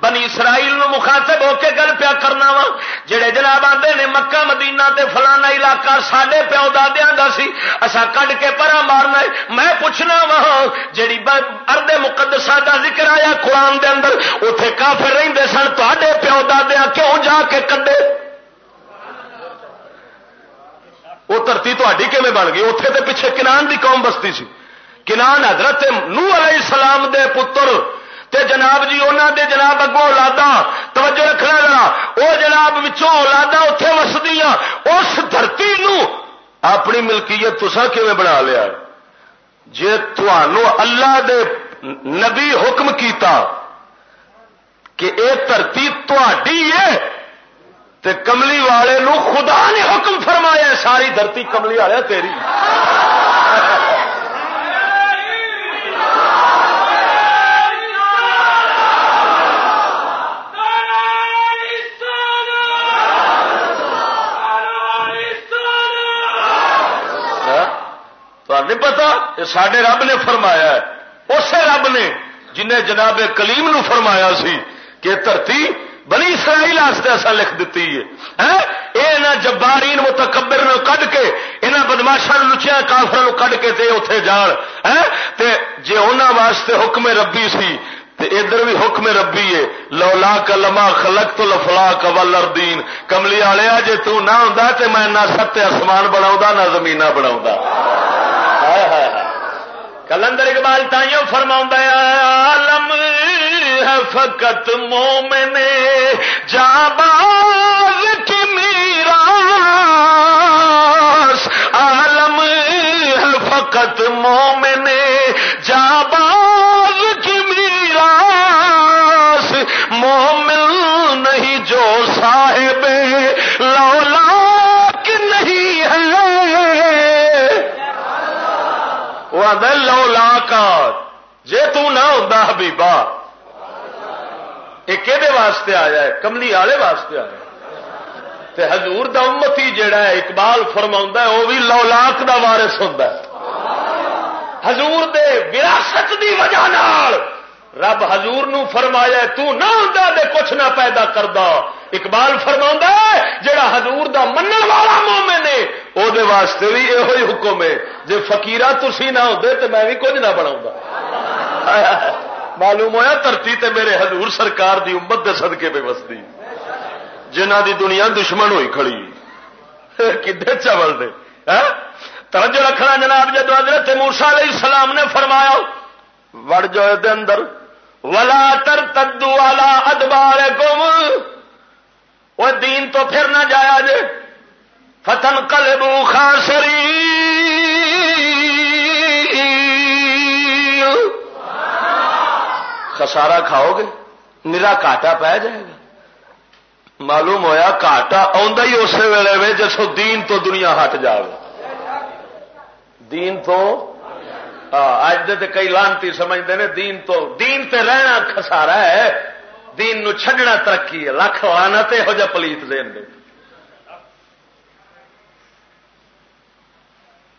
بنی اسرائیل نو مخاطب ہو کے گل پیا کرنا وا۔ جڑے جناب آتے نے مکہ، مدینہ تے فلانا علاقہ سڈے پیو دادیا کا سی اصا کڈ کے پرا مارنا میں پوچھنا وا جیڑی ارد مقدسہ کا ذکر آیا قرآن دے اندر اتے کافر رہتے سن تے پیو دادیا کیوں جا کے کڈے؟ وہ دھرتی تھی کھے بن گئی؟ اتنے تو پیچھے کنان دی قوم بستی سی۔ کنان حضرت نو علیہ السلام دے پتر تے جناب جی انہوں دے جناب اگوں اولادا، توجہ رکھنا ذرا وہ جناب اولادا اتے وسدی اس دھرتی نو اپنی ملکیت تسا کیون بنا لیا؟ جی اللہ دے نبی حکم کیتا کہ اے دھرتی تھی ہے تے کملی والے نو خدا نے حکم فرمایا ساری دھرتی کملی والے تیری۔ نہیں پتا یہ سڈے رب نے فرمایا ہے۔ اسے رب نے جنہیں جناب کلیم نو فرمایا سی کہ دھرتی بنی اسرائیل واسطے ایسا لکھ دیتی ہے۔ ہاں؟ یہ جبارین متکبر نو کڈ کے یہاں بدماشا لچیا کافر کڈ کے تے اتے جان۔ ہاں؟ تے جے انہوں واسطے حکم ربی سی تے ادھر بھی حکم ربی ہے، لولا کلما خلق تو لفلا کبل اردین کملی والے جی تہ ہوں میں نہ ست آسمان بنا نہ زمین بنا کلندر اقبال تائیوں فرما عالم ہے فقط مومن جاباز کی میرا عالم ہے فقط مومن جاباز وہ لولا کا جے تو نہ ہوتا حبیبا۔ یہ کہ واسطے آیا ہے، کملی والے واسطے آیا تے حضور دا امتی جڑا ہے، اقبال فرما ہے وہ بھی لولاک دا وارث ہوتا ہے۔ حضور دے وراثت دی وجہ نال رب حضور نو فرمایا تو نہ دے کچھ نہ پیدا کردا۔ اقبال فرما ہے جڑا حضور دا منن والا مومن ہے، او دے واسطے بھی یہ حکم ہے۔ جی فکیرا تھی نہ ہوتے تو میں بھی کچھ نہ بنا معلوم ہوا دھرتی تے میرے حضور سرکار دی امت دے صدقے پہ وسدی جنہ دی دنیا دشمن ہوئی کھڑی۔ کدے چول دے؟ ہاں؟ توجہ رکھنا جناب، جدو حضرت موسا علیہ السلام نے فرمایا، وڑ جو دے اندر۔ ولا تر تدو والا ادبار گم وہ دین تو پھر نہ جایا جے۔ فتن کلبو خاصری خسارا کھاؤ گے میرا کاٹا پی جائے گا۔ معلوم ہویا کاٹا ہی اسی ویلے میں جسو دین تو دنیا ہٹ جائے دین تو؟ ہاں، اج دے کئی لانتی سمجھتے ہیں دین تو۔ دین تے رہنا خسارا ہے۔ دین نو چھڈنا ترقی ہے۔ لکھ آنا تو یہو جہ پلیت دین دے۔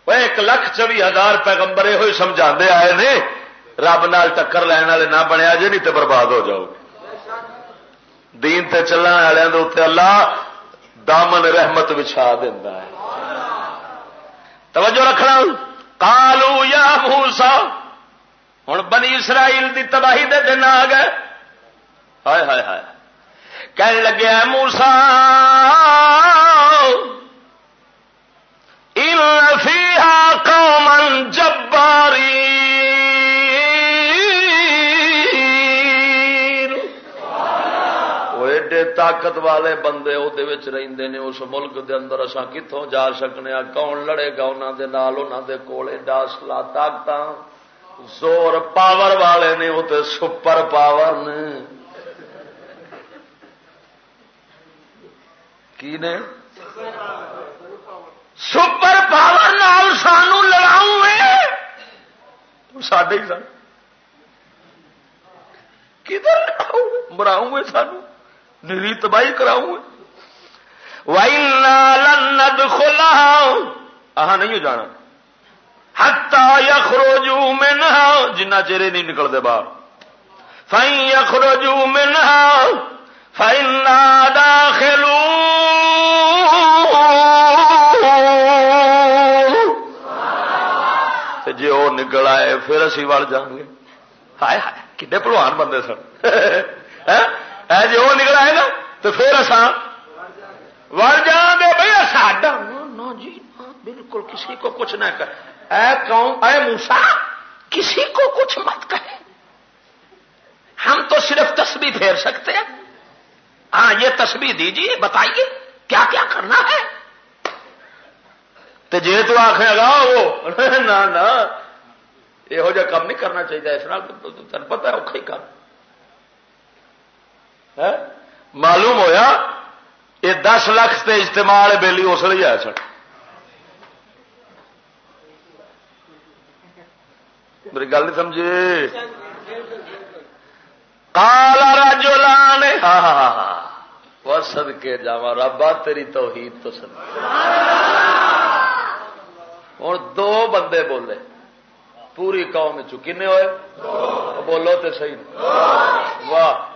ایک لکھ چوی ہزار پیغمبر یہ سمجھا آئے نے۔ رب نال ٹکر لین والے نہ بنیا جی نہیں تو برباد ہو جاؤ گے۔ دین تے چلنے والوں کے اللہ دامن رحمت بچھا دینا ہے۔ توجہ رکھنا۔ کالو یا موسا ہوں بنی اسرائیل دی تباہی دے دن آ گئے۔ ہائے ہائے ہائے۔ کہنے لگے موسا فیہا قوما جباری طاقت والے بندے وہ رہتے نے، اس ملک دے اندر اصا کتوں جا سکنے ہاں؟ کون لڑے گا انہوں دے نال؟ انہوں دے کولے ڈاسلا طاقت زور پاور والے نے وہ تو سپر پاور نے۔ کی نے؟ سپر پاور نال سانو لڑاؤ سڈے ہی سن۔ کدھر مراؤں گے سانو۔ نیری تباہی کراؤں ند کھولا آ نہیں جانا۔ ہتا یخروجو میں نہ جنا چہرے نہیں نکلتے باہر۔ فائن یخروجو میں نہ فائن داخلو جی وہ نکل آئے، پھر اسی وڑ جان گے۔ ہائے ہائے کھے پلوان بندے سن۔ ہاں؟ جی وہ نکل آئے گا تو پھر اسان وڑ جان گے بھائی ساڈا جی بالکل کسی کو کچھ نہ کر اے قوم اے موسا کسی کو کچھ مت کہے ہم تو صرف تسبیح پھیر سکتے ہیں ہاں یہ تسبیح دیجیے بتائیے کیا کیا کرنا ہے تو جی تو آخر گا وہ نہ یہو جہ کام نہیں کرنا چاہیے اس تین پتا ہے اور کام معلوم ہویا یہ دس لاکھ سے استعمال بےلی اس لیے آیا سن۔ میری گل نہیں سمجھے کالا راجو لانے ہاں ہاں ہاں ہاں۔ سد کے جا ربا تیری توحید تو سد ہوں دو بندے بولے۔ پوری قوم چکنے ہوئے؟ بولو تو صحیح۔ واہ۔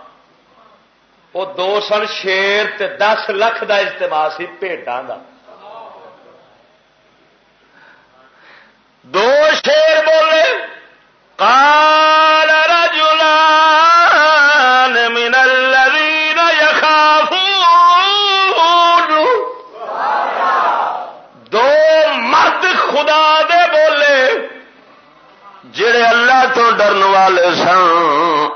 وہ دو سن شیر تے دس لکھ دا اجتماع سی پیٹان دا۔ دو شیر بولے کال رجلان من الذین یخافون۔ دو مرد خدا دے بولے، جڑے اللہ تو ڈرن والے سن،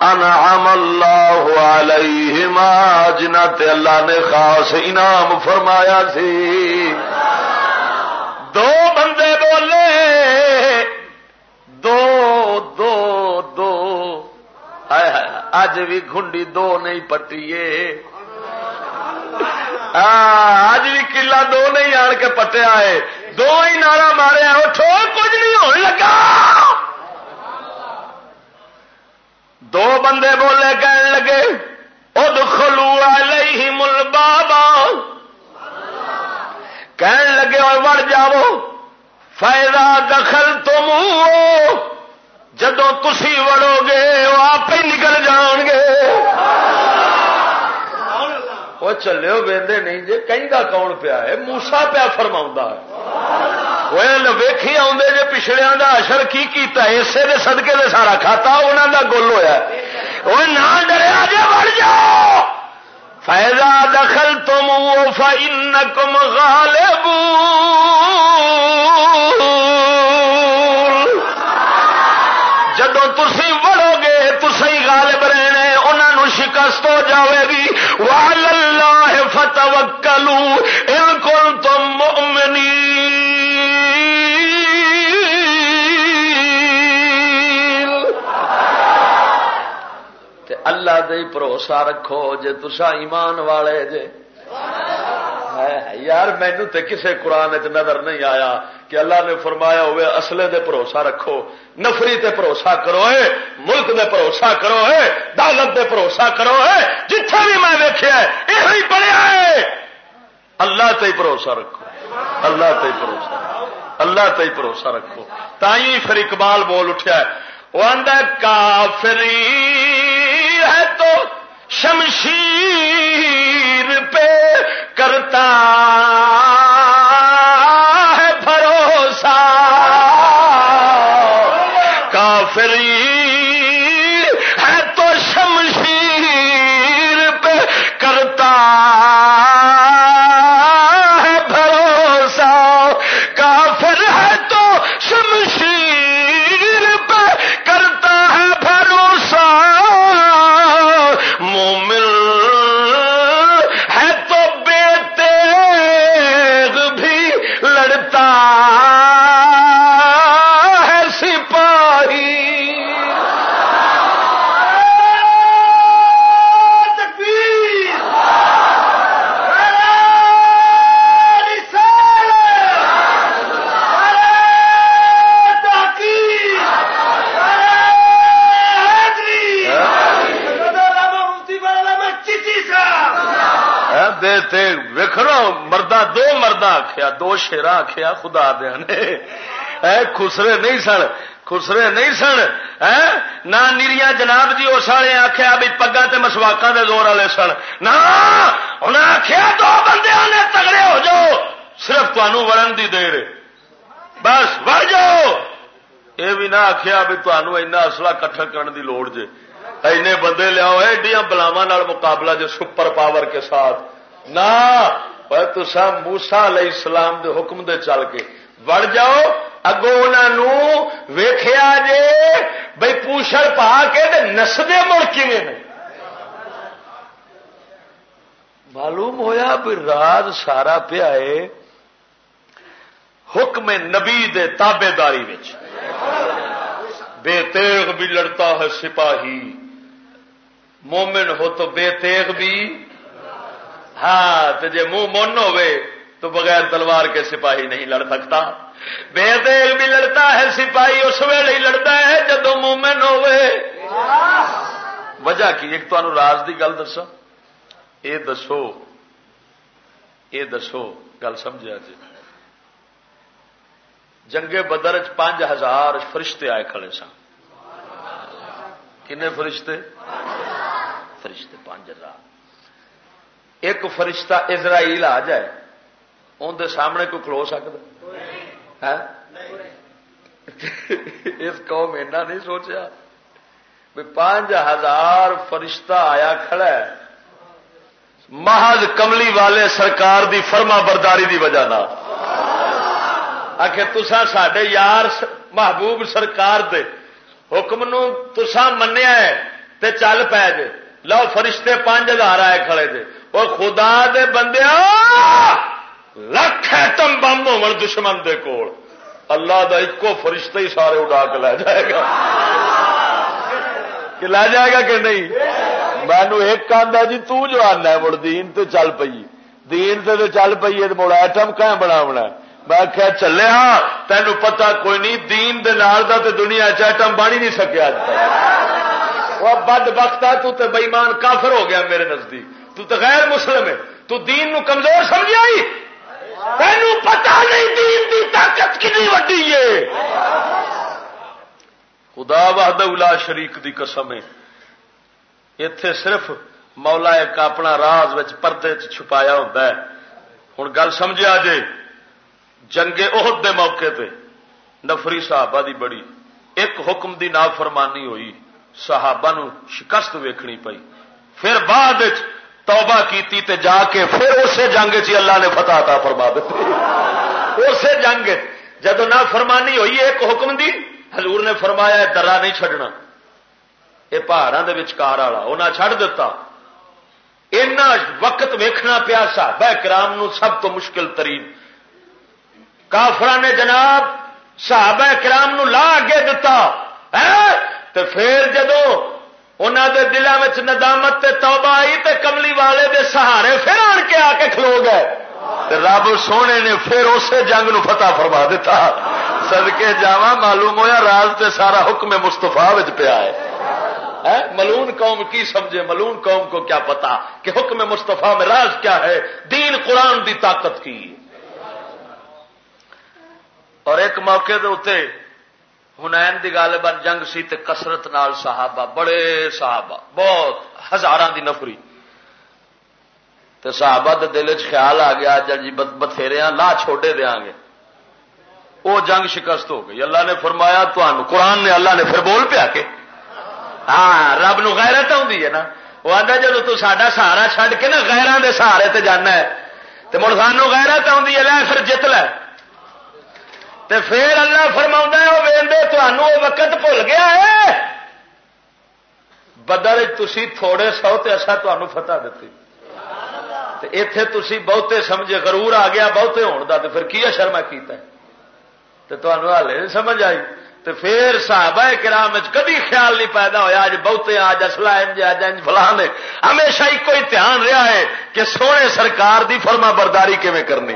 انعم اللہ علیہما جنہ تے اللہ نے خاص انعام فرمایا سی۔ دو بندے بولے۔ دو دو دو۔ اج بھی گنڈی دو نہیں پٹیے۔ ہاں، اج بھی کلا دو نہیں آن کے پٹیا ہے دو ہی نعرہ مارے اٹھو کچھ نہیں ہونے لگا۔ دو بندے بولے کہنے لگے ادخلو علیہم البابا۔ کہنے لگے، اور وڑ جاؤ۔ فائدہ دخل تم جدو تسی وڑو گے، وہ آپ ہی نکل جان گے۔ وہ چلے وہدے نہیں جی کہیں کون پیا ہے موسا پیا فرما ہے ویکھی آدھے جی پچھڑیا کا اشر کی کیتا اسے دے صدقے دے سارا کھاتا انہوں کا گل ہوا وہ نہ ڈریا جی بڑھ جاؤ فائدہ دخل تم فن کم غالب جدو تھی وڑو گے تھی غالب رہنے انہوں شکست ہو جائے گی۔ وال اللہ فتح کلو ان کو تم اللہ دے بھروسہ رکھو جے تسا ایمان والے جے۔ یار مینو تے کسے قرآن نظر نہیں آیا۔ کہ اللہ نے فرمایا، ہوئے اصلے دے بھروسہ رکھو، نفری تے بھروسہ کرو ہے، ملک دے بھروسہ کرو ہے، دولت دے بھروسہ کرو ہے، جتھے بھی میں ویکیا یہ پڑھیا ہے. اللہ تے بھروسہ رکھو، اللہ تے بھروسہ اللہ تے بھروسہ رکھو۔ تھی پھر اقبال بول اٹھا وہ آدھا کافری ہے تو شمشیر پہ کرتا آخیا شیرا آخیا خدا دیا نے۔ اے، خسرے نہیں سن، خسرے نہیں سن۔ نہ نیریاں جناب جی اس والے آخیا بھی پگا تے مسواکاں دے زور والے سن۔ نہ انہیں آخیا دو بندے نے تگڑے ہو جاؤ صرف تمہوں وڑن دی دیر۔ بس، وڑ جاؤ یہ بھی نہ آخیا بھی تمہوں اینا اصلا کٹھا کرنے دی لوڑ جے۔ اینے بندے لیاؤ، ایڈیاں بلاوا مقابلہ جو سپر پاور کے ساتھ۔ نہ تسا موسا علیہ السلام دے حکم دے چل کے وڑ جاؤ اگو انہوں ویخیا جے بھائی پوشل پا کے نسدے مڑ کیے معلوم ہویا بھی راز سارا پیا ہے حکم نبی دے تابے داری بے تیغ بھی لڑتا ہے سپاہی مومن ہو تو بے تیغ بھی ہاں تو جی منہ من ہوے تو بغیر تلوار کے سپاہی نہیں لڑ سکتا۔ بے تیغ بھی لڑتا ہے، سپاہی اس ویلے ہی لڑتا ہے جدو مومن ہوے وجہ کی؟ ایک تمہیں راز کی گل دسو۔ یہ دسو یہ دسو، گل سمجھا جی جنگے بدر پانچ ہزار فرشتے آئے کھڑے سن۔ کنے فرشتے؟ فرشتے پانچ ہزار۔ ایک فرشتہ اسرائیل آ جائے اندر سامنے کوئی کھلو سکتا؟ اس قوم ایسا نہیں سوچا بھی پانچ ہزار فرشتہ آیا کھڑا ہے۔ محض کملی والے سرکار دی فرما برداری دی وجہ نہ آخ تسا سڈے یار محبوب سرکار دے حکم نو تسا منیا ہے تے چل پے جے۔ لو فرشتے پانچ ہزار آئے کھڑے جے۔ وہ خدا دے بندے لکھ ہے تم بم ہو دشمن دے کول۔ اللہ دا ایکو فرشتہ ہی سارے اڈا کے لے جائے گا۔ کہ لے جائے گا کہ نہیں؟ مینو ایک آدھا جی تو جو آنا ہے، مڑ دین تو چل پئی۔ دین سے تو چل پئی ہے، مڑ ایٹم کہیں بنا میں کیا چلے ہاں تینو پتا کوئی نہیں، دین دے نال دا تے دنیا چیٹم بن ہی نہیں سکیا اج تک۔ وہ بد وقت تو تے بےمان کافر ہو گیا میرے نزدیک۔ تو تے غیر مسلم ہے۔ تو دین نو کمزور سمجھ آئی؟ تینو پتا نہیں دین دی طاقت کتنی وڈی ہے۔ خدا وحد الا شریک دی قسم ہے۔ اتے صرف مولا ایک اپنا راز وچ پردے چ چھپایا ہوتا ہے۔ ہوں گل سمجھا جے؟ جنگے عہد دے موقع تے۔ نفری صحابہ دی بڑی۔ ایک حکم دی نافرمانی ہوئی۔ صحابہ نو شکست ویکھنی پئی۔ پھر بعد توبہ کیتی تے جا کے پھر اسے جنگ چ اللہ نے فتح عطا فرما دیتی۔ اسے جنگ جدو نافرمانی ہوئی ایک حکم دی، حضور نے فرمایا درا نہیں چھڈنا۔ یہ پہاڑوں کے وچکار والا انہیں چھڈ دتا۔ اینا وقت ویکھنا پیا صحابہ کرام نو سب تو مشکل ترین۔ کافر نے جناب صحابہ کرام نو لا اگے دتا۔ تو پھر جدو انہوں دے دلوں میں ندامت تے توبہ آئی تے کملی والے دے سہارے پھر آن کے آ کے کھلو گئے۔ رب سونے نے پھر اسے جنگ نو فتح فرما دیتا۔ سدکے جا معلوم ہویا راز تے سارا حکم مستفا پیا ہے۔ ملون قوم کی سمجھے؟ ملون قوم کو کیا پتا کہ حکم مستفا میں راز کیا ہے؟ دین قرآن دی طاقت کی۔ اور ایک موقع دے اتنے ہنین دی غالباً جنگ سی تے کسرت نال صحابہ، بڑے صحابہ، بہت ہزار دی نفری۔ تے صحابہ دے دل چ خیال آ گیا جی بتھیرے لا چھوٹے دیا گے۔ وہ جنگ شکست ہو گئی۔ اللہ نے فرمایا تو قرآن نے اللہ نے پھر بول پیا کے ہاں رب نو غیرت آدھی ہے نا۔ وہ آتا جب تو سہارا چڈ کے نا غیران دے سہارے تے جانا ہے۔ تو مڑ سانو غیرت آدھی ہے، لے پھر جت لے۔ تے پھر اللہ فرما وہ ویندے تمہوں وہ وقت بھول گیا ہے۔ بدل تھی تھوڑے سو تے اصا تمہوں فتح دیتی اتے تھی بہتے سمجھے، غرور آ گیا، بہتے ہون دا، تے پھر کی شرما کیتا ہے؟ تو نہیں سمجھ آئی۔ تو پھر صحابہ کرام کدی خیال نہیں پیدا ہوا اج بہتے آج اصلا انج اج انج فلان ہمیشہ ایک ہی دھیان رہا ہے کہ سونے سرکار دی فرما برداری کیون کرنی؟